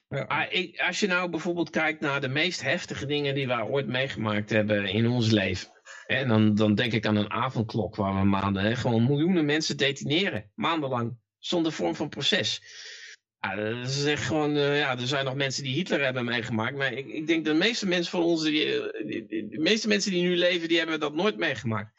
Ja. maar ik, als je nou bijvoorbeeld kijkt naar de meest heftige dingen die wij ooit meegemaakt hebben in ons leven. En dan, dan denk ik aan een avondklok waar we maanden hè, gewoon miljoenen mensen detineren. Maandenlang. Zonder vorm van proces. Ja, dat is echt gewoon, eh, ja, er zijn nog mensen die Hitler hebben meegemaakt. Maar ik, ik denk dat de meeste mensen van ons, die, eh, die- de meeste mensen die nu leven, die hebben dat nooit meegemaakt.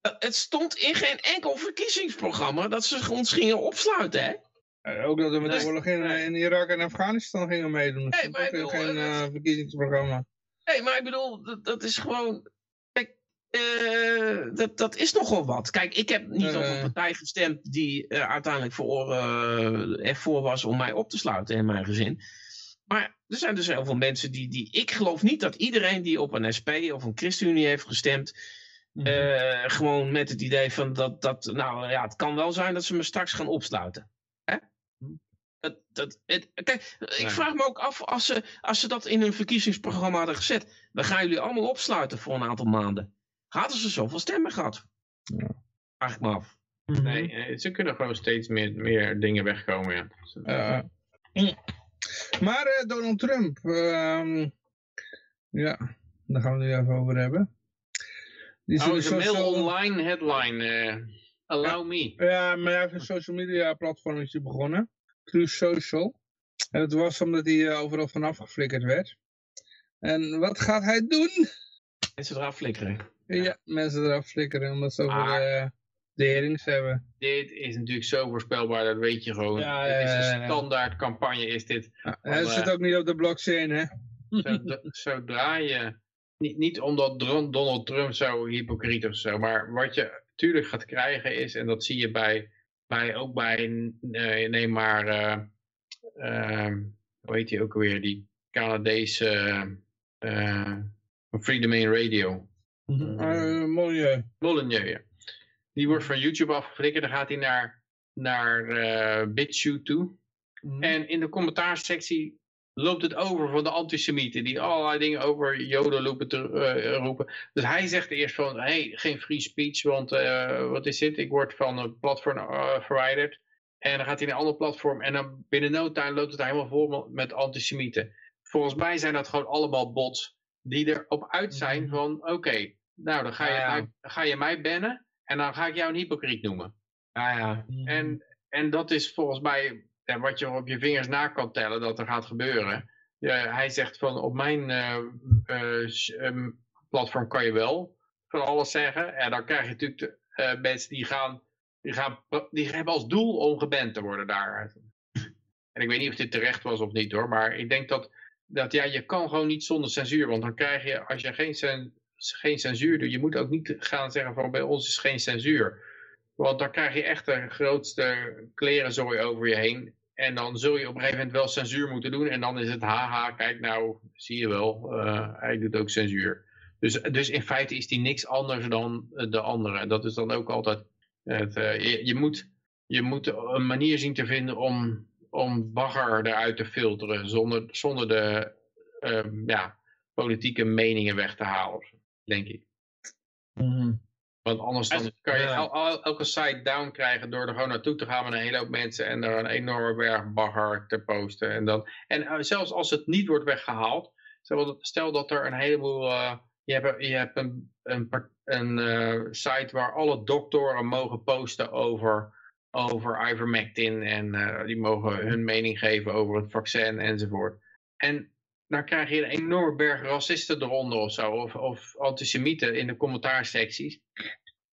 Eh, Het stond in geen enkel verkiezingsprogramma dat ze ons gingen opsluiten, hè? Ook dat we met de oorlog in, in Irak en Afghanistan gingen meedoen. Nee, maar ook ik bedoel, geen verkiezingsprogramma. Nee, maar ik bedoel, dat, dat is gewoon. Eh, dat, dat is nogal wat. Kijk, ik heb niet op Eh. een partij gestemd die eh, uiteindelijk voor, eh, ervoor was om mij op te sluiten en mijn gezin. Maar er zijn dus heel veel mensen die, die. Ik geloof niet dat iedereen die op een SP of een ChristenUnie heeft gestemd. Mhm. eh, gewoon met het idee van dat, dat. Nou ja, het kan wel zijn dat ze me straks gaan opsluiten. Hè? Dat, dat, het, kijk, ik Nee. vraag me ook af als ze, als ze dat in hun verkiezingsprogramma hadden gezet. We gaan jullie allemaal opsluiten voor een aantal maanden. Hadden ze zoveel stemmen gehad? Ja. Vraag ik me af. Nee, eh, ze kunnen gewoon steeds meer, meer dingen wegkomen. Ja. Mm. maar eh, Donald Trump, ehm, ja, daar gaan we het nu even over hebben. Die is Oh, een de mail social- online headline. eh, allow me. Ja, maar hij heeft een social media platformetje begonnen. True Social. En dat was omdat hij overal vanaf geflikkerd werd. En wat gaat hij doen? Mensen eraf flikkeren. Ja, mensen eraf flikkeren omdat ze over Maar- de, herings hebben. Dit is natuurlijk zo voorspelbaar, dat weet je gewoon. Ja, dit is een standaard campagne is dit. Ja, eh, zit ook niet op de blockchain, hè? Zodra, zodra je, niet, niet omdat Donald Trump zo hypocriet of zo, maar wat je natuurlijk gaat krijgen is, en dat zie je bij, bij ook bij, eh, neem maar, eh, eh, hoe heet die ook alweer, die Canadese eh, Free Domain Radio. Eh, milieu. Molyneux, ja. Die wordt van YouTube afgeflikkerd, dan gaat hij naar, naar eh BitChute toe. En in de commentaarsectie loopt het over van de antisemieten die allerlei dingen over joden lopen te, eh, roepen. Dus hij zegt eerst van, hey, geen free speech, want eh, wat is dit? Ik word van een platform eh, verwijderd. En dan gaat hij naar een ander platform en dan binnen no time loopt het helemaal vol met antisemieten. Volgens mij zijn dat gewoon allemaal bots die erop uit zijn Mhm. van, oké, nou dan ga je, Ja, ja. mij- ga je mij bannen en dan ga ik jou een hypocriet noemen. Ja, ja. En, en dat is volgens mij wat je op je vingers na kan tellen dat er gaat gebeuren. Ja, hij zegt van op mijn eh, eh, ehm, platform kan je wel van alles zeggen. En dan krijg je natuurlijk de, eh, mensen die gaan, die gaan, die hebben als doel om geband te worden daar. En ik weet niet of dit terecht was of niet hoor, maar ik denk dat, dat ja, je kan gewoon niet zonder censuur. Want dan krijg je, als je geen, geen censuur doet, je moet ook niet gaan zeggen van bij ons is geen censuur. Want dan krijg je echt de grootste klerenzooi over je heen. En dan zul je op een gegeven moment wel censuur moeten doen. En dan is het haha, kijk nou, zie je wel, eh, hij doet ook censuur. Dus, dus in feite is die niks anders dan eh, de andere. Dat is dan ook altijd eh, je, je, moet, je moet een manier zien te vinden om, om bagger eruit te filteren. Zonder, zonder de ehm, ja, politieke meningen weg te halen, denk ik. Mhm. Want anders dan kan je ja. el- el- elke site down krijgen door er gewoon naartoe te gaan met een hele hoop mensen en er een enorme berg bagger te posten. En, dan, en eh, zelfs als het niet wordt weggehaald, stel dat, er een heleboel, eh, je hebt, je hebt een, een, een eh, site waar alle doktoren mogen posten over, over ivermectin en eh, die mogen hun mening geven over het vaccin enzovoort. En dan krijg je een enorme berg racisten eronder of zo, of, of antisemieten in de commentaarsecties.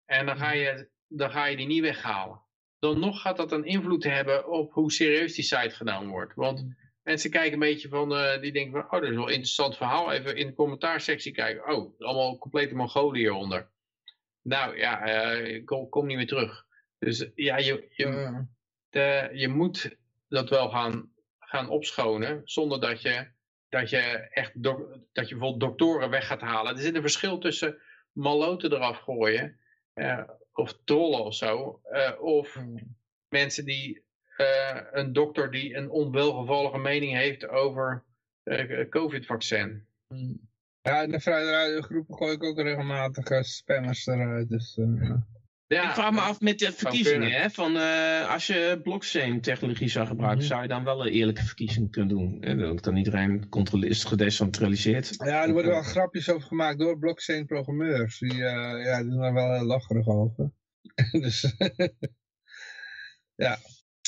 En dan ga, je, dan ga je die niet weghalen. Dan nog gaat dat een invloed hebben op hoe serieus die site genomen wordt. Want mensen kijken een beetje van, eh, die denken van, oh, dat is wel een interessant verhaal. Even in de commentaarsectie kijken. Oh, allemaal complete Mongolen hieronder. Nou ja, eh, kom, kom niet meer terug. Dus ja, je, je, de, je moet dat wel gaan, gaan opschonen zonder dat je, dat je echt dat je bijvoorbeeld doktoren weg gaat halen. Er zit een verschil tussen maloten eraf gooien eh, of trollen of zo. eh, of Hmm. mensen die eh, een dokter die een onwelgevallige mening heeft over COVID-vaccin. ja, in de radiogroepen gooi ik ook regelmatig spammers eruit. Dus, eh, Ja, ik vraag me af met de verkiezingen, hè, van eh, als je blockchain technologie zou gebruiken, Mhm. zou je dan wel een eerlijke verkiezing kunnen doen? En dat dan iedereen controle- is gedecentraliseerd. ja, er worden wel grapjes over gemaakt door blockchain-programmeurs. Die, eh, ja, die doen er wel heel lacherig over. dus, ja.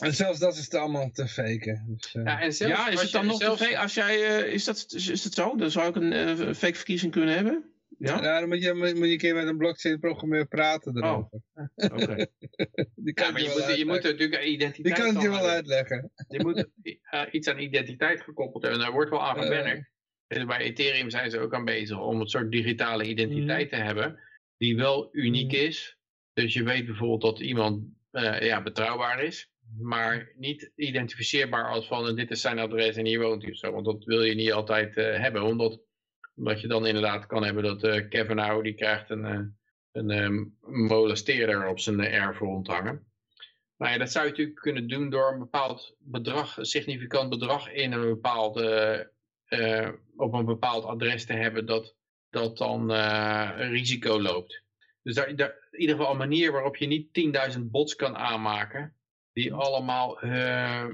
En zelfs dat is het allemaal te faken. Dus, eh, Ja, en zelfs ja, is als het dan nog zelfs- te fake? Als jij, eh, is, dat, is, het zo? Dan zou ik een eh, fake verkiezing kunnen hebben? Ja? Ja, dan moet je, moet je een keer met een blockchain-programmeur praten erover. Oké. Die kan Ja, maar je moet, je moet natuurlijk Die identiteit kan het je wel uitleggen. Je moet eh, iets aan identiteit gekoppeld hebben. Daar wordt wel aan Eh. gewerkt. En bij Ethereum zijn ze ook aan bezig om een soort digitale identiteit te hebben. Die wel uniek Mhm. is. Dus je weet bijvoorbeeld dat iemand eh, ja, betrouwbaar is. Maar niet identificeerbaar als van dit is zijn adres en hier woont hij of zo. Want dat wil je niet altijd eh, hebben. Omdat, omdat je dan inderdaad kan hebben dat eh Kevin Nou die krijgt een, eh, een eh, molesteerder op zijn eh, erfgrond hangen. Maar dat zou je natuurlijk kunnen doen door een bepaald bedrag, een significant bedrag in een bepaald, eh, op een bepaald adres te hebben dat, dat dan een risico loopt. Dus daar, in ieder geval een manier waarop je niet 10.000 bots kan aanmaken, die allemaal eh,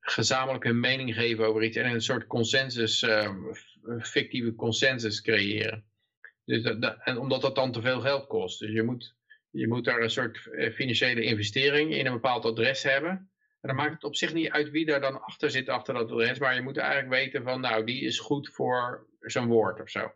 gezamenlijk hun mening geven over iets en een soort consensus, eh, f- fictieve consensus creëren. Dus dat, dat- en omdat dat dan te veel geld kost. Dus je moet, je moet daar een soort eh, financiële investering in een bepaald adres hebben. En dan maakt het op zich niet uit wie daar dan achter zit, achter dat adres. Maar je moet eigenlijk weten van, nou, die is goed voor zijn woord of zo.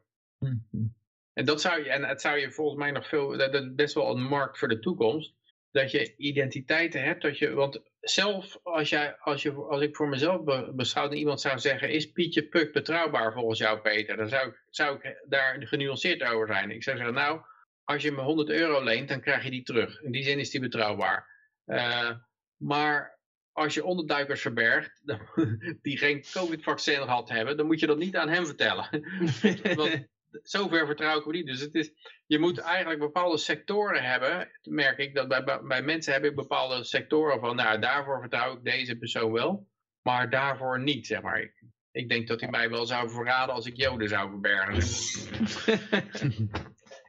En dat zou je, en het zou je volgens mij nog veel, dat dat is best wel een markt voor de toekomst. Dat je identiteiten hebt, dat je, want zelf als, jij, als, je, als ik voor mezelf be, iemand zou zeggen, is Pietje Puk betrouwbaar volgens jou Peter? Dan zou ik, zou ik daar genuanceerd over zijn. Ik zou zeggen, nou, als je me 100 euro leent, dan krijg je die terug. In die zin is die betrouwbaar. Eh, maar als je onderduikers verbergt, die geen COVID-vaccin gehad hebben, dan moet je dat niet aan hem vertellen. Want zover vertrouw ik hem niet. Dus het is, je moet eigenlijk bepaalde sectoren hebben. merk ik dat bij, bij, mensen heb ik bepaalde sectoren van, nou daarvoor vertrouw ik deze persoon wel, maar daarvoor niet, zeg maar. Ik, ik denk dat hij mij wel zou verraden als ik joden zou verbergen.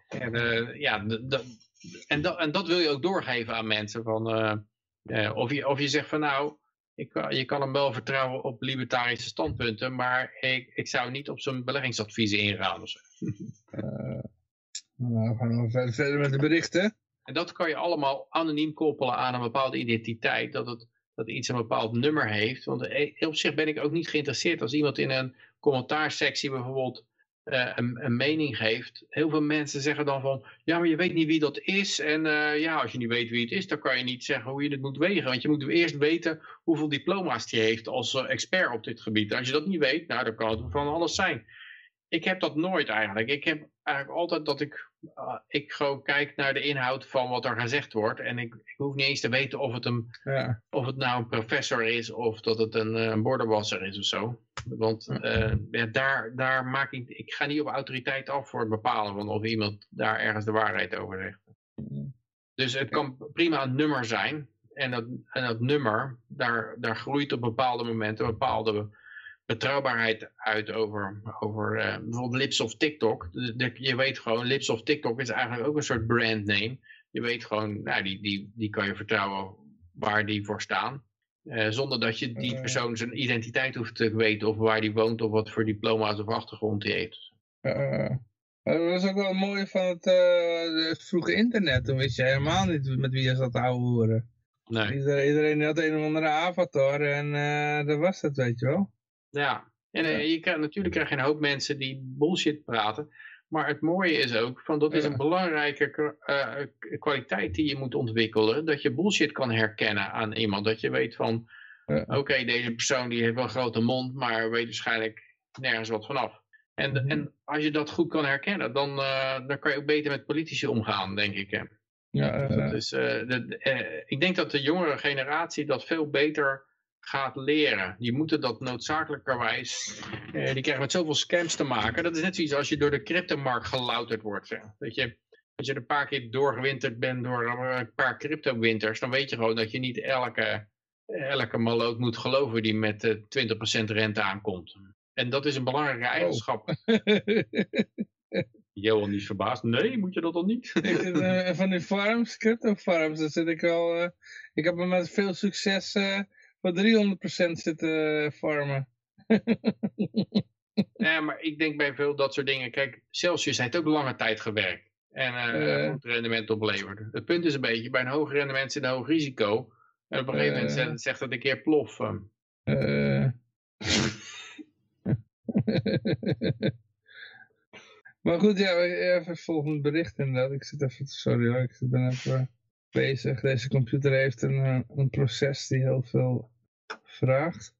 en, eh, ja, en, dat, en dat wil je ook doorgeven aan mensen. Van, eh, eh, of, je, of je zegt van nou, ik, kan- je kan hem wel vertrouwen op libertarische standpunten, maar ik, ik zou niet op zijn beleggingsadviezen ingaan. of zo. Nou, we gaan nog verder, met de berichten. En dat kan je allemaal anoniem koppelen aan een bepaalde identiteit. Dat, het, dat iets een bepaald nummer heeft. Want eh, op zich ben ik ook niet geïnteresseerd als iemand in een commentaarsectie bijvoorbeeld eh, een, een mening geeft. Heel veel mensen zeggen dan van, ja maar je weet niet wie dat is. En eh, ja, als je niet weet wie het is, dan kan je niet zeggen hoe je het moet wegen. Want je moet eerst weten hoeveel diploma's hij heeft als eh, expert op dit gebied. Als je dat niet weet, nou dan kan het van alles zijn. Ik heb dat nooit eigenlijk. Ik heb eigenlijk altijd dat ik, ik gewoon kijk naar de inhoud van wat er gezegd wordt. En ik, ik hoef niet eens te weten of het, een, Ja. of het nou een professor is of dat het een, eh, een bordenwasser is of zo. Want eh, ja, daar, daar maak ik, ik ga niet op autoriteit af voor het bepalen van of iemand daar ergens de waarheid over zegt. Dus het kan prima een nummer zijn. En dat, en dat nummer, daar, daar groeit op bepaalde momenten een bepaalde betrouwbaarheid uit over, over eh, bijvoorbeeld Lips of TikTok. De- de- je weet gewoon, Lips of TikTok is eigenlijk ook een soort brandname. Je weet gewoon, nou, die, die, die kan je vertrouwen waar die voor staan. Eh, zonder dat je die Eh. persoon zijn identiteit hoeft te weten of waar die woont of wat voor diploma's of achtergrond die heeft. Eh, dat was ook wel mooi van het, eh, het vroege internet. Toen wist je helemaal niet met wie je zat te horen. Nee. Iedereen, iedereen had een of andere avatar en eh, dat was het, weet je wel. Ja, en eh, je krijgt, natuurlijk krijg je een hoop mensen die bullshit praten. Maar het mooie is ook, van dat is Ja. een belangrijke eh, kwaliteit die je moet ontwikkelen. Dat je bullshit kan herkennen aan iemand. Dat je weet van, Ja. oké, deze persoon die heeft wel een grote mond, maar weet waarschijnlijk nergens wat vanaf. En, Mhm. en als je dat goed kan herkennen, dan, eh, dan kan je ook beter met politici omgaan, denk ik. hè. Ja, eh, Dus de, ik denk dat de jongere generatie dat veel beter gaat leren. Die moeten dat noodzakelijkerwijs, eh, die krijgen met zoveel scams te maken. Dat is net zoiets als je door de cryptomarkt gelouterd wordt. Zeg. Dat je, als je er een paar keer doorgewinterd bent door een paar crypto-winters, dan weet je gewoon dat je niet elke, elke maloot moet geloven die met eh 20% rente aankomt. En dat is een belangrijke eigenschap. Johan die is verbaasd. Nee, moet je dat dan niet? ik zit, eh, van die farms, crypto farms, daar zit ik al, eh, ik heb er met veel succes eh voor 300% zitten eh, farmen. Ja, maar ik denk bij veel dat soort dingen. Kijk, Celsius heeft ook lange tijd gewerkt. En eh Eh. goed rendement opleverd. Het punt is een beetje, bij een hoog rendement zit een hoog risico. En op een gegeven moment Eh. zegt- zegt dat een keer plof. eh. Eh. maar goed, ja, even het volgende bericht inderdaad. Ik zit even, sorry hoor, ik ben even bezig. Deze computer heeft een, eh, een proces die heel veel vraagt.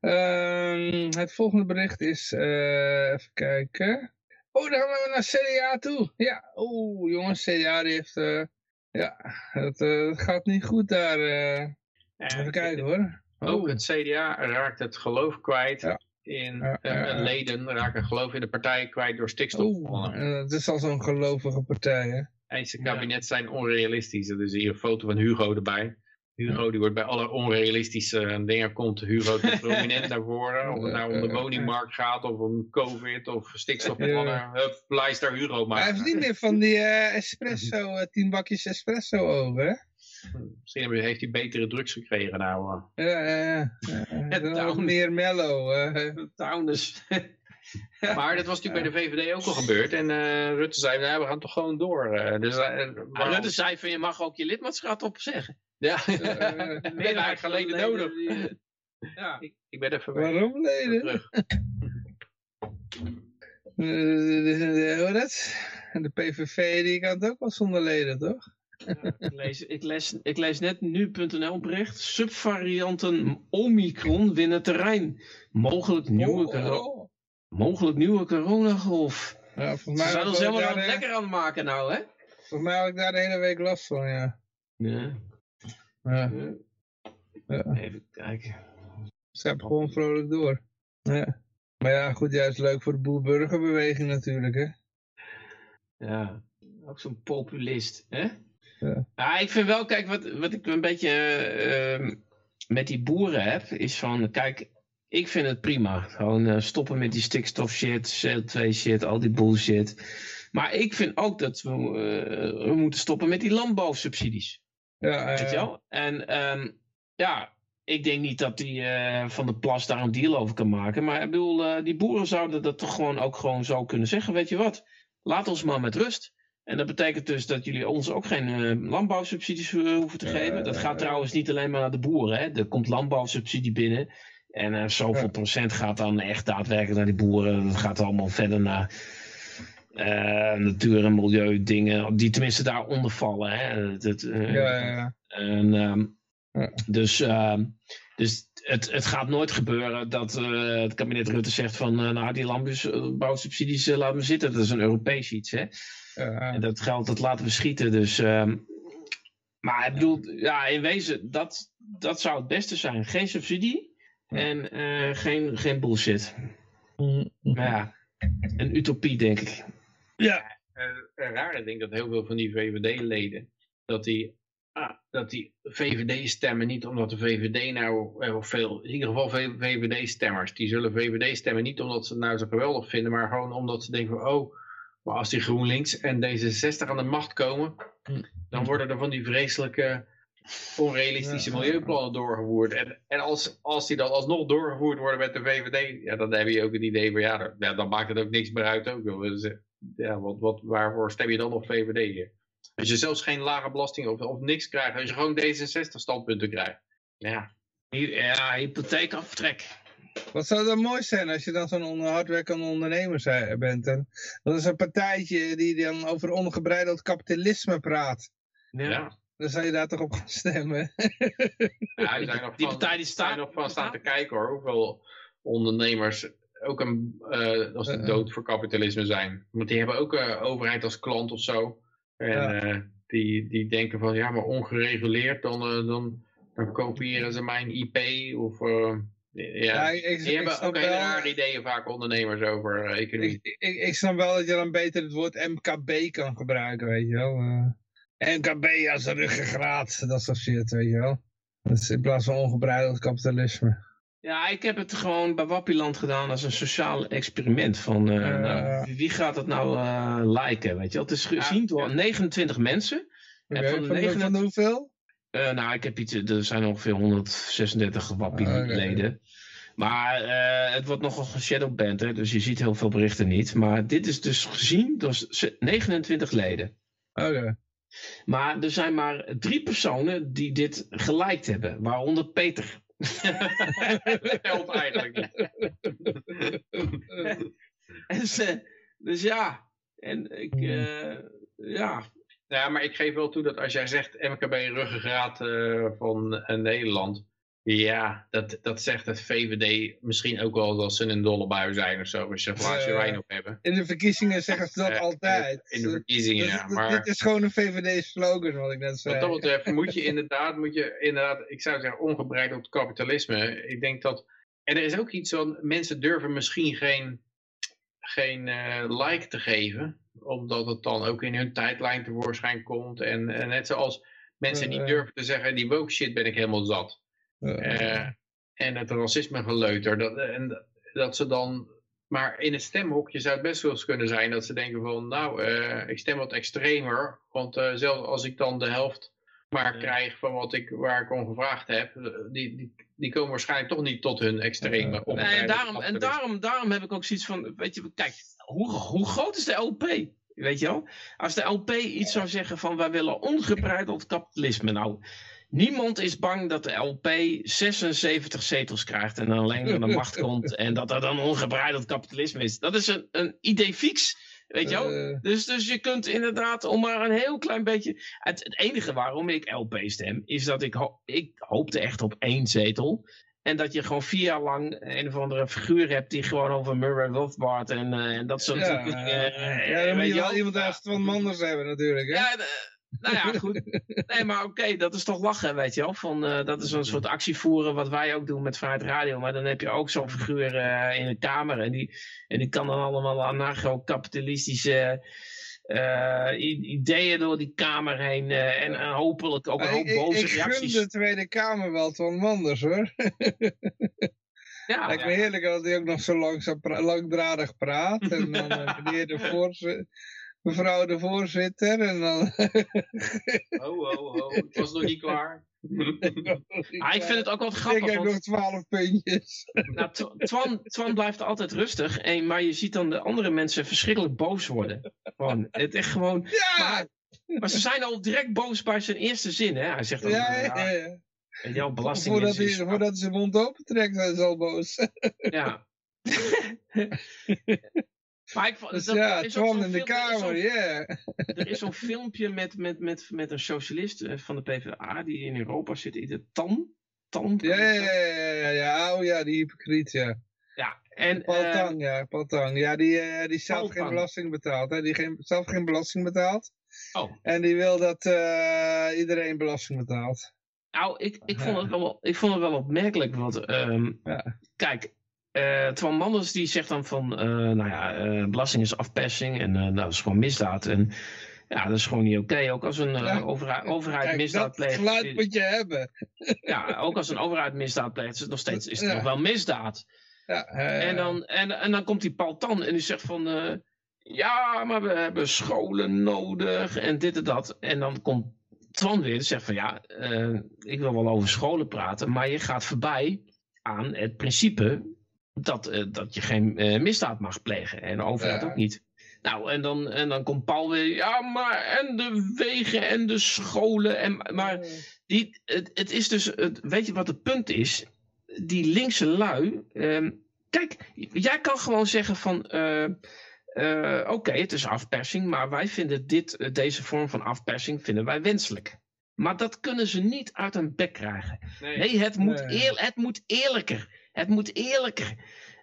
Ehm, het volgende bericht is, eh, even kijken. Oh, dan gaan we naar CDA toe. Ja, oh jongens, CDA die heeft, eh, ja, het, het gaat niet goed daar. En even kijken hoor. Ook Oh. het CDA raakt het geloof kwijt. Ja. In, leden raken geloof in de partij kwijt door Oh, stikstofplannen. eh, het is al zo'n gelovige partij, hè? En zijn kabinet zijn onrealistisch. Er is hier een foto van Hugo erbij. Hugo die wordt bij alle onrealistische dingen komt Hugo te prominent naar voren. Of het nou om de woningmarkt gaat of om covid of stikstofplannen. Hup, luister Hugo maar. Hij heeft niet meer van die eh, espresso, eh, tien bakjes espresso over? Misschien heeft hij betere drugs gekregen nou. eh. Ja, ja, ja. meer mellow. eh. Towners. Maar dat was natuurlijk bij de VVD ook al gebeurd. En eh, Rutte zei, nou, we gaan toch gewoon door. eh. dus, eh, Maar waarom- Rutte zei van je mag ook je lidmaatschap opzeggen. Ja, Eh, een meerderheid geleden nodig. Ja. Ik, ik ben even weg. waarom leden? Eh, Hoe dat? En de PVV die kan het ook wel zonder leden, toch? ik, lees, ik, lees, ik lees net nu.nl bericht. Subvarianten Omicron winnen terrein. Mogelijk nieuwe, Oh, coro- oh. Mogelijk nieuwe coronagolf. Ja, volgens Ze mij zijn had ons helemaal aan het lekker aan het maken nou, hè? Volgens mij had ik daar de hele week last van, ja. Ja. ja. ja. Even kijken. Schep gewoon vrolijk door. Ja. Maar ja, goed, juist leuk voor de boer-burgerbeweging natuurlijk, hè. Ja, ook zo'n populist, hè? Ja. Ja, ik vind wel, kijk, wat, wat ik een beetje ehm, met die boeren heb, is van, kijk, ik vind het prima. Gewoon eh, stoppen met die stikstof shit, CO2 shit, al die bullshit. Maar ik vind ook dat we, eh, we moeten stoppen met die landbouwsubsidies. Ja, Weet je wel? En ehm, ja, ik denk niet dat die eh, Van de Plas daar een deal over kan maken. Maar ik bedoel, die boeren zouden dat toch gewoon ook gewoon zo kunnen zeggen. Weet je wat? Laat ons maar met rust. En dat betekent dus dat jullie ons ook geen landbouwsubsidies hoeven te geven. Dat gaat trouwens niet alleen maar naar de boeren. Hè? Er komt landbouwsubsidie binnen. En eh, zoveel Ja. procent gaat dan echt daadwerkelijk naar die boeren. Dat gaat allemaal verder naar eh, natuur- en milieudingen. Die tenminste daaronder vallen. Hè? Dat, eh, ja, ja, ja. en, ehm, Ja. Dus, ehm, dus het, het gaat nooit gebeuren dat het kabinet Rutte zegt van nou die landbouwsubsidies uh, laten we zitten. Dat is een Europees iets. Hè? ja. En dat geld dat laten we schieten. Dus, ehm, maar ik bedoel, ja, in wezen, dat, dat zou het beste zijn. Geen subsidie en eh, geen, geen bullshit. Mhm. Maar ja, een utopie denk ik. Ja, Eh, een rare ding dat heel veel van die VVD-leden, dat die, ah, dat die VVD stemmen niet omdat de VVD nou, eh, of veel, in ieder geval veel VVD-stemmers, die zullen VVD stemmen niet omdat ze het nou zo geweldig vinden, maar gewoon omdat ze denken van, oh, maar als die GroenLinks en D66 aan de macht komen, Hm. dan worden er van die vreselijke onrealistische milieuplannen doorgevoerd. En, en als, als die dan alsnog doorgevoerd worden met de VVD, ja, dan heb je ook het idee van, ja, dan, ja, dan maakt het ook niks meer uit ook. Dus, ja, wat, wat, waarvoor stem je dan op VVD hier? Als je zelfs geen lage belasting of, of niks krijgt, als je gewoon D66 standpunten krijgt. Ja, Ja, hypotheekaftrek. Wat zou dan mooi zijn als je dan zo'n on- hardwerkende ondernemer bent. En dat is een partijtje die dan over ongebreideld kapitalisme praat. Ja. Dan zou je daar toch op gaan stemmen. ja die zijn nog Die van, partij die zijn staat nog van staan te kijken hoor, hoeveel ondernemers ook een, eh, als de dood voor kapitalisme zijn. Want die hebben ook een overheid als klant of zo. En Ja. eh, die, die denken van ja, maar ongereguleerd, dan, eh, dan, dan kopiëren ze mijn IP. Of, eh, ja, Ja, ik- ik- die ik hebben ook hele rare ideeën vaak ondernemers over eh, economie. Ik, ik, ik snap wel dat je dan beter het woord MKB kan gebruiken, weet je wel. MKB als ruggengraat, dat soort shit, weet je wel. Dat is in plaats van ongebreideld kapitalisme. Ja, ik heb het gewoon bij Wappieland gedaan als een sociaal experiment. Van, eh, Eh. nou, wie- gaat het nou eh liken, weet je wel? Het is gezien door ja. 29 mensen. En van de van, de- 29 van de hoeveel? Nou, ik heb iets, er zijn ongeveer 136 Wappie-leden. Maar het wordt nogal geshadowband, hè, dus je ziet heel veel berichten niet. Maar dit is dus gezien door s- 29 leden. Oké. Maar er zijn maar drie personen die dit geliked hebben, waaronder Peter. dat telt eigenlijk niet. Dus ja, en ik, eh, ja, Ja, maar ik geef wel toe dat als jij zegt MKB ruggengraat eh, van eh, Nederland. Ja, dat, dat zegt het VVD misschien ook wel dat ze een dolle bui zijn of zo. Als ze een glaasje Eh, wijn op hebben. In de verkiezingen zeggen ze dat Eh, altijd. In de verkiezingen, Dus ja. Maar Dit is gewoon een VVD-slogan, wat ik net zei. wat dat betreft moet je inderdaad, moet je inderdaad, ik zou zeggen ongebreideld kapitalisme. Ik denk dat, en er is ook iets van, mensen durven misschien geen, geen eh, like te geven. Omdat het dan ook in hun tijdlijn tevoorschijn komt. En, en net zoals mensen niet durven te zeggen, die woke shit ben ik helemaal zat. Eh, Eh, en het racisme geleuter. Dat, en dat ze dan. Maar in het stemhokje zou het best wel eens kunnen zijn dat ze denken van nou, eh, ik stem wat extremer. Want eh, zelfs als ik dan de helft maar Ja. krijg van wat ik, waar ik om gevraagd heb, eh, die, die, die komen waarschijnlijk toch niet tot hun extreme. Ja. Nee, ongebreide en, daarom, en daarom, daarom heb ik ook zoiets van, weet je, kijk, hoe, hoe groot is de LP? Weet je wel? Als de LP iets zou zeggen van, wij willen ongebreideld kapitalisme. Nou, niemand is bang dat de LP 76 zetels krijgt en dan alleen aan de macht komt. En dat er dan ongebreideld kapitalisme is. Dat is een, een idee fix, weet je wel? eh, Dus, dus je kunt inderdaad, om maar een heel klein beetje. Het, het enige waarom ik LP stem, is dat ik, ho- ik hoopte echt op één zetel. En dat je gewoon vier jaar lang een of andere figuur hebt die gewoon over Murray Rothbard en, eh, en dat soort ja, dingen. eh, ja, dan moet je wel iemand als Twan Manders hebben natuurlijk. Hè? Ja, nou ja, goed. Nee, maar oké, dat is toch lachen, weet je wel. Van, eh, dat is een soort actievoeren wat wij ook doen met Vrijheid Radio. Maar dan heb je ook zo'n figuur eh, in de Kamer. En die, en die kan dan allemaal anarcho-kapitalistische eh, ideeën door die Kamer heen. en eh, hopelijk ook een hoop ik, ik, boze ik gun reacties. de Tweede Kamer wel Twan Manders hoor. Ja, Lijkt me heerlijk dat hij ook nog zo langzaam pra- langdradig praat. En dan meneer de voorzitter, mevrouw de voorzitter. En dan... Ho, ho, ho, het was nog niet klaar. Ah, ik vind het ook wel Ik grappig. heb want- nog twaalf puntjes. Nou, Tw- Twan, Twan blijft altijd rustig, en, maar je ziet dan de andere mensen verschrikkelijk boos worden. Gewoon, het echt gewoon, Ja! maar, maar ze zijn al direct boos bij zijn eerste zin. Hè? Hij zegt dan, Ja, ja, ja, ja, wel, belasting Voordat is, hij, voordat zijn mond open trekt, zijn ze al boos. ja. Maar ik Dus dat- ja, is ook Twan zo'n in de er kamer, ja. Er is zo'n filmpje met, met, met, met een socialist eh, van de PvdA die in Europa zit, in de TAN. TAN Ja, ja, ja, ja, ja, oh ja, die hypocriet, ja. Ja, en Paul eh, Tang, ja, Paul Tang. Ja, die, eh, die zelf geen belasting betaalt, hè. Die geen, zelf geen belasting betaalt. Oh. En die wil dat eh, iedereen belasting betaalt. Nou, ik, ik, vond het wel, ik vond het wel opmerkelijk. Want, ehm, Ja. kijk, eh Twan Manders die zegt dan van, eh, nou ja, eh, belasting is afpersing en nou, dat is gewoon misdaad. En ja, dat is gewoon niet oké. Ook als een Ja. overheid, overheid Kijk, misdaad dat pleegt. geluid moet je hebben. Ja, ook als een overheid misdaad pleegt, is het nog steeds is het Ja. nog wel misdaad. Ja, En, dan, en, en dan komt die Paul Tan en die zegt van... ja, maar we hebben scholen nodig en dit en dat. En dan komt Twan weer en zegt van... Ja, ik wil wel over scholen praten... maar je gaat voorbij aan het principe... dat, eh, dat je geen eh, misdaad mag plegen. En de overheid Ja. ook niet. Nou, en dan, en dan komt Paul weer... Ja, maar en de wegen en de scholen... En, maar die, het, het is dus, het, weet je wat het punt is? Die linkse lui. ehm, kijk, jij kan gewoon zeggen van. eh, eh, Oké, het is afpersing, maar wij vinden dit, deze vorm van afpersing vinden wij wenselijk. Maar dat kunnen ze niet uit hun bek krijgen. Nee, het moet, Nee. eer, het moet eerlijker. Het moet eerlijker.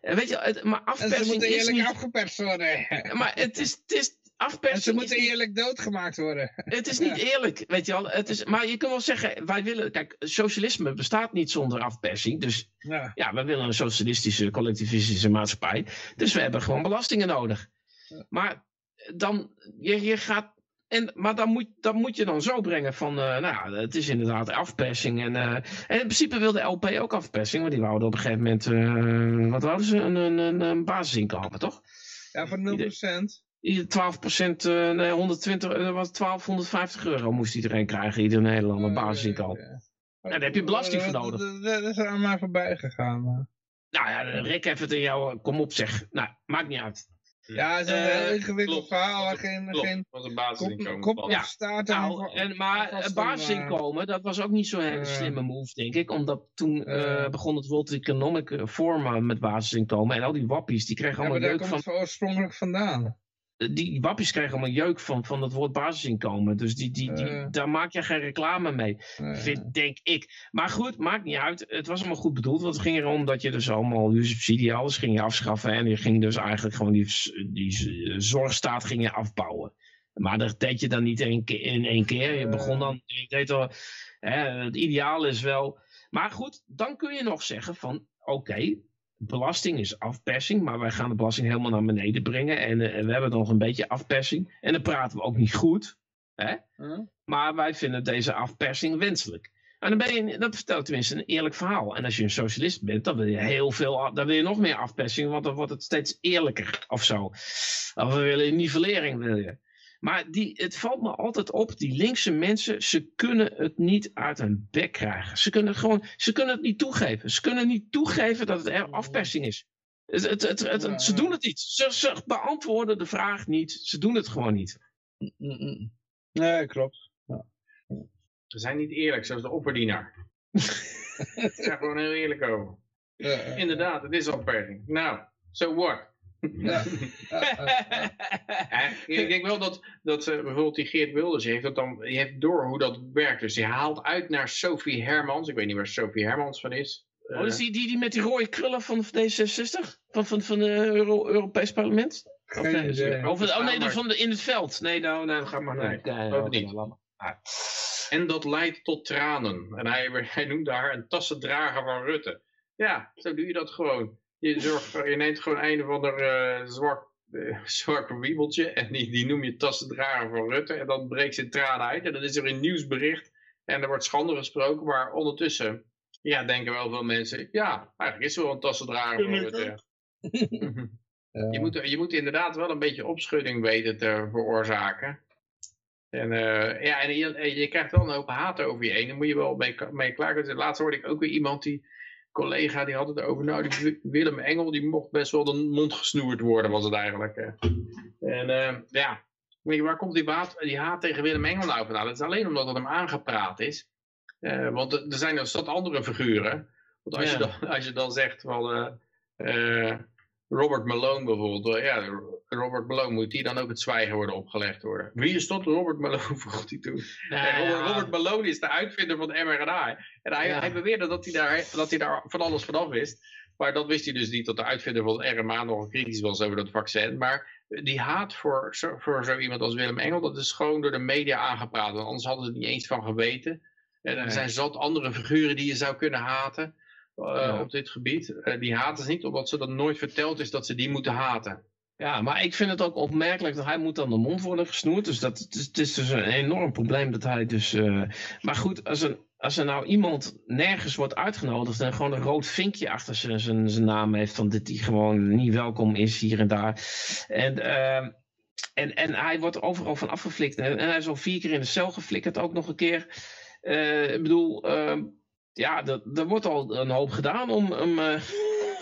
Eh, Weet je, het, maar En ze afpersing moeten is eerlijk niet... afgeperst worden. Maar het is, het is, En ze afpersing is moeten eerlijk doodgemaakt worden. het is niet eerlijk, weet je wel. Het is, maar je kunt wel zeggen, wij willen, kijk, socialisme bestaat niet zonder afpersing. Dus Ja. ja, we willen een socialistische, collectivistische maatschappij. Dus we hebben gewoon belastingen nodig. Maar dan, je, je gaat, en, maar dan moet, moet je dan zo brengen van, eh, nou ja, het is inderdaad afpersing. En, eh, en in principe wilde LP ook afpersing, want die wouden op een gegeven moment, eh, wat wouden ze, een, een, een, basisinkomen, toch? ja, voor 0%. Ieder 12 procent, nee, 120, eh, wat 1250 euro moest iedereen krijgen, ieder Nederlander, een basisinkomen. Ja. Ja, daar heb je belasting voor nodig. Dat, dat, dat is aan mij voorbij gegaan. maar. Nou ja, Rick heeft het in jou, kom op zeg. Nou, maakt niet uit. Ja, het is een Eh, heel ingewikkeld verhaal waar geen, Klopt, geen een kop, basisinkomen. kop Ja. aan. Nou, voor- en, maar een, basisinkomen, dat was ook niet zo'n hele eh, slimme move, denk ik. Omdat toen eh, eh, begon het World Economic Forum met basisinkomen. En al die wappies, die kregen Ja, maar allemaal daar jeuk komt van... het oorspronkelijk vandaan. Die wappies kregen allemaal jeuk van, van het woord basisinkomen. Dus die, die, die, daar maak je geen reclame mee. Vind, denk ik. Maar goed, maakt niet uit. Het was allemaal goed bedoeld. Want het ging erom dat je dus allemaal je subsidie, alles ging je afschaffen. En je ging dus eigenlijk gewoon die, die zorgstaat ging je afbouwen. Maar dat deed je dan niet in, in één keer. Je begon dan, je deed al, hè, het ideaal is wel. Maar goed, dan kun je nog zeggen van, oké, belasting is afpersing, maar wij gaan de belasting helemaal naar beneden brengen. En eh, we hebben nog een beetje afpersing. En dan praten we ook niet goed. Hè? huh? Maar wij vinden deze afpersing wenselijk. En dan ben je, dat vertelt tenminste een eerlijk verhaal. En als je een socialist bent, dan wil je heel veel, dan wil je nog meer afpersing, want dan wordt het steeds eerlijker of zo. Of we willen nivellering, wil je. Maar die, het valt me altijd op, die linkse mensen, ze kunnen het niet uit hun bek krijgen. Ze kunnen het gewoon, ze kunnen het niet toegeven. Ze kunnen niet toegeven dat het er afpersing is. Het, het, het, het- Ja, ze ja. doen het niet. Ze, ze beantwoorden de vraag niet. Ze doen het gewoon niet. Nee, klopt. Ze zijn niet eerlijk, zoals de opperdienaar. Ze zijn gewoon heel eerlijk over. Ja, ja. Inderdaad, het is afpersing. Nou, so what? Ja. Ik denk wel dat, dat eh, bijvoorbeeld die Geert Wilders heeft, dat dan, die heeft door hoe dat werkt. Dus die haalt uit naar Sophie Hermans. Ik weet niet waar Sophie Hermans van is. Oh, Eh, is die, die, die met die rode krullen van D66? Van, van, van het Euro, Europees Parlement? Of, nee, of, het- oh nee, dus van de, in het veld. Nee, nou, nou ga maar Nee, naar. niet. En dat leidt tot tranen. En hij, hij noemde haar een tassendrager van Rutte. Ja, zo doe je dat gewoon. Je, zorgt, je neemt gewoon een of ander eh, zwak, eh, zwak wiebeltje en die, die noem je tassendrager van Rutte. En dan breekt ze in tranen uit en dan is er een nieuwsbericht en er wordt schande gesproken. Maar ondertussen ja, denken wel veel mensen, ja, eigenlijk is ze wel een tassendrager van Rutte. Je moet, je moet inderdaad wel een beetje opschudding weten te veroorzaken. En, eh, ja, en je, krijgt wel een hoop haat over je heen. Daar moet je wel mee, mee klaar kunnen. Laatst hoorde ik ook weer iemand, die collega, die had het over, nou, die Wi- Willem Engel, die mocht best wel de mond gesnoerd worden, was het eigenlijk. En eh, ja, waar komt die, haat, die haat tegen Willem Engel nou vandaan? Dat is alleen omdat het hem aangepraat is. Eh, want er zijn een stad andere figuren. Want als, Ja. je, dan, als je dan zegt van... eh, Robert Malone bijvoorbeeld. Ja, Robert Malone moet die dan ook het zwijgen worden opgelegd worden. Wie is dat? Robert Malone vroeg hij toen. En Robert, Robert Malone is de uitvinder van mRNA. En hij, Ja. hij beweerde dat hij, daar, dat hij daar van alles vanaf wist. Maar dat wist hij dus niet, dat de uitvinder van RNA nog kritisch was over dat vaccin. Maar die haat voor zo, voor zo iemand als Willem Engel, dat is gewoon door de media aangepraat. Want anders hadden ze er niet eens van geweten. En er zijn zat andere figuren die je zou kunnen haten eh, Ja. op dit gebied. Eh, die haten ze niet, omdat ze dat nooit verteld is dat ze die moeten haten. Ja, maar ik vind het ook opmerkelijk dat hij moet dan de mond worden gesnoerd. Dus dat, het, is, dus een enorm probleem dat hij dus... eh, Maar goed, als, een, als er nou iemand nergens wordt uitgenodigd... en gewoon een rood vinkje achter zijn, zijn, zijn naam heeft... van dat hij gewoon niet welkom is hier en daar. En, ehm, en, en hij wordt overal van afgeflikt. En, hij is al vier keer in de cel geflikkerd ook nog een keer. Eh, ik bedoel... ehm, ja, er wordt al een hoop gedaan om hem eh,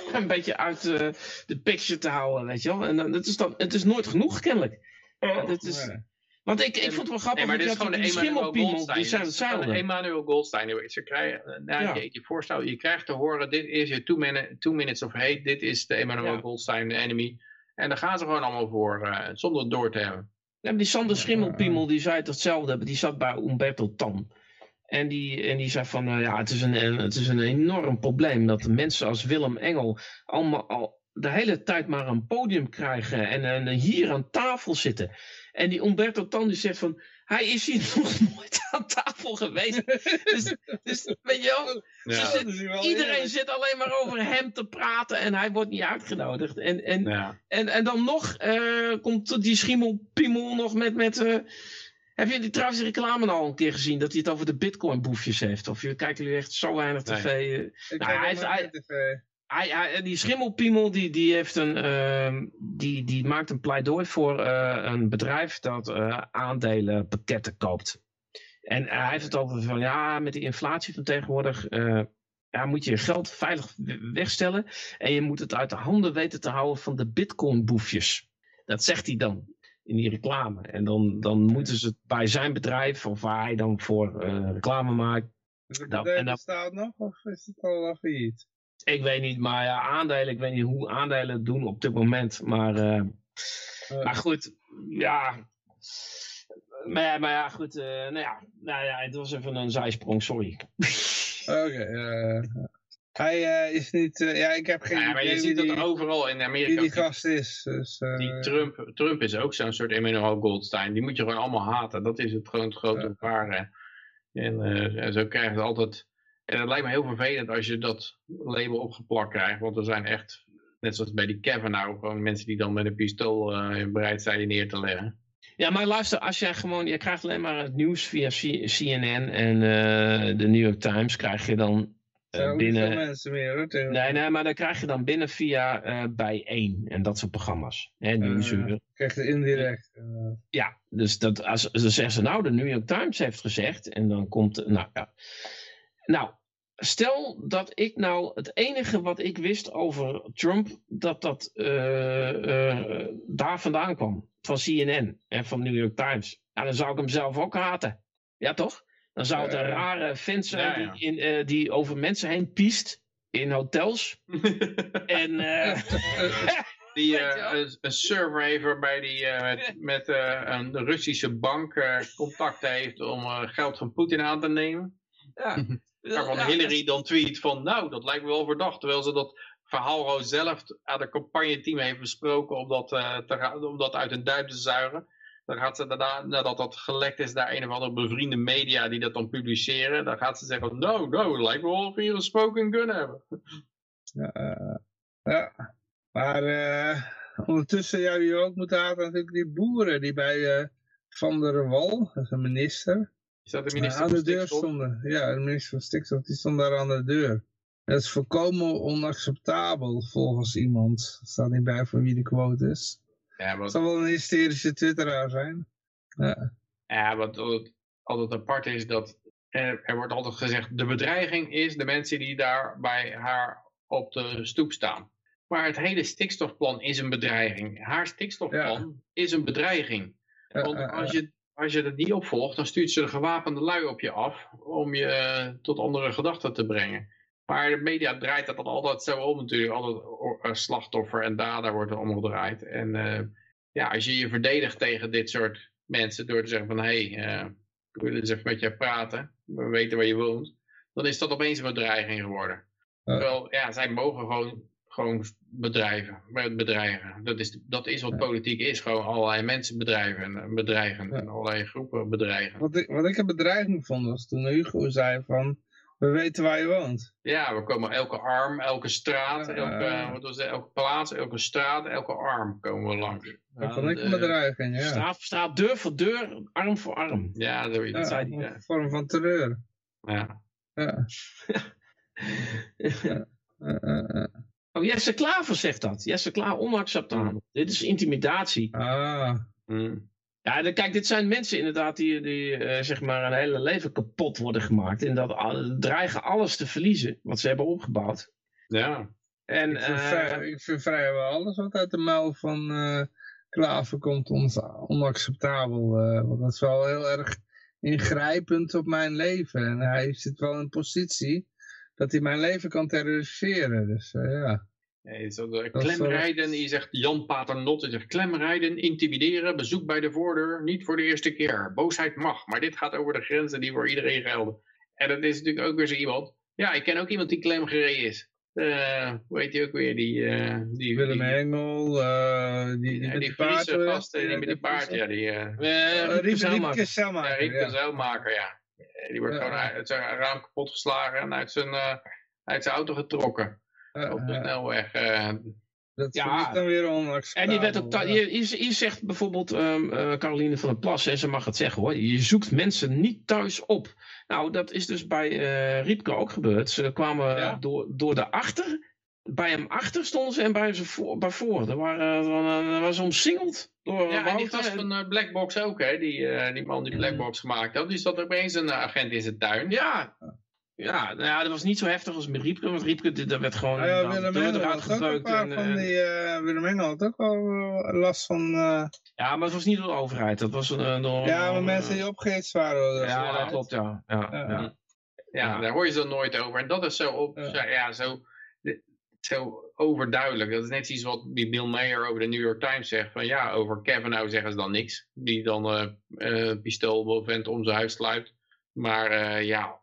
een beetje uit eh, de picture te houden, weet je wel. En dan, het, is dan, het is nooit genoeg, kennelijk. Is. Want ik, ik En- vond het wel grappig, Nee, maar dit je is had gewoon de die Emmanuel schimmelpiemel, Goldstein. die zijn hetzelfde. Emmanuel Goldstein. Ze krijgen, nou, Ja. je, je voorstel, je krijgt te horen, dit is je two, minute, two minutes of hate, dit is de Emmanuel Ja. Goldstein enemy. En daar gaan ze gewoon allemaal voor, eh, zonder het door te hebben. Ja, die Sander Schimmelpiemel, die zei het hetzelfde, die zat bij Umberto Tan. En die, en die zei van, nou ja, het is, een, een- het is een enorm probleem dat mensen als Willem Engel allemaal al de hele tijd maar een podium krijgen en, en hier aan tafel zitten. En die Umberto Tan die zegt van, hij is hier nog nooit aan tafel geweest. dus, dus weet je wel, Ja. Zit- iedereen eerlijk. zit alleen maar over hem te praten en hij wordt niet uitgenodigd. En, en, Ja. en, en dan nog eh, komt die schimmelpiemel nog met... met eh, heb je trouwens die reclame nou al een keer gezien? Dat hij het over de bitcoin boefjes heeft? Of je kijken jullie echt zo weinig Nee. tv? eh? Ik Nou, hij op tv. hij, hij- die schimmelpiemel die, die, heeft een, ehm, die, die maakt een pleidooi voor eh, een bedrijf dat eh, aandelenpakketten koopt. En eh, hij heeft het over van ja, met die inflatie van tegenwoordig eh, ja, moet je je geld veilig we- wegstellen. En je moet het uit de handen weten te houden van de bitcoin boefjes. Dat zegt hij dan in die reclame. En dan, dan moeten ze het bij zijn bedrijf of waar hij dan voor eh, reclame maakt. Is het bedrijf dan- bestaat nog of is het al al failliet? Ik weet niet, maar ja, aandelen, ik weet niet hoe aandelen het doen op dit moment. Maar, eh, Eh, maar goed, ja. Maar, ja, maar ja, goed. eh, nou, ja, nou ja, het was even een zijsprong, sorry. Oké, eh, hij eh, is niet... eh, ja, ik heb geen Ja, maar je ziet dat die, overal in Amerika. die gast is. Dus, eh, Die Trump, Trump is ook zo'n soort Emmanuel Goldstein. Die moet je gewoon allemaal haten. Dat is het gewoon het grote gevaar. En, eh, en zo krijg je altijd... En het lijkt me heel vervelend als je dat label opgeplakt krijgt. Want er zijn echt, net zoals bij die Kevin nou, gewoon mensen die dan met een pistool eh, bereid zijn je neer te leggen. Ja, maar luister, als jij gewoon, je krijgt alleen maar het nieuws via C- CNN en eh, de New York Times, krijg je dan eh, binnen. mensen meer hoor. tegen- Nee, nee, maar dan krijg je dan binnen via eh bij één en dat soort programma's. Hè, Nieuwsuur. Krijgt het indirect. Ja, dus dat, als, dan zeggen ze nou, de New York Times heeft gezegd. En dan komt, nou ja. Nou, stel dat ik nou het enige wat ik wist over Trump, dat dat eh, daar vandaan kwam. Van CNN en van New York Times. Ja, dan zou ik hem zelf ook haten. Ja, toch? Dan zou het een Ja. rare vent zijn Ja, ja. Die, in, eh, die over mensen heen piest in hotels. En eh, Die eh, een, een server heeft waarbij die eh, met, met eh, een Russische bank eh, contact heeft om eh, geld van Poetin aan te nemen. ja. Waarvan Ja, Hillary dan tweet van, nou, dat lijkt me wel verdacht. Terwijl ze dat verhaal zelf aan de campagneteam heeft besproken om dat, eh, te om dat uit hun duim te zuigen. Dan gaat ze daarna, nadat dat gelekt is naar een of andere bevriende media die dat dan publiceren, dan gaat ze zeggen, nou, nou, het lijkt me wel of we hier een spoken gun hebben. Ja, eh, ja. maar eh, ondertussen, ja, wie ook moeten haten, natuurlijk die boeren die bij eh, Van der Wal, dat is een minister, Is dat de minister aan de deur stonden. Ja, de minister van Stikstof, die stond daar aan de deur. Dat is volkomen onacceptabel volgens iemand. Er staat niet bij van wie de quote is. Ja, Het wat, zal wel een hysterische twitteraar zijn. Ja. ja, wat altijd, apart is, dat er, er wordt altijd gezegd, de bedreiging is de mensen die daar bij haar op de stoep staan. Maar het hele stikstofplan is een bedreiging. Haar stikstofplan is een bedreiging. Want als je, als je het niet opvolgt, dan stuurt ze de gewapende lui op je af om je eh, tot andere gedachten te brengen. Maar de media draait dat dan altijd zo om natuurlijk. Altijd o- eh, slachtoffer en dader wordt er omgedraaid. En eh, ja, als je je verdedigt tegen dit soort mensen door te zeggen van... hé, hey, eh, ik wil eens even met je praten. We weten waar je woont. Dan is dat opeens een bedreiging geworden. Ja. Terwijl, ja, zij mogen gewoon, gewoon bedrijven, bedreigen. Dat is, dat is wat politiek is. Gewoon allerlei mensen bedrijven en eh, bedreigen. Ja. En allerlei groepen bedreigen. wat, ik, wat ik een bedreiging vond was toen Hugo zei van, we weten waar je woont. Ja, we komen elke arm, elke straat, Ja, elke, ja. wat was het, elke plaats, elke straat, elke arm komen we langs. Dat vond ik een bedreiging, ja. Straat voor straat, deur voor deur, arm voor arm. Ja, zoiets. Ja, zei een ja. vorm van terreur. Ja. Ja. Eh, eh, eh. Oh, Jesse Klaver zegt dat. Jesse Klaver, onacceptabel. Dit is intimidatie. Ah, Hm. Ja, de- kijk, dit zijn mensen inderdaad die, die eh, zeg maar een hele leven kapot worden gemaakt. En dat al- dreigen alles te verliezen wat ze hebben opgebouwd. ja. En, ik, vind eh, ik vrijwel alles wat uit de muil van eh Klaver komt ons onacceptabel. eh, want dat is wel heel erg ingrijpend op mijn leven. En hij zit wel in een positie dat hij mijn leven kan terroriseren. Dus eh, ja. Nee, Dat is klemrijden, je zegt Jan Paternot, die zegt klemrijden, intimideren, bezoek bij de voordeur, niet voor de eerste keer. Boosheid mag, maar dit gaat over de grenzen die voor iedereen gelden. En dat is natuurlijk ook weer zo iemand. Ja, ik ken ook iemand die klemgereden is. eh, hoe heet die ook weer? Die, eh, die, Willem die, Engel, eh, die, die, ja, met die paard, Friese eh, gast, eh, die met die paard, ja, die... eh, Eh, eh, Riepke Ja, Riepke. Eh, Die wordt Ja. gewoon uit, zijn raam kapot geslagen en uit zijn, eh, uit zijn auto getrokken. Eh, op de eh, snelweg. eh. Dat Ja. is dan weer onacceptabel. En die werd ook, je, je, je zegt bijvoorbeeld, eh, Caroline van der Plas, en ze mag het zeggen hoor, je zoekt mensen niet thuis op. Nou, dat is dus bij Riepke ook gebeurd. Ze kwamen Ja. door, door de achter, bij hem achter stonden ze en bij, ze voor, bij voor. Er waren, er was omsingeld door Ja, en die gast en- van eh, Blackbox ook, hè? Die, die man die Blackbox gemaakt had, die zat opeens een agent in zijn tuin. Ja, ja, nou ja, dat was niet zo heftig als met Riepke, want Riepke, dat werd gewoon Nou ja, Willem Engel had ook een paar En, van eh, die, eh, Willem Engel had ook wel eh, last van, eh, ja, maar het was niet door de overheid, dat was door... ja, maar mensen die opgehitst waren. Ja, dat klopt, ja. ja, Ja. ja. Daar hoor je ze nooit over. En dat is zo, op, Ja. zo, ja, zo, de- zo overduidelijk. Dat is net iets wat die Bill Mayer over de New York Times zegt. Van ja, over Kavanaugh zeggen ze dan niks. Die dan eh eh, pistoolvent om zijn huis sluit. Maar eh, ja,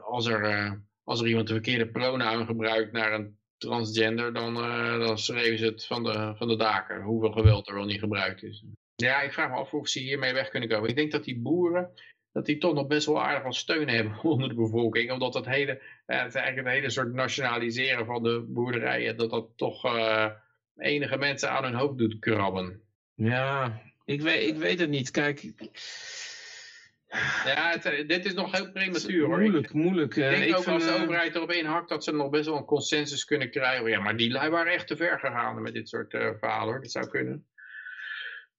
als, er, eh, als er iemand de verkeerde pronoun gebruikt naar een transgender, dan, eh, dan schreven ze het van de, van de daken. Hoeveel geweld er wel niet gebruikt is. Ja, ik vraag me af of ze hiermee weg kunnen komen. Ik denk dat die boeren, dat die toch nog best wel aardig wat steun hebben onder de bevolking. Omdat dat hele, het eigenlijk het hele soort nationaliseren van de boerderijen, dat dat toch eh, enige mensen aan hun hoofd doet krabben. Ja, ik weet, ik weet het niet. Kijk, Ja, het, eh, dit is nog heel prematuur hoor. moeilijk, moeilijk. Ik Eh, denk ik ook vind, als de eh, overheid erop inhakt dat ze nog best wel een consensus kunnen krijgen. Ja, maar die lui waren echt te ver gegaan met dit soort eh verhalen hoor. Dat zou kunnen.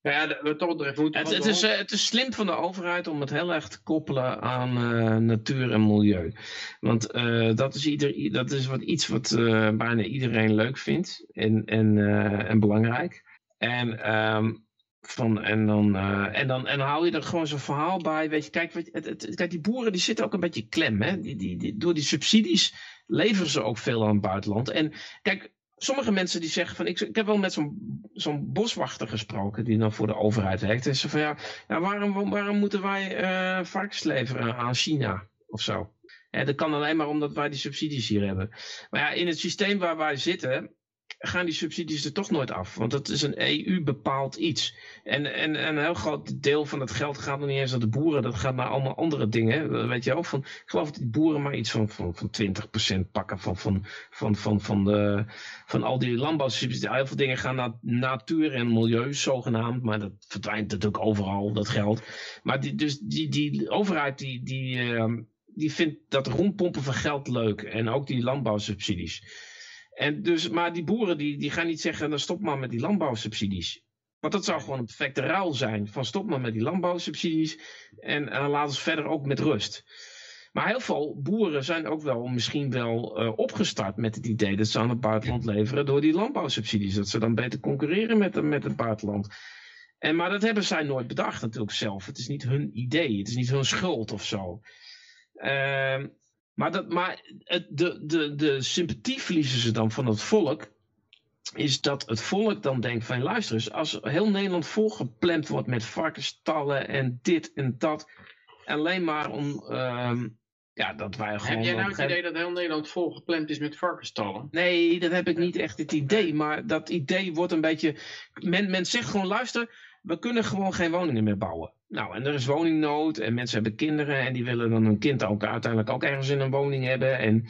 Ja, de- wat dat betreft moeten Het, we is, het is slim van de overheid om het heel erg te koppelen aan eh, natuur en milieu. Want eh, dat, is ieder, dat is wat, iets wat eh, bijna iedereen leuk vindt en, en, eh, en belangrijk. En, ehm, van, en, dan, eh, en, dan, en hou je er gewoon zo'n verhaal bij. Weet je, kijk, het, het- kijk, die boeren die zitten ook een beetje klem. Hè? Die, die, door die subsidies leveren ze ook veel aan het buitenland. En kijk, sommige mensen die zeggen van, ik, ik heb wel met zo'n boswachter gesproken die dan voor de overheid werkt. En ze van ja, waarom, waarom moeten wij eh varkens leveren aan China of zo? Dat kan alleen maar omdat wij die subsidies hier hebben. Maar ja, in het systeem waar wij zitten, gaan die subsidies er toch nooit af. Want dat is een EU-bepaald iets. En, en, en een heel groot deel van het geld gaat nog niet eens naar de boeren. Dat gaat naar allemaal andere dingen. Weet je ook van, ik geloof dat die boeren maar iets van, van, van 20% pakken van, van, van, van, van, de, van al die landbouwsubsidies. Heel veel dingen gaan naar natuur en milieu, zogenaamd. Maar dat verdwijnt natuurlijk overal, dat geld. Maar die, dus die, die overheid die, die, ehm, die vindt dat rondpompen van geld leuk. En ook die landbouwsubsidies. En dus, maar die boeren die, die gaan niet zeggen, dan stop maar met die landbouwsubsidies. Want dat zou gewoon een perfecte ruil zijn. Van stop maar met die landbouwsubsidies en, en laat ons verder ook met rust. Maar heel veel boeren zijn ook wel misschien wel eh, opgestart met het idee dat ze aan het buitenland leveren door die landbouwsubsidies. Dat ze dan beter concurreren met, met het buitenland. En, maar dat hebben zij nooit bedacht natuurlijk zelf. Het is niet hun idee. Het is niet hun schuld of zo. Ehm, maar dat, maar het, de, de, de sympathie verliezen ze dan van het volk. Is dat het volk dan denkt van luister eens. Als heel Nederland volgepland wordt met varkensstallen en dit en dat. Alleen maar om ehm, ja, dat wij gewoon... Heb jij nou het idee dat heel Nederland volgepland is met varkensstallen? Nee, dat heb ik niet echt het idee. Maar dat idee wordt een beetje. Men, men zegt gewoon: luister, we kunnen gewoon geen woningen meer bouwen. Nou, en er is woningnood en mensen hebben kinderen en die willen dan hun kind ook uiteindelijk ook ergens in een woning hebben. En,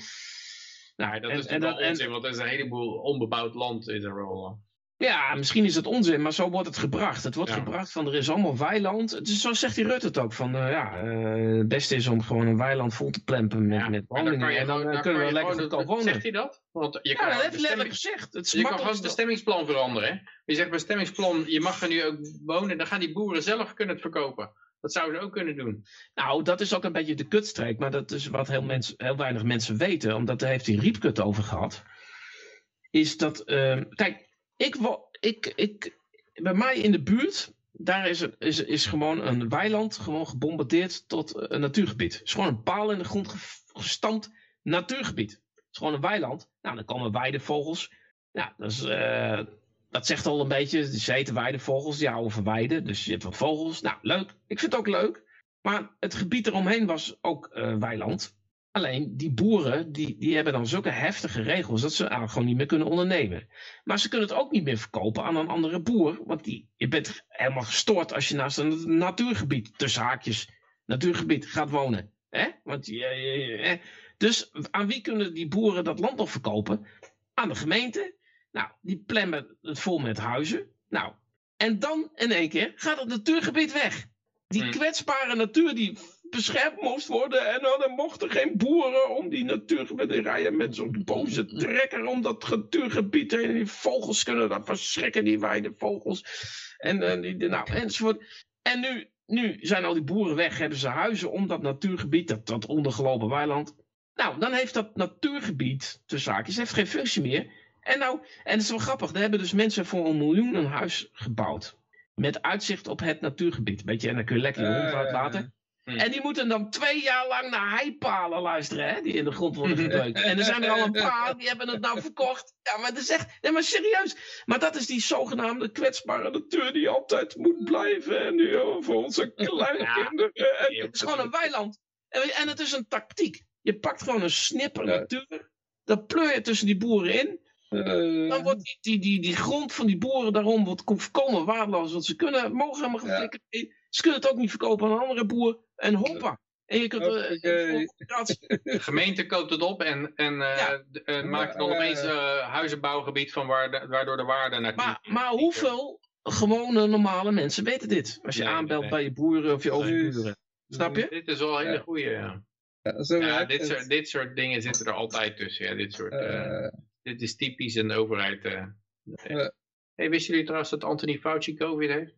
nou, dat en- is en wel onzin, want er is een heleboel onbebouwd land in al. Ja, misschien is het onzin, maar zo wordt het gebracht. Het wordt Ja. gebracht van er is allemaal weiland. Het is, zo zegt die Rutte het ook. Van eh, ja, eh, het beste is om gewoon een weiland vol te plempen met, Ja, met woningen. En dan eh, kunnen we je lekker goedkoop wonen. Zegt hij dat? Want je Ja, kan dat heeft letterlijk gezegd. Het je kan gewoon het bestemmingsplan veranderen. Hè? Je zegt bestemmingsplan, je mag er nu ook wonen. Dan gaan die boeren zelf kunnen het verkopen. Dat zouden ze ook kunnen doen. Nou, dat is ook een beetje de kutstreek, maar dat is wat heel, mens, heel weinig mensen weten, omdat daar heeft die Riepkut over gehad. Is dat, ehm, kijk, ik, ik, ik, bij mij in de buurt, daar is, is, is gewoon een weiland gewoon gebombardeerd tot eh, een natuurgebied. Het is gewoon een paal in de grond ge- gestampt natuurgebied. Het is gewoon een weiland. Nou, dan komen weidevogels. Ja, dat, is, eh, dat zegt al een beetje, ze heten weidevogels, die houden van weiden. Dus je hebt wat vogels. Nou, leuk. Ik vind het ook leuk. Maar het gebied eromheen was ook eh, weiland. Alleen die boeren, die, die hebben dan zulke heftige regels dat ze eigenlijk gewoon niet meer kunnen ondernemen. Maar ze kunnen het ook niet meer verkopen aan een andere boer. Want die, je bent helemaal gestoord als je naast een natuurgebied, tussen haakjes, natuurgebied gaat wonen. Hè? Want, je? Dus aan wie kunnen die boeren dat land nog verkopen? Aan de gemeente. Nou, die plemmen het vol met huizen. Nou, en dan in één keer gaat het natuurgebied weg. Die Hmm. kwetsbare natuur die beschermd moest worden. En dan mochten geen boeren om die natuurgebied die rijden met zo'n boze trekker om dat natuurgebied heen. En die vogels kunnen dat verschrikken, die weidevogels. En, eh, die, nou, enzovoort. En nu, nu zijn al die boeren weg, hebben ze huizen om dat natuurgebied, dat, dat ondergelopen weiland. Nou, dan heeft dat natuurgebied, tussen haakjes, heeft geen functie meer. En nou, en het is wel grappig, daar hebben dus mensen voor een miljoen een huis gebouwd. Met uitzicht op het natuurgebied. Weet je, en dan kun je lekker je hond uitlaten. Hmm. En die moeten dan twee jaar lang naar heipalen luisteren, hè, die in de grond worden gedeukt. En er zijn er al een paar, die hebben het nou verkocht. Ja, maar dat is echt, nee, maar serieus. Maar dat is die zogenaamde kwetsbare natuur die altijd moet blijven. En oh, voor onze kleinkinderen. En het is gewoon een weiland. En, en het is een tactiek. Je pakt gewoon een snipper Ja. natuur. Dan pleur je tussen die boeren in. Eh, Dan wordt die, die, die, die grond van die boeren daarom wordt volkomen waardeloos. Want ze kunnen, mogen helemaal geen Ja. Ze kunnen het ook niet verkopen aan een andere boer. En hoppa. En je kunt... eh, De gemeente koopt het op en, en eh, Ja. eh, maakt dan opeens huizenbouwgebied van waar de- waardoor de waarde naartoe maar, maar hoeveel gewone normale mensen weten dit? Als je Nee, aanbelt nee. bij je boeren of je overburen. Snap je? Dit is wel een hele Ja. goeie. Ja, ja, zo ja dit, soort, dit soort dingen zitten er altijd tussen. Ja, dit, soort, dit is typisch een overheid. eh. Hey, wisten jullie trouwens dat Anthony Fauci COVID heeft?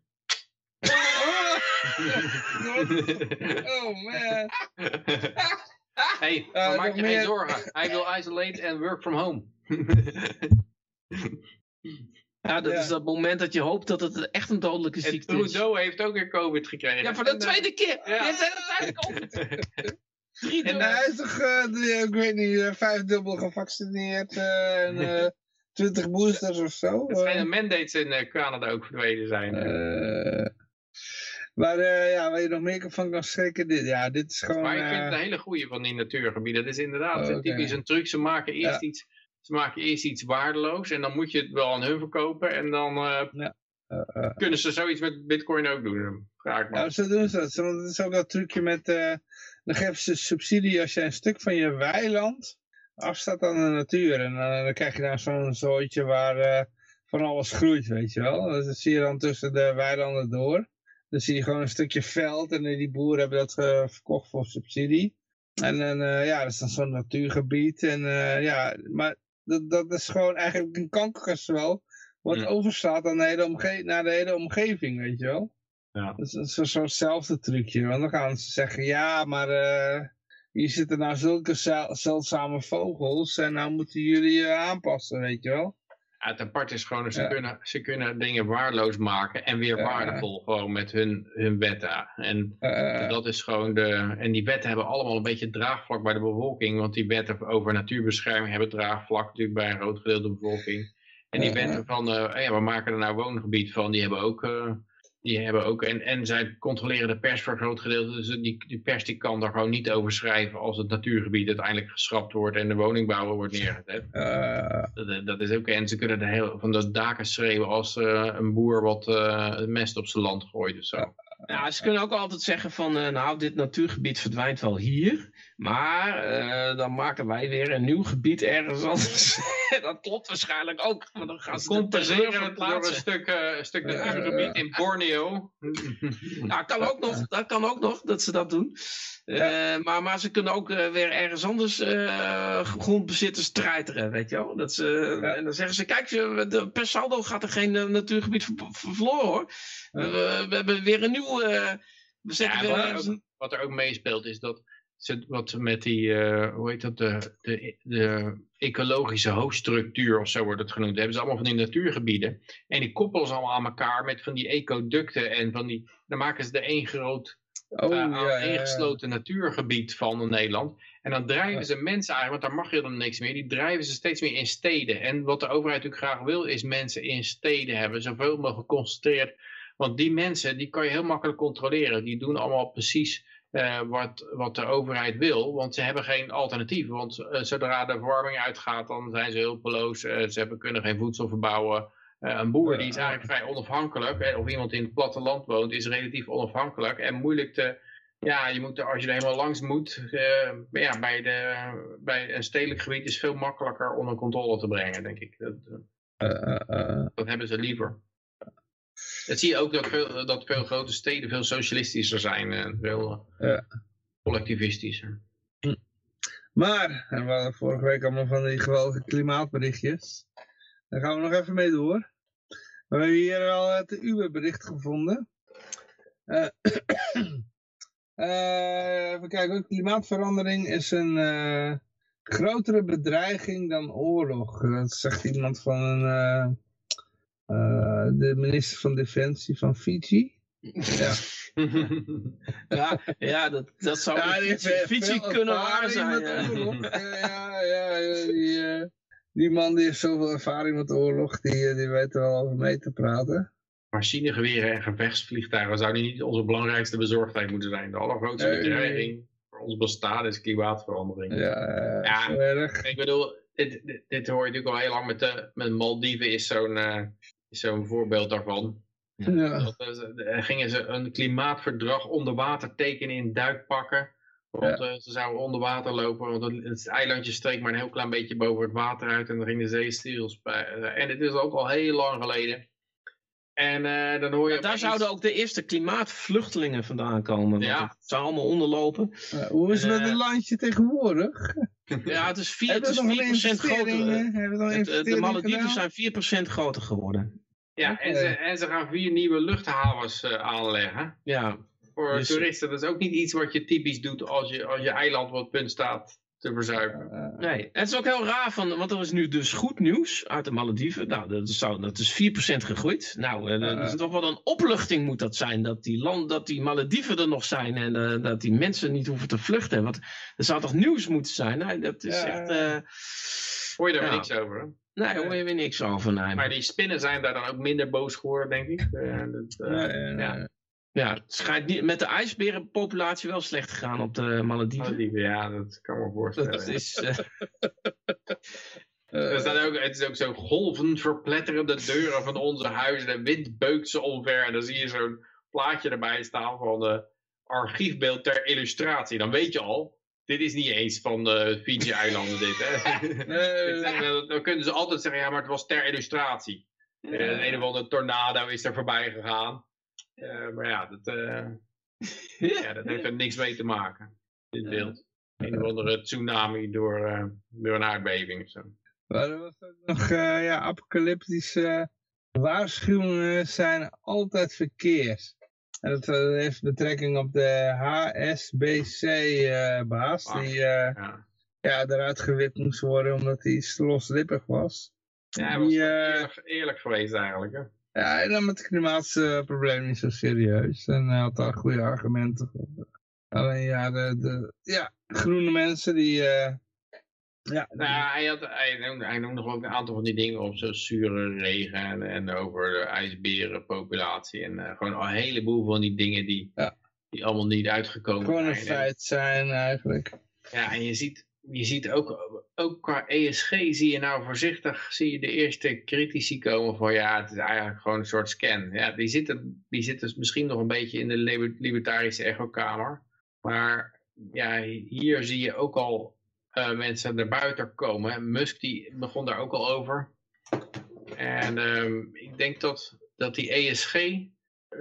oh man. hey, maar maak je meer- geen zorgen. Hij wil isolate en work from home. Ja, dat Ja. is dat moment dat je hoopt dat het echt een dodelijke en ziekte is. Trudeau heeft ook weer COVID gekregen. Ja, voor de En, eh, tweede keer. ja. De hele tijd COVID. Drie En hij is toch, eh, ik weet niet, eh, vijfdubbel gevaccineerd en eh 20 boosters of zo. Het eh. schijnen mandates in Canada ook verdwenen zijn. Maar eh, ja, waar je nog meer van kan schrikken, dit, ja, dit is gewoon... maar ik vind eh, het een hele goeie van die natuurgebieden. Dat is inderdaad Oh, typisch een truc. Ze maken, eerst Ja. iets, ze maken eerst iets waardeloos en dan moet je het wel aan hun verkopen. En dan eh, kunnen ze zoiets met bitcoin ook doen. Vraag Ja, af. zo doen ze dat. Want het is ook dat trucje met, dan geven ze subsidie als je een stuk van je weiland afstaat aan de natuur. En dan krijg je daar zo'n zooitje waar van alles groeit, weet je wel. Dat zie je dan tussen de weilanden door. Dan zie je gewoon een stukje veld en die boeren hebben dat eh, verkocht voor subsidie. En dan, eh, ja, dat is dan zo'n natuurgebied. En eh, ja, maar dat, dat is gewoon eigenlijk een kankergezwel. Wat Ja. overslaat aan de hele omge naar de hele omgeving, weet je wel. Ja. Dat is soort- zo'nzelfde trucje. Want dan gaan ze zeggen, ja, maar hier zitten nou zulke zel- zeldzame vogels. En nou moeten jullie je aanpassen, weet je wel. Het apart is gewoon, ze, Ja. kunnen, ze kunnen dingen waardeloos maken en weer waardevol gewoon met hun, hun wetten. En Eh, dat is gewoon de. En die wetten hebben allemaal een beetje draagvlak bij de bevolking. Want die wetten over natuurbescherming hebben draagvlak natuurlijk bij een groot gedeelte van de bevolking. En die wetten van, eh, ja, we maken er nou woongebied van, die hebben ook. Eh, die hebben ook en, en zij controleren de pers voor een groot gedeelte. Dus die, die pers die kan daar gewoon niet over schrijven als het natuurgebied uiteindelijk geschrapt wordt en de woningbouwer wordt neergezet. eh, Dat, dat is ook, en ze kunnen er heel, van de daken schreeuwen als eh, een boer wat eh, mest op zijn land gooit of zo. Ja, ze kunnen ook altijd zeggen van, eh, nou, dit natuurgebied verdwijnt wel hier. Maar eh, dan maken wij weer een nieuw gebied ergens anders. dat klopt waarschijnlijk ook. Want dan gaan ze compenseren het door een stuk, eh, een stuk Ja, natuurgebied in Borneo. Nou, kan ook nog, dat kan ook nog dat ze dat doen. Eh, maar, maar ze kunnen ook eh, weer ergens anders eh, grondbezitters treiteren, weet je wel. Dat ze, Ja. En dan zeggen ze, kijk, de, per saldo gaat er geen eh, natuurgebied ver- ver- verloren hoor. We, we hebben weer een nieuw... eh, we zetten Ja, weer ergens wat er ook meespeelt is dat ze, wat met die, eh, hoe heet dat, de, de, de ecologische hoofdstructuur of zo wordt het genoemd. Hebben ze allemaal van die natuurgebieden. En die koppelen ze allemaal aan elkaar met van die ecoducten en van die, dan maken ze er één groot oh, uh, ja, ja, ja. ingesloten natuurgebied van Nederland. En dan drijven ze mensen eigenlijk, want daar mag je dan niks meer, die drijven ze steeds meer in steden. En wat de overheid natuurlijk graag wil, is mensen in steden hebben, zoveel mogelijk geconcentreerd. Want die mensen, die kan je heel makkelijk controleren. Die doen allemaal precies eh, wat, wat de overheid wil, want ze hebben geen alternatief. Want eh, zodra de verwarming uitgaat, dan zijn ze hulpeloos, eh, ze hebben, kunnen geen voedsel verbouwen. Een boer die is eigenlijk vrij onafhankelijk, of iemand in het platteland woont, is relatief onafhankelijk en moeilijk te... Ja, je moet, er- als je er helemaal langs moet, ja, bij, de, bij een stedelijk gebied is het veel makkelijker onder controle te brengen, denk ik. Dat, dat hebben ze liever. Dat zie je ook dat veel, dat veel grote steden veel socialistischer zijn. En veel eh, Ja. collectivistischer. Maar, en we hadden vorige week allemaal van die geweldige klimaatberichtjes. Daar gaan we nog even mee door. We hebben hier al het Uwe-bericht gevonden. Eh, eh, even kijken, klimaatverandering is een eh, grotere bedreiging dan oorlog. Dat zegt iemand van een, eh, eh, de minister van Defensie van Fiji. Ja. Ja, ja dat, dat zou Ja, veel Fiji kunnen waar zijn. met ja. oorlog. Ja, ja, ja, die, eh, die man die heeft zoveel ervaring met oorlog, die, eh, die weet er wel over mee te praten. Machinegeweren en gevechtsvliegtuigen zouden niet onze belangrijkste bezorgdheid moeten zijn. De allergrootste Nee. bedreiging voor ons bestaan is klimaatverandering. Ja, eh, Ja. zo erg. Ik bedoel, dit, dit, dit hoor je natuurlijk al heel lang met, de, met Maldiven is zo'n eh, is zo'n voorbeeld daarvan. Ja. Dat, eh, eh, gingen ze een klimaatverdrag onder water tekenen in duikpakken. Want eh, ze zouden onder water lopen, want het, het eilandje streek maar een heel klein beetje boven het water uit en dan ging de zee stil. En dit is ook al heel lang geleden. En eh, dan hoor je... Ja, daar zouden ook de eerste klimaatvluchtelingen vandaan komen. want Ja. Het zou allemaal onderlopen. Hoe is het met het landje tegenwoordig? Ja, het is 4%, het is nog een 4% groter. Het, eh, de Malediven zijn 4% groter geworden. Ja, en, ze, en ze gaan vier nieuwe luchthavens eh, aanleggen. Ja, Voor Dus- toeristen. Dat is ook niet iets wat je typisch doet als je, als je eiland op het punt staat te verzuipen. Eh, nee. Het is ook heel raar, van, want er is nu dus goed nieuws uit de Malediven. Nou, dat, zou, dat is 4% gegroeid. Nou, eh, dat is toch wel een opluchting moet dat zijn. Dat die, land, dat die Malediven er nog zijn en eh, dat die mensen niet hoeven te vluchten. Want er zou toch nieuws moeten zijn? Nee, dat is Ja. echt... eh, Hoor je daar weer niks over? Hè? nee, daar hoor je weer niks over. Nee. Maar die spinnen zijn daar dan ook minder boos geworden, denk ik. Eh, dat, eh, eh, ja. Ja, het schijnt niet, met de ijsberenpopulatie wel slecht gegaan op de Malediven. Malediven, ja, dat kan me voorstellen. Dat is, eh, Er ook, het is ook zo golven verpletteren de deuren van onze huizen. De wind beukt ze omver. En dan zie je zo'n plaatje erbij staan van de archiefbeeld ter illustratie. Dan weet je al, dit is niet eens van de Fiji-eilanden dit. Hè? nee, dan- kunnen ze altijd zeggen, ja, maar het was ter illustratie. Eh, een of andere tornado is er voorbij gegaan. Eh, maar ja dat, eh, ja, dat heeft er niks mee te maken. Dit beeld. Een of andere tsunami door, eh, door een aardbeving of zo. Maar er was ook nog, ja, apocalyptische waarschuwingen zijn altijd verkeerd. En dat heeft betrekking op de HSBC-baas, Ah. die Ja. ja, eruit gewit moest worden omdat hij loslippig was. Ja, hij was Die, eh, eerlijk, eerlijk geweest eigenlijk. Hè? Ja, hij nam het klimaatprobleem niet zo serieus. En hij had daar goede argumenten voor. Alleen ja, de, de ja, groene mensen die... eh, ja, Nou, hij, had, hij, noemde, hij noemde ook een aantal van die dingen op, zoals zure regen en, en over de ijsberenpopulatie. En eh, gewoon een heleboel van die dingen die, Ja. die allemaal niet uitgekomen gewoon een zijn. feit zijn eigenlijk. Ja, en je ziet, je ziet ook, ook qua ESG zie je nou voorzichtig, zie je de eerste critici komen van ja, het is eigenlijk gewoon een soort scan. Ja, die zitten, die zitten misschien nog een beetje in de liber- libertarische echokamer. Maar ja, hier zie je ook al eh, mensen naar buiten komen. Musk die begon daar ook al over. En ehm, ik denk dat, dat die ESG,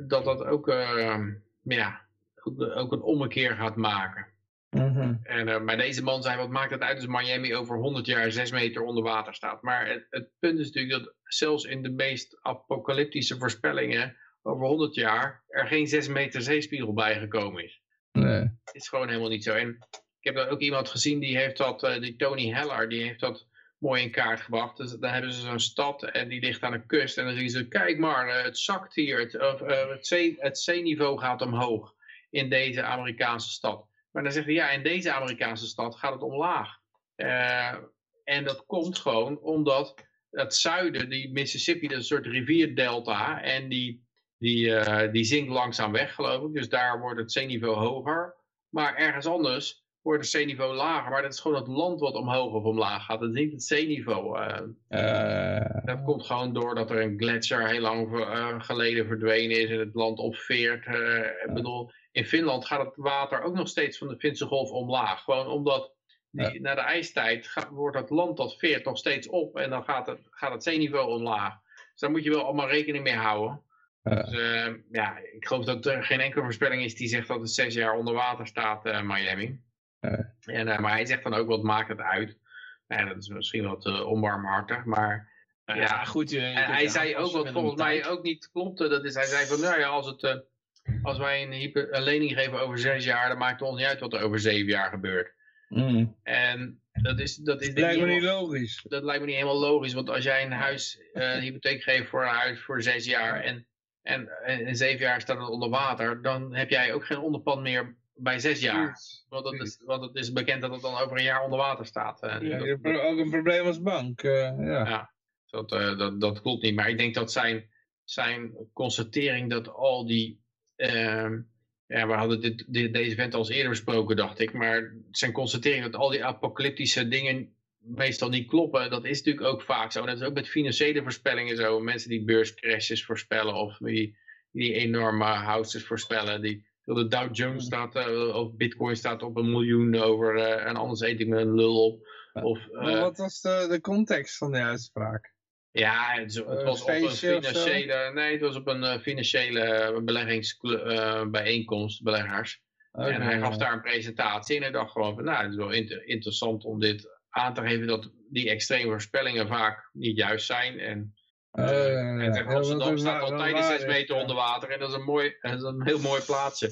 dat dat ook, ehm, ja, ook, ook een ommekeer gaat maken. Mhm. En uh, maar deze man zei, wat maakt het uit als Miami over 100 jaar 6 meter onder water staat. Maar het, het, punt is natuurlijk dat zelfs in de meest apocalyptische voorspellingen over 100 jaar er geen 6 meter zeespiegel bijgekomen is. Nee. Het is gewoon helemaal niet zo. En ik heb dan ook iemand gezien die heeft dat, uh, die Tony Heller, die heeft dat mooi in kaart gebracht. Dus dan hebben ze zo'n stad en die ligt aan de kust. En dan zien ze, kijk maar, uh, het zakt hier, het, het, zee, het zeeniveau gaat omhoog in deze Amerikaanse stad. Maar dan zeggen we, ja, in deze Amerikaanse stad gaat het omlaag. Uh, en dat komt gewoon omdat het zuiden, die Mississippi, dat is een soort rivierdelta. En die, die, uh, die zinkt langzaam weg, geloof ik. Dus daar wordt het zeeniveau hoger. Maar ergens anders wordt het zeeniveau lager. Maar dat is gewoon het land wat omhoog of omlaag gaat. Dat is niet het zeeniveau. Eh, dat komt gewoon doordat er een gletsjer heel lang eh, geleden verdwenen is en het land opveert. ik bedoel, in Finland gaat het water ook nog steeds van de Finse golf omlaag. Gewoon omdat die, na de ijstijd gaat, wordt het land dat veert nog steeds op en dan gaat het, gaat het zeeniveau omlaag. Dus daar moet je wel allemaal rekening mee houden. Dus ja, ik geloof dat er geen enkele voorspelling is die zegt dat het zes jaar onder water staat, Miami. Ja. En, eh, maar hij zegt dan ook, wat maakt het uit? Nou, dat is misschien wat uh, onbarmhartig, maar Ja, goed. Je, hij zei ook wat volgens mij ook niet klopte. Dat is, hij zei van, nou ja, als, het, eh, als wij een, een lening geven over zes jaar, dan maakt het ons niet uit wat er over zeven jaar gebeurt. mm. En dat is, dat is ik Lijkt me niet helemaal- logisch. dat lijkt me niet helemaal logisch. Want als jij een huis, eh, een hypotheek geeft voor een huis voor zes jaar en, en, en in zeven jaar staat het onder water, dan heb jij ook geen onderpand meer bij zes jaar. Want het is, want het is bekend dat het dan over een jaar onder water staat. Eh, Ja, je ook een probleem als bank. eh, ja. Ja. Dat, eh, dat, dat klopt niet. Maar ik denk dat zijn, zijn constatering dat al die... ehm, ja, we hadden dit, dit, deze vent al eens eerder besproken, dacht ik. Maar zijn constatering dat al die apocalyptische dingen meestal niet kloppen, dat is natuurlijk ook vaak zo. Dat is ook met financiële voorspellingen zo. Mensen die beurscrashes voorspellen of die, die enorme houses voorspellen. Die, de Dow Jones staat, eh, of Bitcoin staat op een miljoen over eh, en anders eet ik me een lul op. Of, Maar eh, wat was de, de context van die uitspraak? ja, het, het was op een financiële, nee, het was op een financiële beleggingsbijeenkomst, beleggers. En hij gaf daar een presentatie en hij dacht gewoon van, nou, het is wel inter- interessant om dit aan te geven dat die extreme voorspellingen vaak niet juist zijn. En, Eh, en Amsterdam is staat altijd waar 6 is, meter onder water en dat is een, mooi, dat is een heel mooi plaatsje.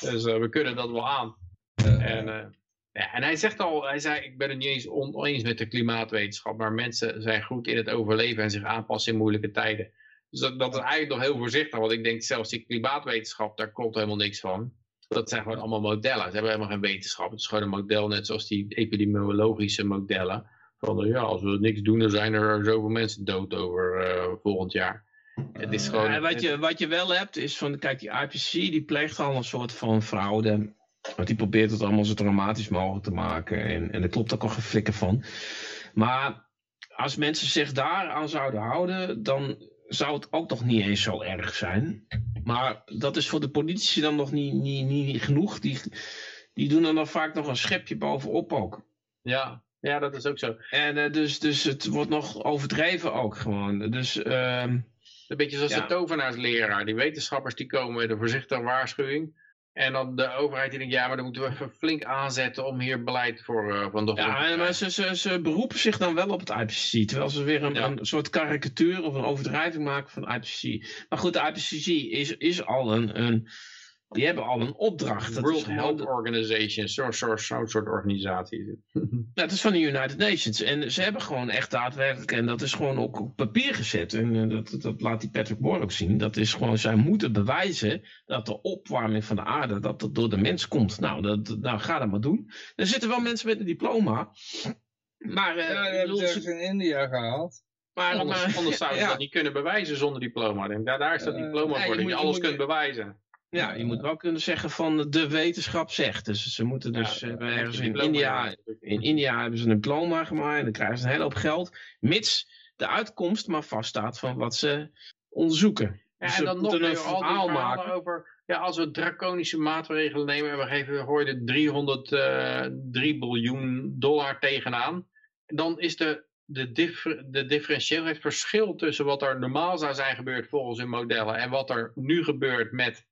Dus eh, we kunnen dat wel aan. Eh, En, ja, en hij zegt al, hij zei, ik ben het niet eens oneens met de klimaatwetenschap, maar mensen zijn goed in het overleven en zich aanpassen in moeilijke tijden. Dus dat, dat is eigenlijk nog heel voorzichtig, want ik denk zelfs die klimaatwetenschap, daar klopt helemaal niks van. Dat zijn gewoon allemaal modellen. Ze hebben helemaal geen wetenschap. Het is gewoon een model, net zoals die epidemiologische modellen. Van eh, ja, als we niks doen, dan zijn er zoveel mensen dood over eh, volgend jaar. Het is gewoon... Ja, wat, je, wat je wel hebt is van, kijk, die IPC die pleegt al een soort van fraude. Want die probeert het allemaal zo dramatisch mogelijk te maken. En, en er klopt ook al geen flikker van. Maar als mensen zich daar aan zouden houden, dan zou het ook nog niet eens zo erg zijn. Maar dat is voor de politici dan nog niet, niet, niet, niet genoeg. Die, die doen er dan vaak nog een schepje bovenop ook. ja, ja, dat is ook zo. En eh, dus, dus het wordt nog overdreven ook gewoon. Dus ehm, Een beetje zoals Ja. de tovenaarsleraar. Die wetenschappers die komen met een voorzichtige waarschuwing. En dan de overheid die denkt, ja, maar dan moeten we even flink aanzetten om hier beleid voor eh, van de Ja, maar ze, ze, ze beroepen zich dan wel op het IPCC. Terwijl ze weer een, Ja. een soort karikatuur of een overdrijving maken van het IPCC. Maar goed, de IPCC is, is al een, een... Die hebben al een opdracht. Dat World Health Organization, zo'n soort, organisatie. is het. Nou, het is van de United Nations. En ze hebben gewoon echt daadwerkelijk... En dat is gewoon ook op papier gezet. En eh, dat, dat laat die Patrick Moore ook zien. Dat is gewoon... Zij moeten bewijzen dat de opwarming van de aarde... Dat dat door de mens komt. Nou, dat, nou ga dat maar doen. Er zitten wel mensen met een diploma. Maar... eh, Ja, hebben ze ergens in India gehaald. maar, Anders, zouden ze ja. dat niet kunnen bewijzen zonder diploma. Daar, daar is dat Eh, diploma nee, voor, je dat je moet- je alles kunt bewijzen. Ja, je moet wel kunnen zeggen van de wetenschap zegt. Dus ze moeten dus Ja, eh, ergens je in India, hebben. in India hebben ze een diploma gemaakt en dan krijgen ze een hele hoop geld. Mits de uitkomst maar vaststaat van wat ze onderzoeken. Ja, Dus en dan nog een verhaal maken. over... Ja, als we draconische maatregelen nemen en we geven je er 303 biljoen dollar tegenaan, dan is de, de, differ, de differentieel, het verschil tussen wat er normaal zou zijn gebeurd volgens hun modellen en wat er nu gebeurt met,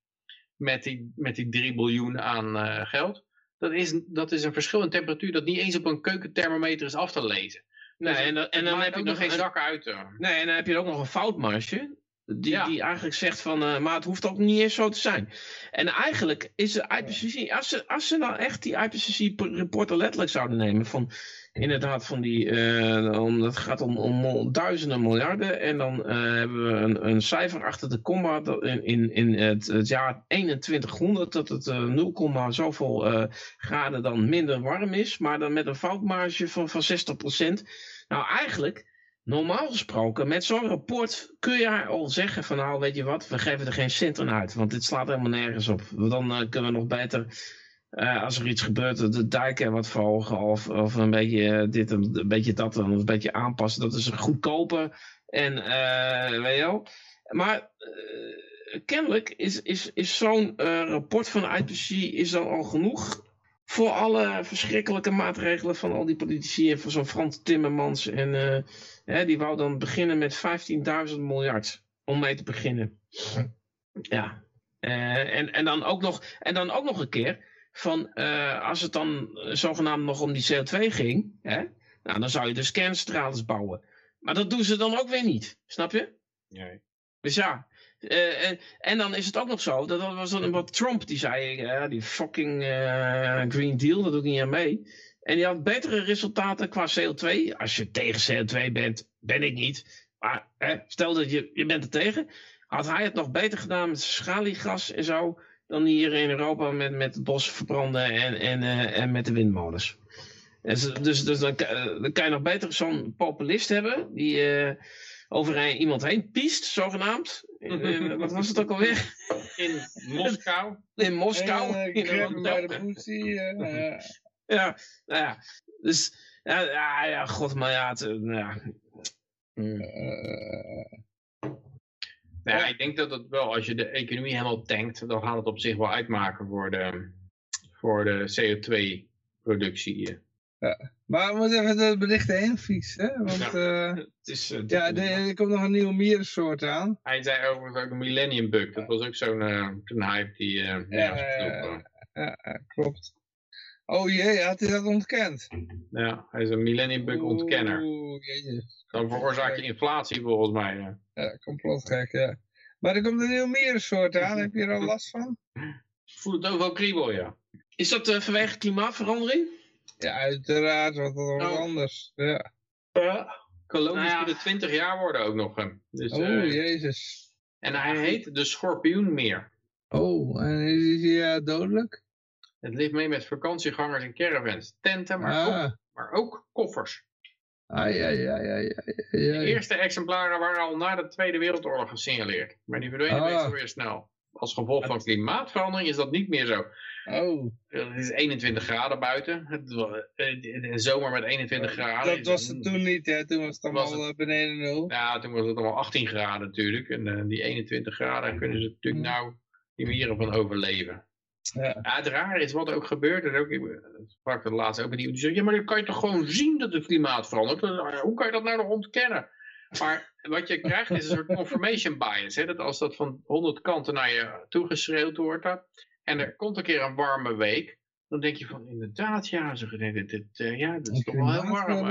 met, die, met die 3 biljoen aan eh, geld, dat is, dat is een verschil in temperatuur dat niet eens op een keukenthermometer is af te lezen. Nee, Dus en, dan- en dan heb je nog geen een, zak uit. nee, en dan heb je ook nog een foutmarge. Die, Ja. die eigenlijk zegt van, eh, maar het hoeft ook niet eens zo te zijn. En eigenlijk is de IPCC, als ze, als ze nou echt die IPCC-rapporten letterlijk zouden nemen, van inderdaad van die, eh, om, het gaat om, om duizenden miljarden, en dan eh, hebben we een, een cijfer achter de komma in, in, het, jaar 2100, dat het eh 0, zoveel eh, graden dan minder warm is, maar dan met een foutmarge van, van 60%. Nou, eigenlijk normaal gesproken, met zo'n rapport kun je al zeggen van nou weet je wat, we geven er geen cent aan uit. Want dit slaat helemaal nergens op. Dan eh, kunnen we nog beter eh, als er iets gebeurt, de dijken wat verhogen of, of een beetje dit en een beetje dat en een beetje aanpassen. Dat is goedkoper en eh, weet je wel. Maar eh, kennelijk is, is, is zo'n rapport van de IPC is dan al genoeg voor alle verschrikkelijke maatregelen van al die politici en van zo'n Frans Timmermans. En hè, die wou dan beginnen met 15.000 miljard om mee te beginnen. Ja. en, en, dan ook nog, en dan ook nog een keer van uh, als het dan zogenaamd nog om die CO2 ging, hè, nou, dan zou je dus kerncentrales bouwen. Maar dat doen ze dan ook weer niet, snap je? Nee. Dus ja, uh, en, en, dan is het ook nog zo, dat was dan wat Trump die zei, uh, die fucking Green Deal, dat doe ik niet aan mee. En die had betere resultaten qua CO2. Als je tegen CO2 bent, ben ik niet. Maar stel dat je, je bent er tegen. Had hij het nog beter gedaan met schaliegas en zo dan hier in Europa met, met het bos verbranden en, en, uh, en met de windmolens. Dus, dus, dus dan, dan, kan je nog beter zo'n populist hebben die uh, over iemand heen piest, zogenaamd. In, wat was het ook alweer? In Moskou. In Moskou. Uh, in bij de politie. ja, nou ja. Dus, ja, ja, ja god, maar ja. Het, ja. Nou, ja, ik denk dat het wel, als je de economie helemaal tankt, dan gaat het op zich wel uitmaken voor de, voor de CO2-productie. Ja. Maar we moeten even de berichten heen fietsen, want ja, uh, het is, uh, ja er komt nog een nieuwe mierensoort aan. Hij zei overigens ook de Millennium Bug, dat was ook zo'n uh, hype die... ja, klopt. Oh jee, had hij dat ontkend? Ja, hij is een Millennium Bug ontkenner. Oeh, jezus. Dan veroorzaak je inflatie volgens mij. Ja, ja complotgek, ja. Maar er komt een nieuwe mierensoort aan, heb je er al last van? Voel het ook wel kriebel, ja. Is dat uh, vanwege klimaatverandering? Ja, uiteraard, wat dan oh. anders. Ja. Ja. Kolonies nou ja. kunnen 20 jaar worden ook nog. Dus, oh, uh, jezus. En hij heet de schorpioenmeer. Oh, en is hij uh, dodelijk? Het leeft mee met vakantiegangers en caravans. Tenten, maar, ah. ook, maar ook koffers. Ah, ja, ja, ja, ja, De eerste exemplaren waren al na de Tweede Wereldoorlog gesignaleerd. Maar die verdwenen Ah. meestal weer snel. Als gevolg van klimaatverandering is dat niet meer zo. Oh, Het is 21 graden buiten. Het, wa- eh, zomer met 21 graden. dat was het toen niet, hè? Toen was het Was allemaal eh, beneden nul. Ja, toen was het allemaal 18 graden natuurlijk. En eh, die 21 graden kunnen ze natuurlijk nou niet meer van overleven. Ja. Ja, het raar is wat er ook gebeurt. En ook, ik sprak er laatst ook met iemand die zei, ja, maar dan kan je toch gewoon zien dat het klimaat verandert. Hoe kan je dat nou nog ontkennen? Maar wat je krijgt is een soort confirmation bias. Hè? Dat als dat van 100 kanten naar je toegeschreeuwd wordt. hè, En er komt een keer een warme week. Dan denk je van, inderdaad, ja, zeg, dit, dit, dit, eh, ja, dat is toch wel heel warm.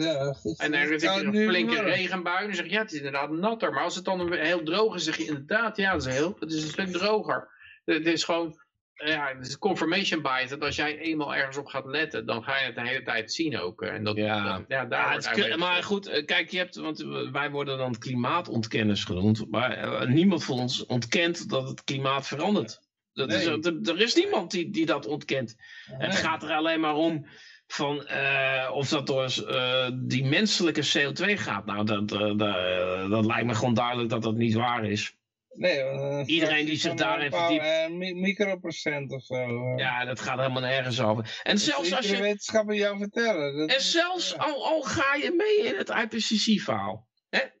ja. En er is een flinke regenbui. Dan zeg je, ja, het is inderdaad natter. Maar als het dan heel droog is, zeg je inderdaad, ja, dat is heel, het is een stuk droger. Het is gewoon, ja, het is confirmation bias. Dat als jij eenmaal ergens op gaat letten, dan ga je het de hele tijd zien ook. En dat, Ja. dat- ja, daar Ja, wordt het is kun- eigenlijk- maar goed, eh, kijk, je hebt, want eh, wij worden dan klimaatontkenners genoemd, maar eh, niemand van ons ontkent dat het klimaat verandert. Dat is, er, er is niemand die, die dat ontkent. Het gaat er alleen maar om van eh, of dat door eh, die menselijke CO2 gaat. Nou, dat, eh, dat, eh, dat lijkt me gewoon duidelijk dat dat niet waar is. Nee, eh, Iedereen die zich daarin verdiept. eh, mi- microprocent of zo. eh. Ja, dat gaat helemaal nergens over. En zelfs als je... wetenschapper jou vertellen. Dat En zelfs ja. al, al ga je mee in het IPCC-verhaal.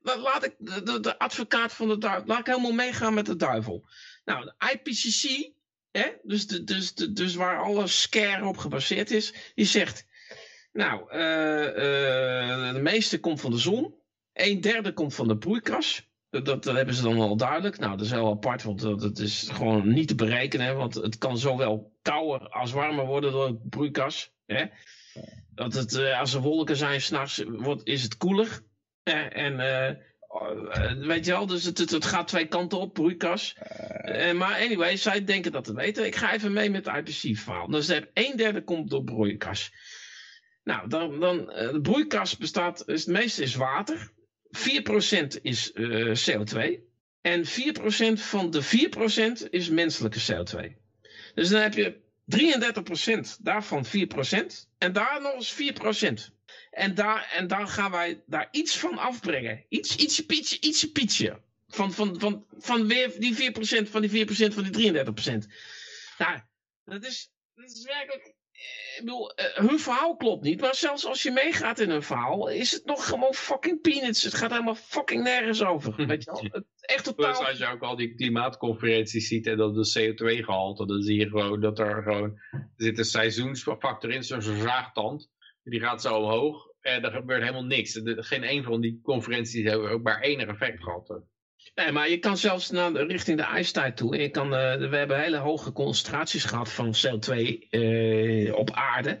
Laat ik de, de, advocaat van de duivel. Laat ik helemaal meegaan met de duivel. Nou, de IPCC, hè, dus, de, dus, de, dus waar alle scare op gebaseerd is, die zegt. Nou, de meeste komt van de zon. Een derde komt van de broeikas. Dat, dat, hebben ze dan wel duidelijk. Nou, dat is heel apart, want dat, is gewoon niet te berekenen. Hè, want het kan zowel kouder als warmer worden door het broeikas. Hè. Dat het, eh, als er wolken zijn, s'nachts is het koeler. En eh, eh, weet je wel, dus het, gaat twee kanten op, broeikas. Maar anyway, zij denken dat te weten. Ik ga even mee met het IPC-verhaal. Dus er een derde komt door broeikas. Nou, dan, dan de broeikas bestaat, het meeste is water. 4% is eh, CO2. En 4% van de 4% is menselijke CO2. Dus dan heb je 33% daarvan 4%. En daar nog eens 4%. En, daar, en dan gaan wij daar iets van afbrengen. Iets, ietsje, pietje, ietsje, pietje. Van, van, van, van weer die 4% van die 4% van die 33%. Nou, dat is, dat is werkelijk... eh, Ik bedoel, eh, hun verhaal klopt niet, maar zelfs als je meegaat in hun verhaal, is het nog gewoon fucking peanuts. Het gaat helemaal fucking nergens over. Weet je wel? Het, echt Plus totaal... als je ook al die klimaatconferenties ziet en dat de CO2-gehalte, dan zie je gewoon dat er gewoon, er zit een seizoensfactor in, zo'n zaagtand. Die gaat zo omhoog en er gebeurt helemaal niks. Geen een van die conferenties hebben ook maar enig effect gehad. Nee, maar je kan zelfs naar richting de ijstijd toe. Je kan, eh, we hebben hele hoge concentraties gehad van CO2 eh, op aarde.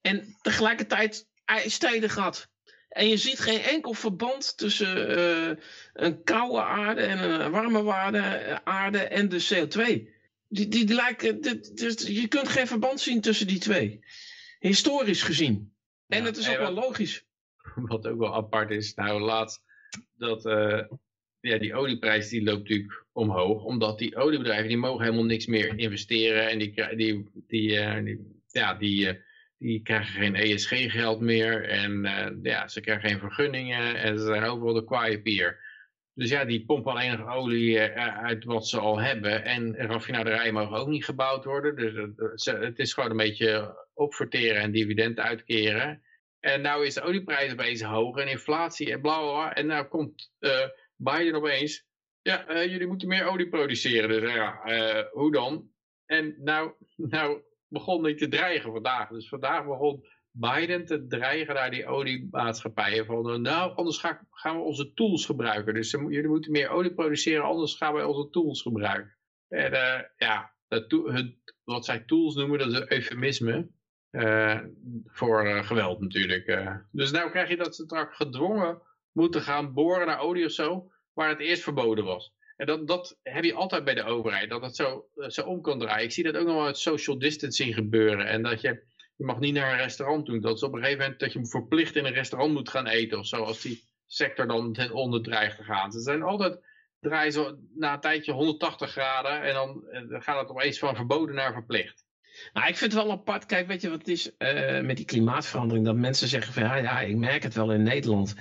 En tegelijkertijd ijstijden gehad. En je ziet geen enkel verband tussen eh, een koude aarde en een warme waarde, aarde en de CO2. Die, die, die lijken, dit- dit- je kunt geen verband zien tussen die twee. Historisch gezien. En Ja, het is ook wel logisch. Wat ook wel apart is, nou laatst, dat ja, die olieprijs die loopt natuurlijk omhoog, omdat die oliebedrijven die mogen helemaal niks meer investeren en die, die, die, eh, die, ja, die, eh, die krijgen geen ESG-geld meer en eh, ja, ze krijgen geen vergunningen en ze zijn overal de kwaaie pier. Dus ja, die pompen alleen nog olie uit wat ze al hebben. En raffinaderijen mogen ook niet gebouwd worden. Dus het- is gewoon een beetje opverteren en dividend uitkeren. En nou is de olieprijs opeens hoog en inflatie en bla bla. En nou komt Biden opeens. Ja, eh, jullie moeten meer olie produceren. Dus ja, eh, hoe dan? En nou, nou begon hij te dreigen vandaag. Dus vandaag begon Biden te dreigen naar die oliemaatschappijen. Van eh, nou, anders ga- gaan we onze tools gebruiken. Dus jullie moeten meer olie produceren, anders gaan wij onze tools gebruiken. En ja, dat wat zij tools noemen, dat is een eufemisme. voor geweld natuurlijk. Dus nou krijg je dat ze straks gedwongen moeten gaan boren naar olie of zo, waar het eerst verboden was. En dat, dat heb je altijd bij de overheid, dat het zo, eh, zo om kan draaien. Ik zie dat ook nog wel met social distancing gebeuren. En dat je, je mag niet naar een restaurant doen. Dat is op een gegeven moment dat je verplicht in een restaurant moet gaan eten of zo, als die sector dan ten onder dreigt te gaan. Ze zijn altijd, draaien zo na een tijdje 180 graden en dan, eh, dan gaat het opeens van verboden naar verplicht. Nou, ik vind het wel apart. Kijk, weet je wat het is eh, met die klimaatverandering? Dat mensen zeggen van ja, ja, ik merk het wel in Nederland.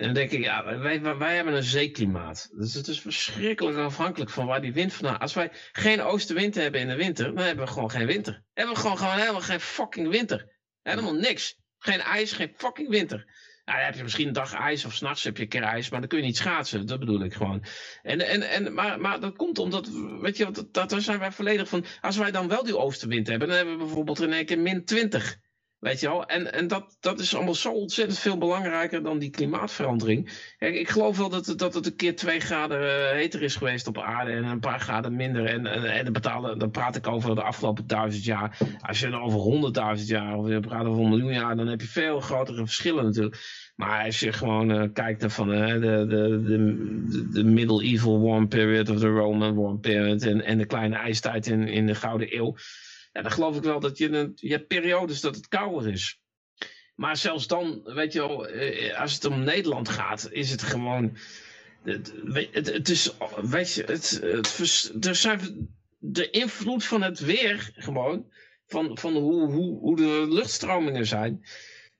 En dan denk ik, ja, wij, wij, hebben een zeeklimaat. Dus het is verschrikkelijk afhankelijk van waar die wind vandaan. Als wij geen oostenwind hebben in de winter, dan hebben we gewoon geen winter. Hebben we gewoon, gewoon helemaal geen fucking winter. Helemaal niks. Geen ijs, geen fucking winter. Nou, dan heb je misschien een dag ijs of s'nachts heb je een keer ijs, maar dan kun je niet schaatsen. Dat bedoel ik gewoon. En, en, en, maar, maar dat komt omdat, weet je, dat, dat, daar zijn wij volledig van. Als wij dan wel die oostenwind hebben, dan hebben we bijvoorbeeld in één keer min 20. Weet je wel? En, en dat, dat is allemaal zo ontzettend veel belangrijker dan die klimaatverandering. Kijk, ik geloof wel dat, dat het een keer twee graden eh, heter is geweest op aarde en een paar graden minder. En, en, en dan, betalen, dan praat ik over de afgelopen duizend jaar. Als je dan over honderdduizend jaar of je praat over een miljoen jaar, dan heb je veel grotere verschillen natuurlijk. Maar als je gewoon eh, kijkt naar van eh, de, de, de, de medieval warm period of de Roman warm period en, en de kleine ijstijd in, in de Gouden Eeuw. Ja, dan geloof ik wel dat je, een, je hebt periodes dat het kouder is. Maar zelfs dan, weet je wel, eh, als het om Nederland gaat, is het gewoon. Het, het, het is, weet je, het, het, er zijn de invloed van het weer gewoon, van, van hoe, hoe, hoe de luchtstromingen zijn,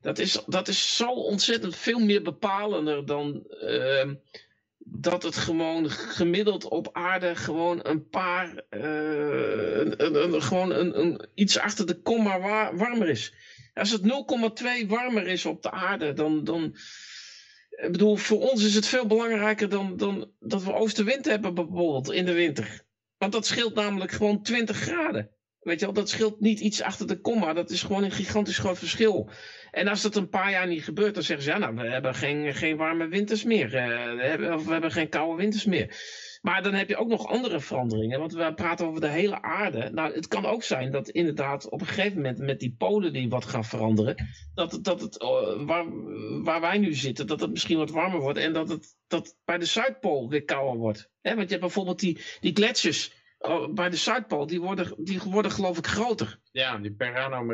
dat is, dat is zo ontzettend veel meer bepalender dan ehm, dat het gewoon gemiddeld op aarde gewoon een paar, eh, een, een, gewoon een, een, iets achter de komma wa- warmer is. Als het 0,2 warmer is op de aarde, dan, dan, ik bedoel, voor ons is het veel belangrijker dan, dan dat we oostenwind hebben bijvoorbeeld in de winter. Want dat scheelt namelijk gewoon 20 graden. Weet je wel, dat scheelt niet iets achter de komma. Dat is gewoon een gigantisch groot verschil. En als dat een paar jaar niet gebeurt, dan zeggen ze, ja, nou, we hebben geen, geen warme winters meer. Eh, of we hebben geen koude winters meer. Maar dan heb je ook nog andere veranderingen. Want we praten over de hele aarde. Nou, het kan ook zijn dat inderdaad op een gegeven moment met die polen die wat gaan veranderen. Dat, dat het, eh, waar, waar wij nu zitten, dat het misschien wat warmer wordt. En dat het dat bij de Zuidpool weer kouder wordt. Want je hebt bijvoorbeeld die, die gletsjers oh, bij de Zuidpool. Die worden, die worden geloof ik groter. Ja, die Perano,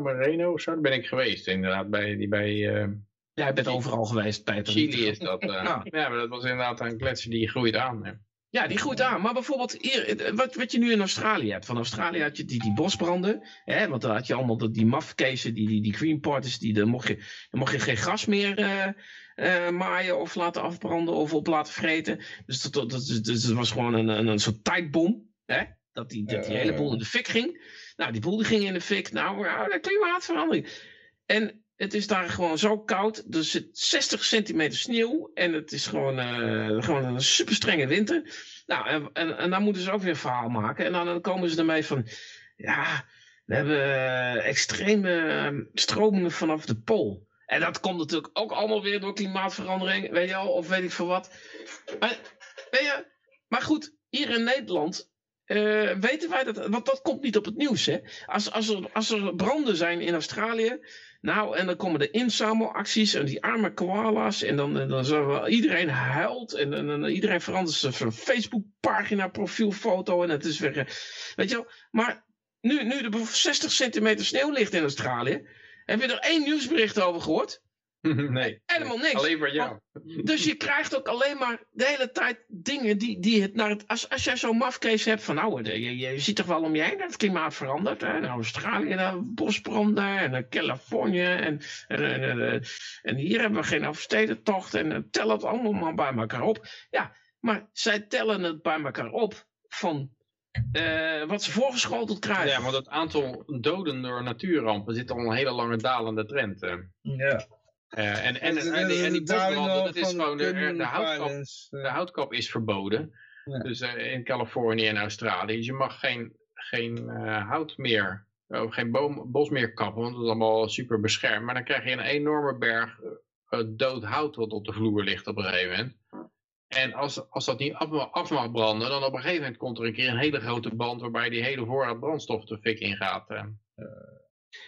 Moreno, zo daar ben ik geweest inderdaad. Bij, die bij eh, Jij bent overal geweest, Peter. Chili is dat. eh. Ja. ja. maar dat was inderdaad een gletsjer die groeit aan. Hè. Ja, die groeit aan. Maar bijvoorbeeld hier, eh, wat, wat je nu in Australië hebt. Van Australië had je die, die bosbranden. Hè, want dan had je allemaal de- die mafkezen, die, die, die green parties. Die, dan, mocht je, dan mocht je geen gas meer eh, eh, maaien of laten afbranden of op laten vreten. Dus dat, dat, dat, dus het was gewoon een, een, een soort tijdbom. Hè, dat die, dat die hele boel in de fik ging. Nou, die boel die ging in de fik. Nou, de klimaatverandering. En het is daar gewoon zo koud. Er zit 60 centimeter sneeuw. En het is gewoon, eh, gewoon een super strenge winter. Nou, en, en, dan moeten ze ook weer verhaal maken. En dan, komen ze ermee van... Ja, we hebben eh, extreme eh, stromingen vanaf de pool. En dat komt natuurlijk ook allemaal weer door klimaatverandering. Weet je al, of weet ik veel wat. Maar, weet je, maar goed, hier in Nederland eh, weten wij dat, want dat komt niet op het nieuws. Hè? Als, als, er, als er branden zijn in Australië, nou, en dan komen de inzamelacties en die arme koala's, en dan, dan zo, iedereen huilt, en, en, en iedereen verandert zijn Facebookpagina, profielfoto, en het is weer, eh, weet je wel. Maar nu, nu er 60 centimeter sneeuw ligt in Australië, heb je er één nieuwsbericht over gehoord? nee. Helemaal niks. Alleen maar jou. Dus je krijgt ook alleen maar de hele tijd dingen die, die het naar het. Als, als jij zo'n mafcase hebt van nou, je, je ziet toch wel om je heen dat het klimaat verandert. Hè? Nou, Australië, nou, bosbranden en Californië en, en, en, en, hier hebben we geen afstedentocht en uh, tel het allemaal maar bij elkaar op. Ja, maar zij tellen het bij elkaar op van uh, wat ze voorgeschoteld krijgen. Ja, want het aantal doden door natuurrampen zit al een hele lange dalende trend. Ja. Uh, en, en, en, en, die, en die bosbranden, dat is gewoon, de, de, houtkap, de houtkap is verboden. Ja. Dus in Californië en Australië. Dus je mag geen, geen hout meer, of geen boom, bos meer kappen, want dat is allemaal super beschermd. Maar dan krijg je een enorme berg dood hout wat op de vloer ligt op een gegeven moment. En als, als dat niet af, af, mag branden, dan op een gegeven moment komt er een keer een hele grote band waarbij die hele voorraad brandstof de fik ingaat. Uh.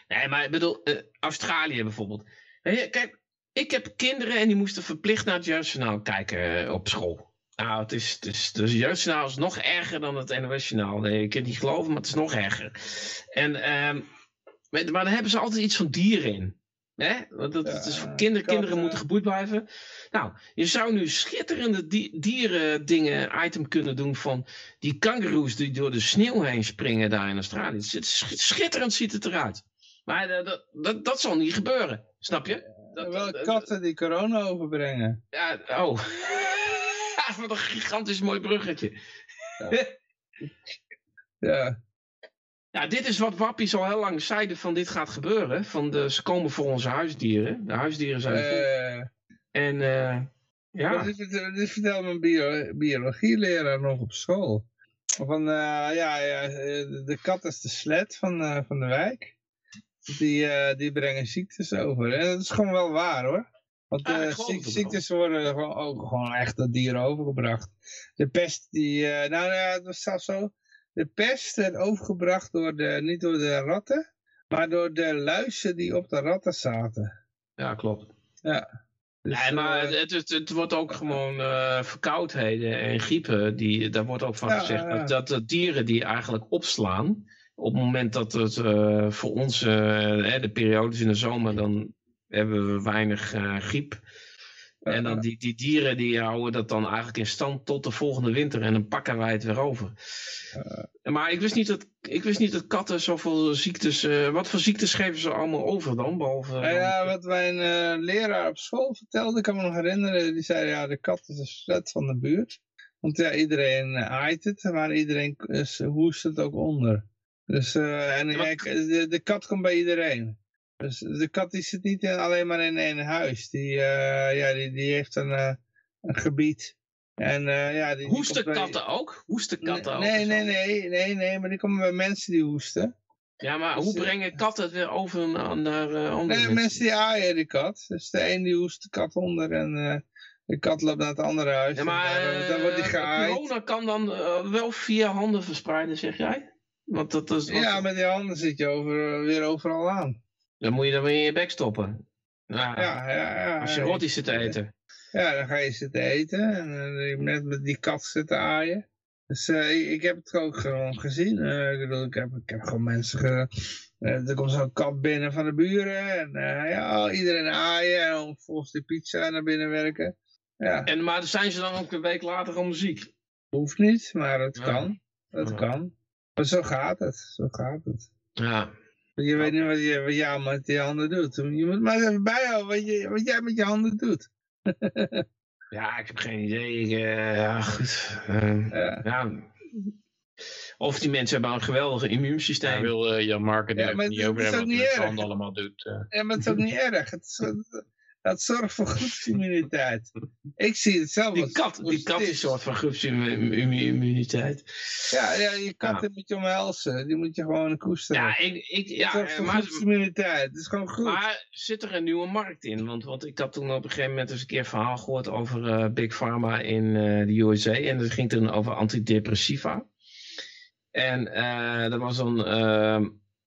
Nee, maar ik bedoel, uh, Australië bijvoorbeeld. Kijk, ik heb kinderen en die moesten verplicht naar het jeugdjournaal kijken uh, op school. Nou, het is, het is, dus het jeugdjournaal is nog erger dan het NOS-journaal. Nee, ik kan het niet geloven, maar het is nog erger. En, maar dan hebben ze altijd iets van dieren in. Hè? Want dat, is voor kinderen, kinderen moeten geboeid blijven. Nou, je zou nu schitterende di dieren dingen item kunnen doen van die kangaroes die door de sneeuw heen springen daar in Australië. Schitterend ziet het eruit. Maar dat, dat, dat zal niet gebeuren, snap je? Dat, wel katten die corona overbrengen. Ja, oh. Wat een gigantisch mooi bruggetje. Ja. ja. Dit is wat wappies al heel lang zeiden van dit gaat gebeuren. Van de, ze komen voor onze huisdieren. De huisdieren zijn uh, En uh, ja. Dit, dit vertelde mijn bio, biologieleraar nog op school. Van uh, ja, ja, de kat is de sled van, van de wijk. Die, die brengen ziektes over. En dat is gewoon wel waar hoor. Want ah, ziek, ziektes worden gewoon, ook gewoon echt door dieren overgebracht. De pest die, nou ja, het was zelfs zo de pest werd overgebracht door de, niet door de ratten, maar door de luizen die op de ratten zaten. Ja, klopt. Ja. Dus, nee, maar uh, het, het, het, wordt ook gewoon uh, verkoudheden en griepen. Die, daar wordt ook van ja, gezegd dat, dat dieren die eigenlijk opslaan. Op het moment dat het uh, voor ons, de periodes in de zomer, dan hebben we weinig griep. En dan die, die dieren die houden dat dan eigenlijk in stand tot de volgende winter en dan pakken wij het weer over. Uh, maar ik wist, niet dat, ik wist niet dat katten zoveel ziektes... Uh, wat voor ziektes geven ze allemaal over dan? Behalve, ja, ja, wat mijn uh, leraar op school vertelde, ik kan me nog herinneren. Die zei, ja, de kat is een slet van de buurt. Want ja, iedereen aait het, maar iedereen hoest het ook onder. Dus, en ja, de, de kat komt bij iedereen. Dus de kat die zit niet alleen maar in één huis. Die, uh, ja, die, die heeft een, uh, een gebied. En, uh, ja, die, hoesten die katten bij... ook? Hoesten katten nee, ook? Nee, nee, nee, nee, maar die komen bij mensen die hoesten. Ja, maar dus, hoe brengen katten het weer over naar uh, andere nee, mensen? mensen die aaien de kat. Dus de een die hoest de kat onder en de kat loopt naar het andere huis. Ja, maar dan, dan wordt die geaaid. corona kan dan wel via handen verspreiden, zeg jij? Want dat is, Ja, met die handen zit je over, weer overal aan. Dan moet je dan weer in je bek stoppen. Nou, ja, ja, ja, als je rotti zit te eten. Ja, dan ga je zitten eten en uh, met, met die kat zitten aaien. Dus uh, ik heb het ook gewoon gezien. Uh, ik, bedoel, ik, heb, ik heb gewoon mensen... Ge, er komt zo'n kat binnen van de buren en ja, iedereen aaien en volgens de pizza naar binnen werken. Ja. En, maar zijn ze dan ook een week later al muziek? Hoeft niet, maar het ja. kan. Het ja. kan. Maar zo gaat het. Zo gaat het. Ja. Je weet niet wat, je, wat jij met je handen doet. Je moet maar even bijhouden wat, je, wat jij met je handen doet. ja, ik heb geen idee. Ik, uh, ja, goed. Uh, ja. ja. Of die mensen hebben een geweldig immuunsysteem. Daar wil eh, Jan Marken Ja, niet over hebben wat hij met zijn handen allemaal doet. eh. Ja, maar het is ook niet erg. Het, is, dat zorgt voor groepsimmuniteit. Ik zie het zelf Die als kat, die kat is een soort van groepsimmuniteit. Ja, ja, je kat Ja. moet je omhelzen. Die moet je gewoon koesteren. Ja, ik, ik, ja zorgt voor maar, groepsimmuniteit. Het is gewoon goed. maar zit er een nieuwe markt in? Want, want ik had toen op een gegeven moment eens een keer een verhaal gehoord over eh, Big Pharma in eh, de USA. En dat ging toen over antidepressiva. En eh er was eh,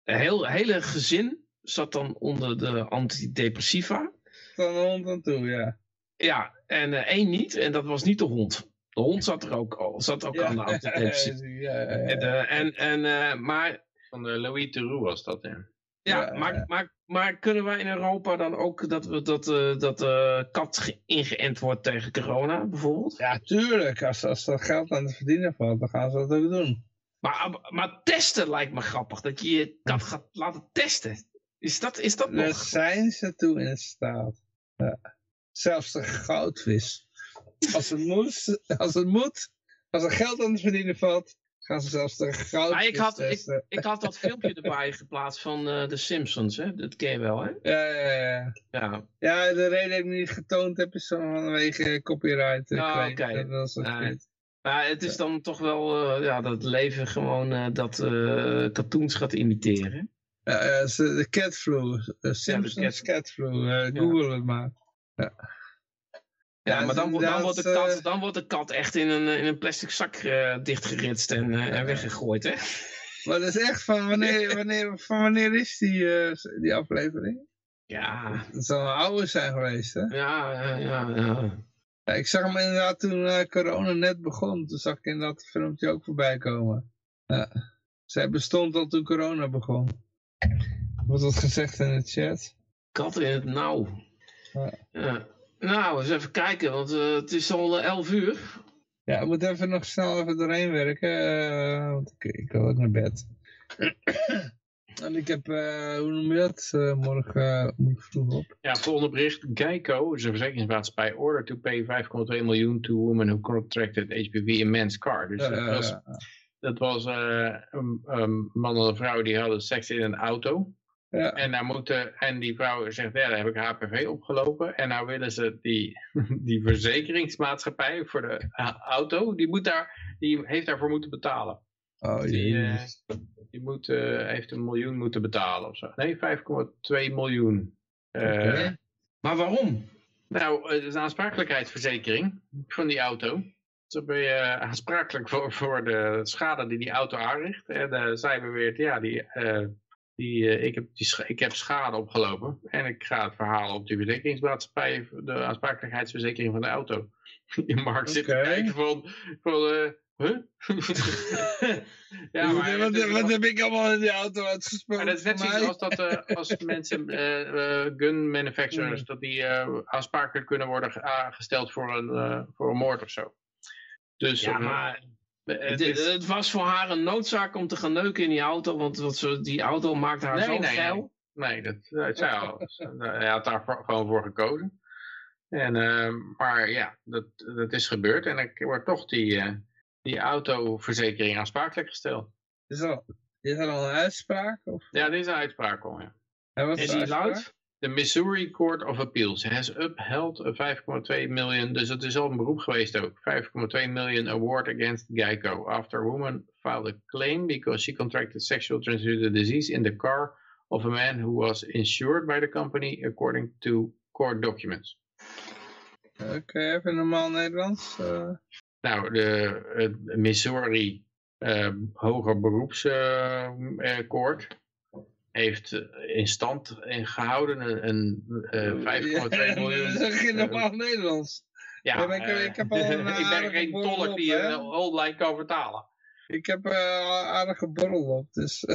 een heel, hele gezin zat dan onder de antidepressiva. Van de hond aan toe, ja. Ja, en eh, één niet. En dat was niet de hond. De hond zat er ook, al, zat ook ja. aan de antidepressiva. ja, ja, ja. En, eh, en, en, eh, maar Van de Louis Theroux was dat, ja. Ja, Ja, maar. Maar, maar kunnen wij in Europa dan ook dat, we, dat, eh, dat de kat ge- ingeënt wordt tegen corona bijvoorbeeld? Ja, tuurlijk. Als, als er geld aan te verdienen valt, dan gaan ze dat ook doen. Maar, maar testen lijkt me grappig, dat je je kat gaat laten testen. Is dat, is dat Daar nog? zijn ze toe in staat. Ja. Zelfs de goudvis. Als het, moet, als het moet, als er geld aan te verdienen valt, gaan ze zelfs de goudvis ik had, ik, had dat filmpje erbij geplaatst van eh The Simpsons, hè? dat ken je wel, hè? Ja, ja, ja. Ja, Ja, de reden dat ik niet getoond heb is vanwege copyright. Ja, claim. oké. Dat was maar het is dan toch wel eh, ja, dat het leven gewoon eh, dat eh cartoons gaat imiteren. De catflu. eh, Simpsons cat- catflu. eh, Google het maar. Ja, Ja, maar dan, wordt- dan, wordt de kat, eh, dan wordt de kat echt in een, in een plastic zak eh, dichtgeritst en, eh, en weggegooid, hè? Maar dat is echt van wanneer, wanneer, van wanneer is die, eh, die aflevering? Ja, Het zal een oude zijn geweest, hè? ja, ja, ja. ja. Ik zag hem inderdaad toen eh, corona net begon. Toen zag ik inderdaad het filmpje ook voorbij komen. Ja. Zij bestond al toen corona begon. Wordt dat gezegd in de chat? Kat in het nauw. Ja. Ja. Nou, eens even kijken, want eh, het is al eh, 11 uur. Ja, ik moet even nog snel even doorheen werken. eh, want ik, ik wil ook naar bed. en ik heb, eh, hoe noem je dat? Eh, morgen eh, moet ik vroeg op. Ja, volgende bericht. Geico is een verzekeringsmaatschappij order to pay 5,2 miljoen to women who contracted HPV in men's car. Dus dat was. Dat was eh, een, een man en een vrouw die hadden seks in een auto. Ja. En, daar moeten, en die vrouw zegt, ja, daar heb ik HPV opgelopen. En nou willen ze die, die verzekeringsmaatschappij voor de auto, die, moet daar, die heeft daarvoor moeten betalen. Oh Die, jee. eh, die moet, eh, heeft een miljoen moeten betalen of zo. Nee, 5,2 miljoen. Oké. Maar waarom? Nou, het is een aansprakelijkheidsverzekering van die auto. Zo ben je aansprakelijk voor, voor de schade die die auto aanricht. En eh, zij beweert, ja, die, eh, die, eh, ik, heb die ik heb schade opgelopen. En ik ga het verhalen op die verzekeringsmaatschappij, de aansprakelijkheidsverzekering van de auto. Die Mark zit te Oké. kijken van, van huh? ja, maar wat, het wat heb ik allemaal in die auto maar uitgesproken? dat is net zoiets als dat als mensen, eh, gun manufacturers, Mm. dat die aansprakelijk kunnen worden ge- aangesteld voor een, voor een moord of zo. Dus Ja, eh, maar het het, is- het was voor haar een noodzaak om te gaan neuken in die auto, want wat ze, die auto maakte haar Nee, zo nee, geil. nee, dat, dat zij al- hij had daar voor- gewoon voor gekozen. En, eh, maar ja, dat, dat is gebeurd en ik wordt toch die, eh, die autoverzekering aansprakelijk gesteld. Is, al, is er al een uitspraak? Of? Ja, dit is een uitspraak al, ja. En wat is die uitspraak? luidt, De Missouri Court of Appeals has upheld a 5,2 miljoen, dus het is al een beroep geweest ook, 5,2 miljoen award against Geico after a woman filed a claim because she contracted sexual transmitted disease in the car of a man who was insured by the company according to court documents. Oké, even normaal Nederlands. eh. Nou, de het Missouri eh, Hoger Beroepscourt heeft eh, in stand in gehouden een, een eh, 5,2 Ja, miljoen. Dat is geen eh, normaal Nederlands. Ja, ik- eh, ik heb al een ik ben geen tolk op, die een online kan vertalen. Ik heb eh aardige borrel op, dus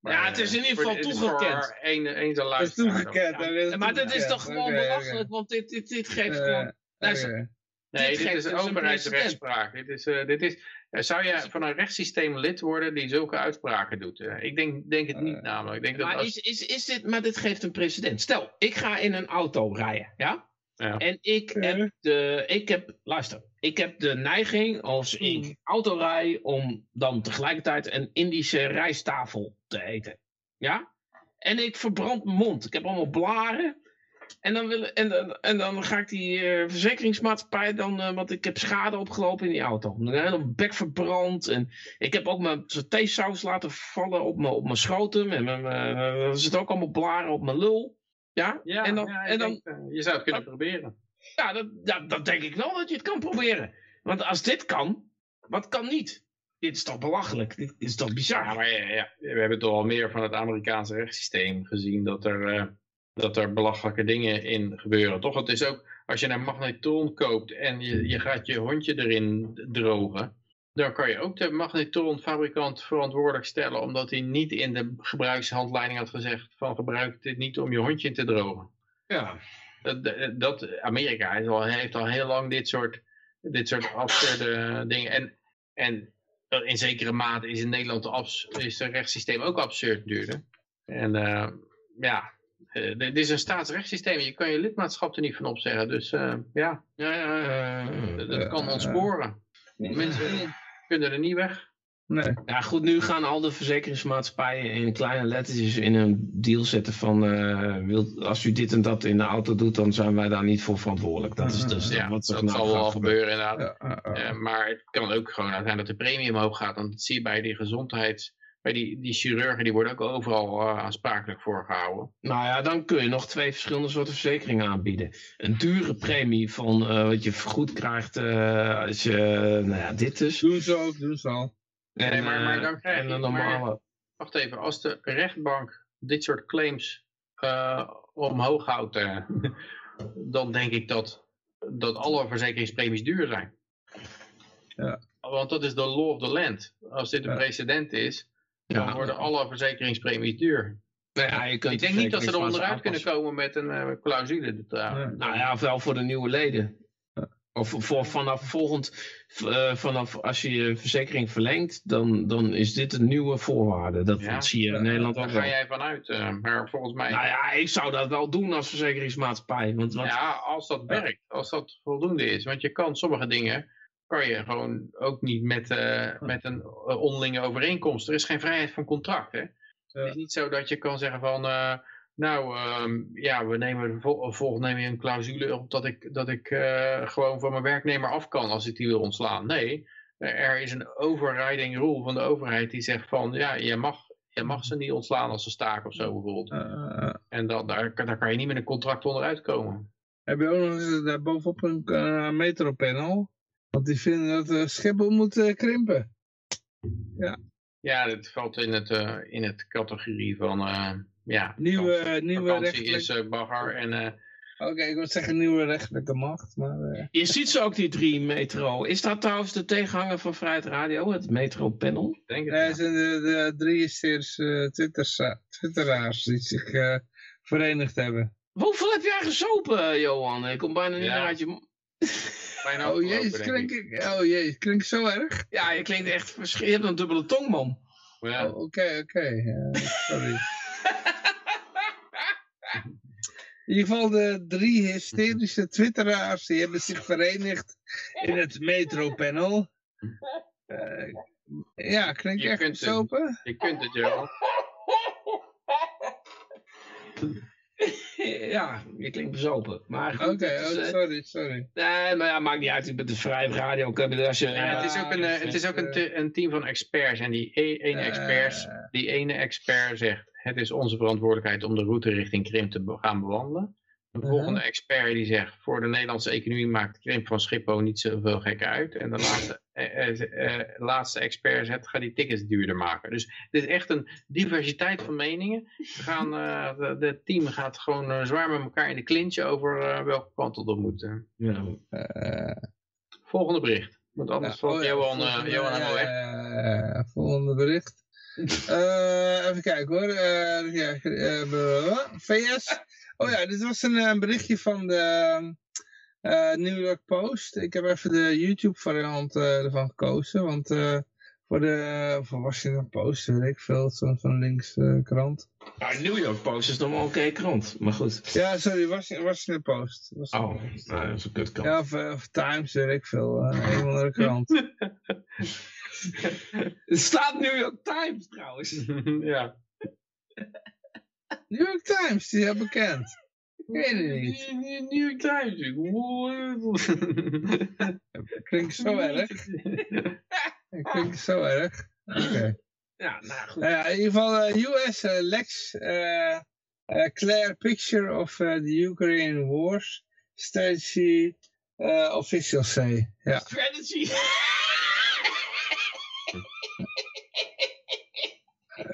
Nou ja, Ja, het is in ieder geval het toegekend. één, één zijn dat is toegekend. Ja, is maar dat is toch gewoon belachelijk, want dit, dit, dit geeft gewoon... luister. Nee, Dit dit, geeft is dus een een overheidsrechtspraak. Dit is, eh, dit is, zou je van een rechtssysteem lid worden die zulke uitspraken doet? Eh, ik denk, denk het niet Eh, namelijk. Ik denk dat Maar, als, is, is, is dit, maar dit geeft een precedent. Stel, ik ga in een auto rijden, ja? Ja. En ik Ja. heb de, ik heb, luister, ik heb de neiging als ik auto rij om dan tegelijkertijd een Indische rijsttafel te eten. Ja? En ik verbrand mijn mond. Ik heb allemaal blaren. En dan, wil, en, dan- en dan ga ik die eh, verzekeringsmaatschappij dan, eh, want ik heb schade opgelopen in die auto. Dan heb ik bek verbrand. En ik heb ook mijn satésaus laten vallen op mijn, op mijn schoten. En mijn, eh, er zitten ook allemaal blaren op mijn lul. Ja? Ja, en dan, ja, en dan, denk, je zou het kunnen proberen. ja, dat, dat, dat denk ik wel dat je het kan proberen. Want als dit kan, wat kan niet? Dit is toch belachelijk? Dit is toch bizar? Ja, maar ja, ja, we hebben toch al meer van het Amerikaanse rechtssysteem gezien dat er, dat er belachelijke dingen in gebeuren. Toch? Het is ook, als je een magnetron koopt en je, je gaat je hondje erin drogen, dan kan je ook de magnetronfabrikant verantwoordelijk stellen omdat hij niet in de gebruikshandleiding had gezegd van gebruik dit niet om je hondje in te drogen. Ja. Dat, dat- Amerika heeft al, heeft al heel lang dit soort, dit soort absurde dingen. En, en in zekere mate is in Nederland de is het rechtssysteem ook absurd duurder. En eh, ja, eh, dit is een staatsrechtssysteem. Je kan je lidmaatschap er niet van opzeggen. Dus eh, ja, Ja, ja, ja. dat, kan ontsporen. Mensen kunnen er niet weg. Nee. Ja, goed, nu gaan al de verzekeringsmaatschappijen in kleine lettertjes in een deal zetten van eh, wilt, als u dit en dat in de auto doet, dan zijn wij daar niet voor verantwoordelijk. Dat is dus Ja, wat er dat nou zal gaat wel gebeuren inderdaad. Ja. Eh, maar het kan ook gewoon zijn dat de premie omhoog gaat. Want dat zie je bij die gezondheids... Die, die chirurgen, die worden ook overal eh, aansprakelijk voor gehouden. Nou ja, dan kun je nog twee verschillende soorten verzekeringen aanbieden. Een dure premie van eh, wat je vergoed krijgt eh, als je, nou ja, dit dus. Doen ze ook, doen ze al. En, Nee, maar- maar dan krijg en je- een maar- normale. Wacht even, als de rechtbank dit soort claims eh, omhoog houdt, eh, dan denk ik dat, dat alle verzekeringspremies duur zijn. Ja. Want dat is de law of the land. Als dit een Ja. precedent is, dan Ja. worden alle verzekeringspremies duur. Nou ja, je kunt Ik denk niet dat ze er onderuit kunnen komen met een eh, clausule. Dat, eh, Ja. Nou ja, wel voor de nieuwe leden. Of voor vanaf volgend, eh, vanaf als je je verzekering verlengt, dan, dan is dit een nieuwe voorwaarde. Dat Ja. zie je in Nederland ook Daar ga jij vanuit. eh, maar volgens mij, Nou ja, ik zou dat wel doen als verzekeringsmaatschappij. Want, want ja, als dat werkt, als dat voldoende is. Want je kan sommige dingen, kan je gewoon ook niet met, eh, met een eh, onderlinge overeenkomst. Er is geen vrijheid van contract. Hè? Het is niet zo dat je kan zeggen van, eh, nou ehm, ja, we nemen vol, neem je een clausule op dat ik, dat ik gewoon van mijn werknemer af kan als ik die wil ontslaan. Nee, er is een overriding rule van de overheid die zegt van, ja, je mag, je mag ze niet ontslaan als ze staken of zo bijvoorbeeld. En dat, daar, daar kan je niet met een contract onderuit komen. heb je ook nog eens daar bovenop een metropanel? Want die vinden dat eh, Schiphol moet eh, krimpen. Ja, dat valt in het, eh, in het categorie van, eh, ja, Nieuwe, vakantie, nieuwe vakantie rechtelijke... is bagger en eh, Oké, ik wil zeggen nieuwe rechtelijke macht, maar... eh, je ziet ze ook, die drie metro. Is dat trouwens de tegenhanger van Vrijheid Radio, het metro panel? denk het Nee, ja. zijn de, de drie Twitters, twitteraars die zich eh, verenigd hebben. Hoeveel heb jij gesopen, Johan? Ik kom bijna niet Ja. meer uit je... Bijna Oh denk klink ik, oh jee, klinkt zo erg? Ja, je klinkt echt verschrikkelijk. Je hebt een dubbele tong, man. Ja. Oh, Oké, oké, sorry. In ieder geval de drie hysterische twitteraars, die hebben zich verenigd in het metropanel. Eh ja, klinkt Je echt kunt het. gesopen. Je kunt het, Johan. ja, je klinkt bezopen. Maar Oké, oh, eh, sorry, sorry. Nee, maar ja, maakt niet uit. Ik ben de vrije radio. Ik heb- Als je, Ja, ja, het is ook, een, eh, het is ook een, te- een team van experts. En die e- ene, experts, Eh. die ene expert zegt... het is onze verantwoordelijkheid om de route richting Krim te gaan bewandelen. De volgende expert die zegt... voor de Nederlandse economie maakt Krim van Schiphol niet zoveel gek uit. En de laatste, eh, eh, eh, laatste expert zegt... ga die tickets duurder maken. Dus het is echt een diversiteit van meningen. We gaan, eh, de, de team gaat gewoon eh, zwaar met elkaar in de clinch... over eh, welke kant het op moet. eh. ja. Eh, Volgende bericht. Want anders Ja, valt oh ja, Johan, eh, volgende- Johan helemaal weg. volgende bericht. Eh, even kijken hoor. Eh, eh. VS. Oh ja, dit was een, eh, berichtje van de eh, New York Post. Ik heb even de YouTube variant eh, ervan gekozen. Want eh, voor de voor Washington Post, weet ik veel, zo'n zo'n links eh, krant. Nou, New York Post is nog wel een oké krant, maar goed. Ja, sorry, Washington, Washington Post. Was- Oh, nou, dat is een kutkrant. Ja, of, eh, of Times, weet ik veel. eh, een andere krant. Het staat New York Times trouwens. ja. New York Times, die heel bekend. Ik weet het niet. New York Times. ik- Klinkt zo erg. Klinkt zo erg. Oké. Ja, nou goed. Ja, in ieder geval eh, US Lex eh, eh, Clear Picture of the Ukraine Wars Strategy Officials say. Ja. Strategy.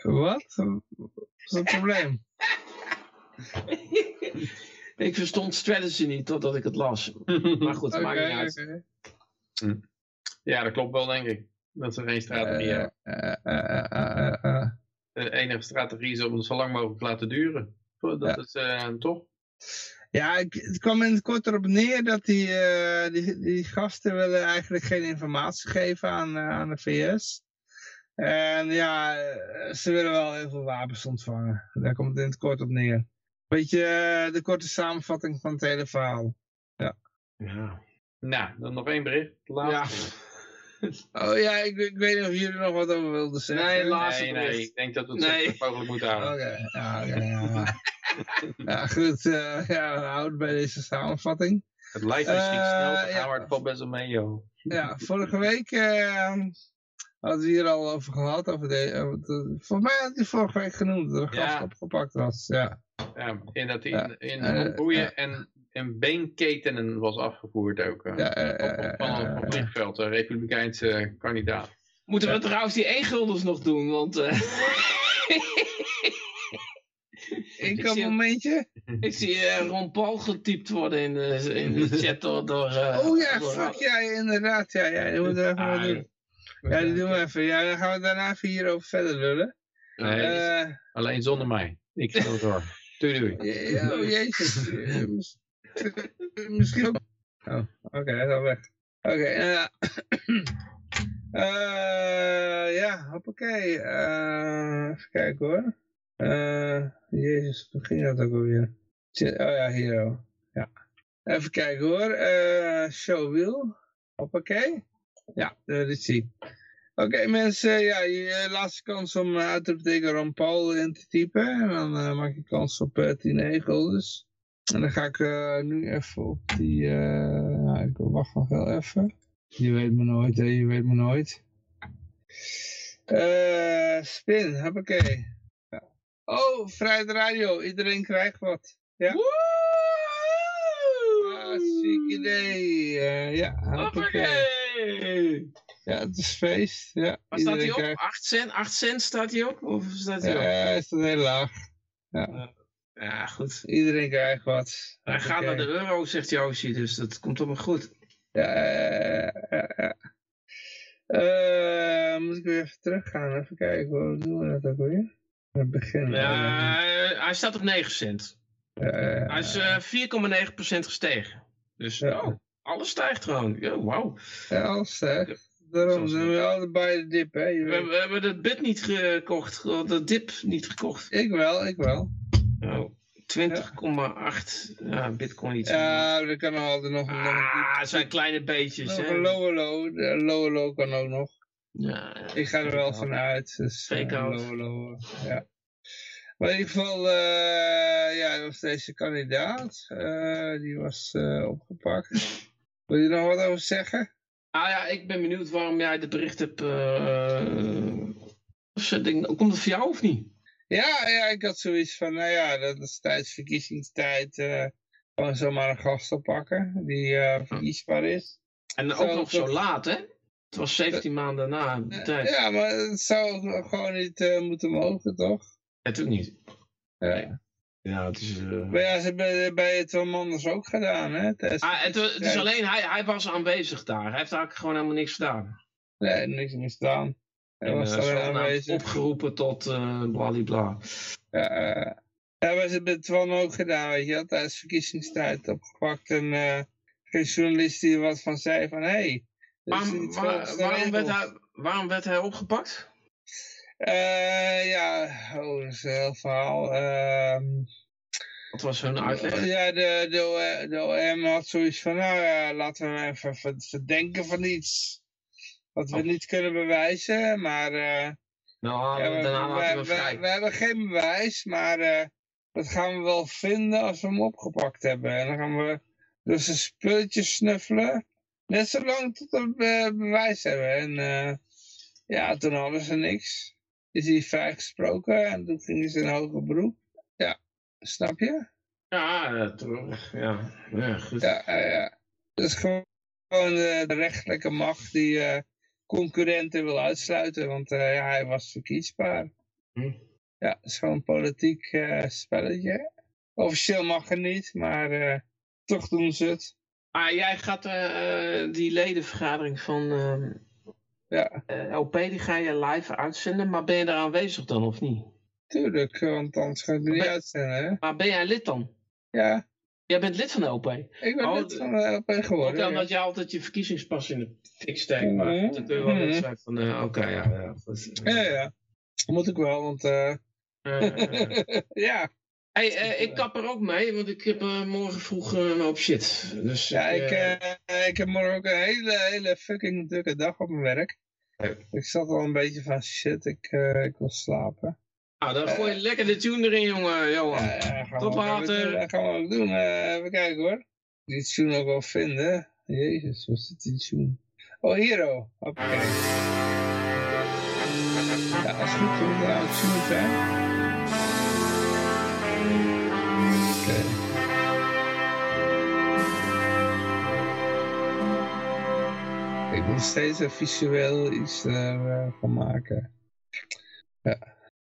Wat? Wat is het probleem? ik verstond strategy niet totdat ik het las. Maar goed, Oké, maakt niet uit. oké. ja, dat klopt wel, denk ik. Dat ze geen strategie Eh, hebben. eh, eh. De enige strategie is om het zo lang mogelijk te laten duren. Dat Ja. is eh, toch? Ja, ik, het kwam in het kort erop neer dat die, die, die gasten willen eigenlijk geen informatie geven aan, aan de VS. En ja, ze willen wel heel veel wapens ontvangen. Daar komt het in het kort op neer. Beetje eh, de korte samenvatting van het hele verhaal. Ja. Nou, dan nog één bericht. ja. Laatste. Oh ja, ik, ik weet niet of jullie er nog wat over wilden zeggen. Nee, laat- Nee, nee, ik denk dat we het Nee. mogelijk moeten houden. Oké, ja, oké, ja. ja, goed. eh, ja, we houden bij deze samenvatting. Het lijkt misschien Eh, snel, te ja. gaan, maar het valt best wel mee, joh. Ja, vorige week hadden we hier al over gehad. Over de, over de- volgens mij had hij vorige week genoemd dat er Ja. gast opgepakt was. Ja. Ja, in dat in, in boeien en, en beenketenen was afgevoerd ook. Ja, op, op, van een op vliegveld, een republikeinse kandidaat. Moeten we trouwens die 1 guldens nog doen? Want eh, Ik een zie- momentje. ik zie eh, Ron Paul getypt worden in de, in de chat door... door eh, Oh ja, door- fuck ja, inderdaad. Ja, ja, die moeten we even Ah, doen. Ja, doen we even. Ja, dan gaan we daarna even hierover verder lullen. Nee, Eh, alleen zonder mij. Ik ga het door. Doei doei. ja, oh jezus. Eh, mis- Misschien ook... Oh, oké, hij is al weg. Oké, eh, eh, ja, hoppakee. Eh, even kijken hoor. Jezus, hoe ging dat ook alweer? Oh ja, hier. oh. Ja. Even kijken hoor. Showwheel. Hoppakee. Ja, dit zie ik. Oké mensen, ja, je eh, laatste kans om uh, uit te betekenen Ron Paul in te typen. En dan eh, maak je kans op eh 10 egels. En dan ga ik eh, nu even op die... eh nou, ik wacht nog heel even. Je weet me nooit, hè. Je weet me nooit. Eh spin, hoppakee. Ja. Oh, Vrijheid Radio. Iedereen krijgt wat. Ja. Ah, ziek idee. Eh, ja, hoppakee. Hoppakee! Ja, het is feest. Ja, Waar staat hij op? krijgt- 8 cent? 8 cent staat hij op? Of staat hij Ja, op? hij staat heel laag. Ja, goed. Iedereen krijgt wat. Hij gaat naar de euro, zegt Joosje, dus dat komt allemaal goed. Ja, ja, ja, ja. Eh, moet ik weer even teruggaan. Even kijken, hoe doen we dat ook weer? Het begin. Ja, hij- hij staat op 9 cent. Ja, ja, Hij is eh 4,9% gestegen. Dus Ja. oh, alles stijgt gewoon. Ja, wauw. ja, alles hè. Daarom zijn we allebei de dip, hè. We, we hebben de bit niet gekocht, de dip niet gekocht. Ik wel, ik wel. Oh, 20,8. Ja, bitcoin iets. Ja, er kan nog altijd nog, nog, Ah, het zijn kleine beetjes. nog hè. een lower low. De lower low kan ook nog. Ja, Ik ga er wel vanuit. Dus, eh, Fake out. lower low, ja. Maar in ieder geval, eh, ja, dat was deze kandidaat. Eh, die was eh, opgepakt. Wil je er nog wat over zeggen? Ah ja, ik ben benieuwd waarom jij het bericht hebt. denk, komt het voor jou of niet? Ja, ja, ik had zoiets van, nou ja, dat is tijdens verkiezingstijd eh gewoon zomaar een gast oppakken die eh, verkiesbaar is. En ook nog zo laat, hè? Het was 17 maanden na de tijd. ja, maar het zou gewoon niet moeten mogen, toch? Natuurlijk niet. Ja. Ja, het is... eh, Maar ja, ze hebben bij het wel anders ook gedaan, hè? tijdens Ah, het, het is alleen, hij, hij was aanwezig daar. Hij heeft eigenlijk gewoon helemaal niks gedaan. Nee, niks misdaan. Hij En, was alleen zogenaamd aanwezig. opgeroepen tot eh bladibla. Ja, ja, maar ze hebben het wel ook gedaan, weet je wel. Tijdens verkiezingstijd opgepakt en eh geen journalist die er wat van zei van, hé, hey, Waarom, waar- waarom, werd regels. hij, waarom werd hij opgepakt? Eh, ja, oh, dat is een heel verhaal. Ehm, Wat was hun uitleg? ja, de, de, de OM had zoiets van, nou ja, laten we even ver- verdenken van iets. Wat we Oh. niet kunnen bewijzen, maar eh, Nou, ja, we, daarna we- we we- hebben geen bewijs, maar eh, dat gaan we wel vinden als we hem opgepakt hebben. En dan gaan we dus zijn spulletjes snuffelen. Net zolang tot we be- bewijs hebben. En ja, toen hadden ze niks. Is hij vrijgesproken en toen gingen ze in hoger beroep. Ja, snap je? Ja, eh, terug. Ja, ja goed. Ja, ja. Dat is gewoon de, de rechterlijke macht die eh, concurrenten wil uitsluiten. Want eh, ja, hij was verkiesbaar. Hm. Ja, het is gewoon een politiek eh, spelletje. Officieel mag het niet, maar eh, toch doen ze het. Ah, jij gaat eh, eh, die ledenvergadering van ehm, Ja, eh, LP, die ga je live uitzenden, maar ben je daar aanwezig dan of niet? tuurlijk, want anders ga ik het niet uitzenden. Hè? Maar ben jij lid dan? Ja, Jij bent lid van de LP? ik ben Oh, lid van de LP Ook geworden. ja. omdat je altijd je verkiezingspas in de fik steekt, maar Mhm. dan kun je wel zijn van, eh, oké, ja, ja. Ja, ja. Moet ik wel, want eh. ja. Hey, eh, ik kap er ook mee, want ik heb eh, morgen vroeg eh, een hoop shit. Dus Ja, ik, ik heb morgen ook een hele, hele fucking drukke dag op mijn werk. Ik zat al een beetje van shit, ik, ik wil slapen. nou, dan gooi je lekker de tune erin, jongen, Johan. Ja, Tot later. Dat gaan we ook doen. Even kijken hoor. Die tune ook wel vinden. Jezus, wat zit die tune? Oh, Hero. Oké. Ja, als het goed is, moet er aan het tune Steeds een visueel iets ervan maken. Ja.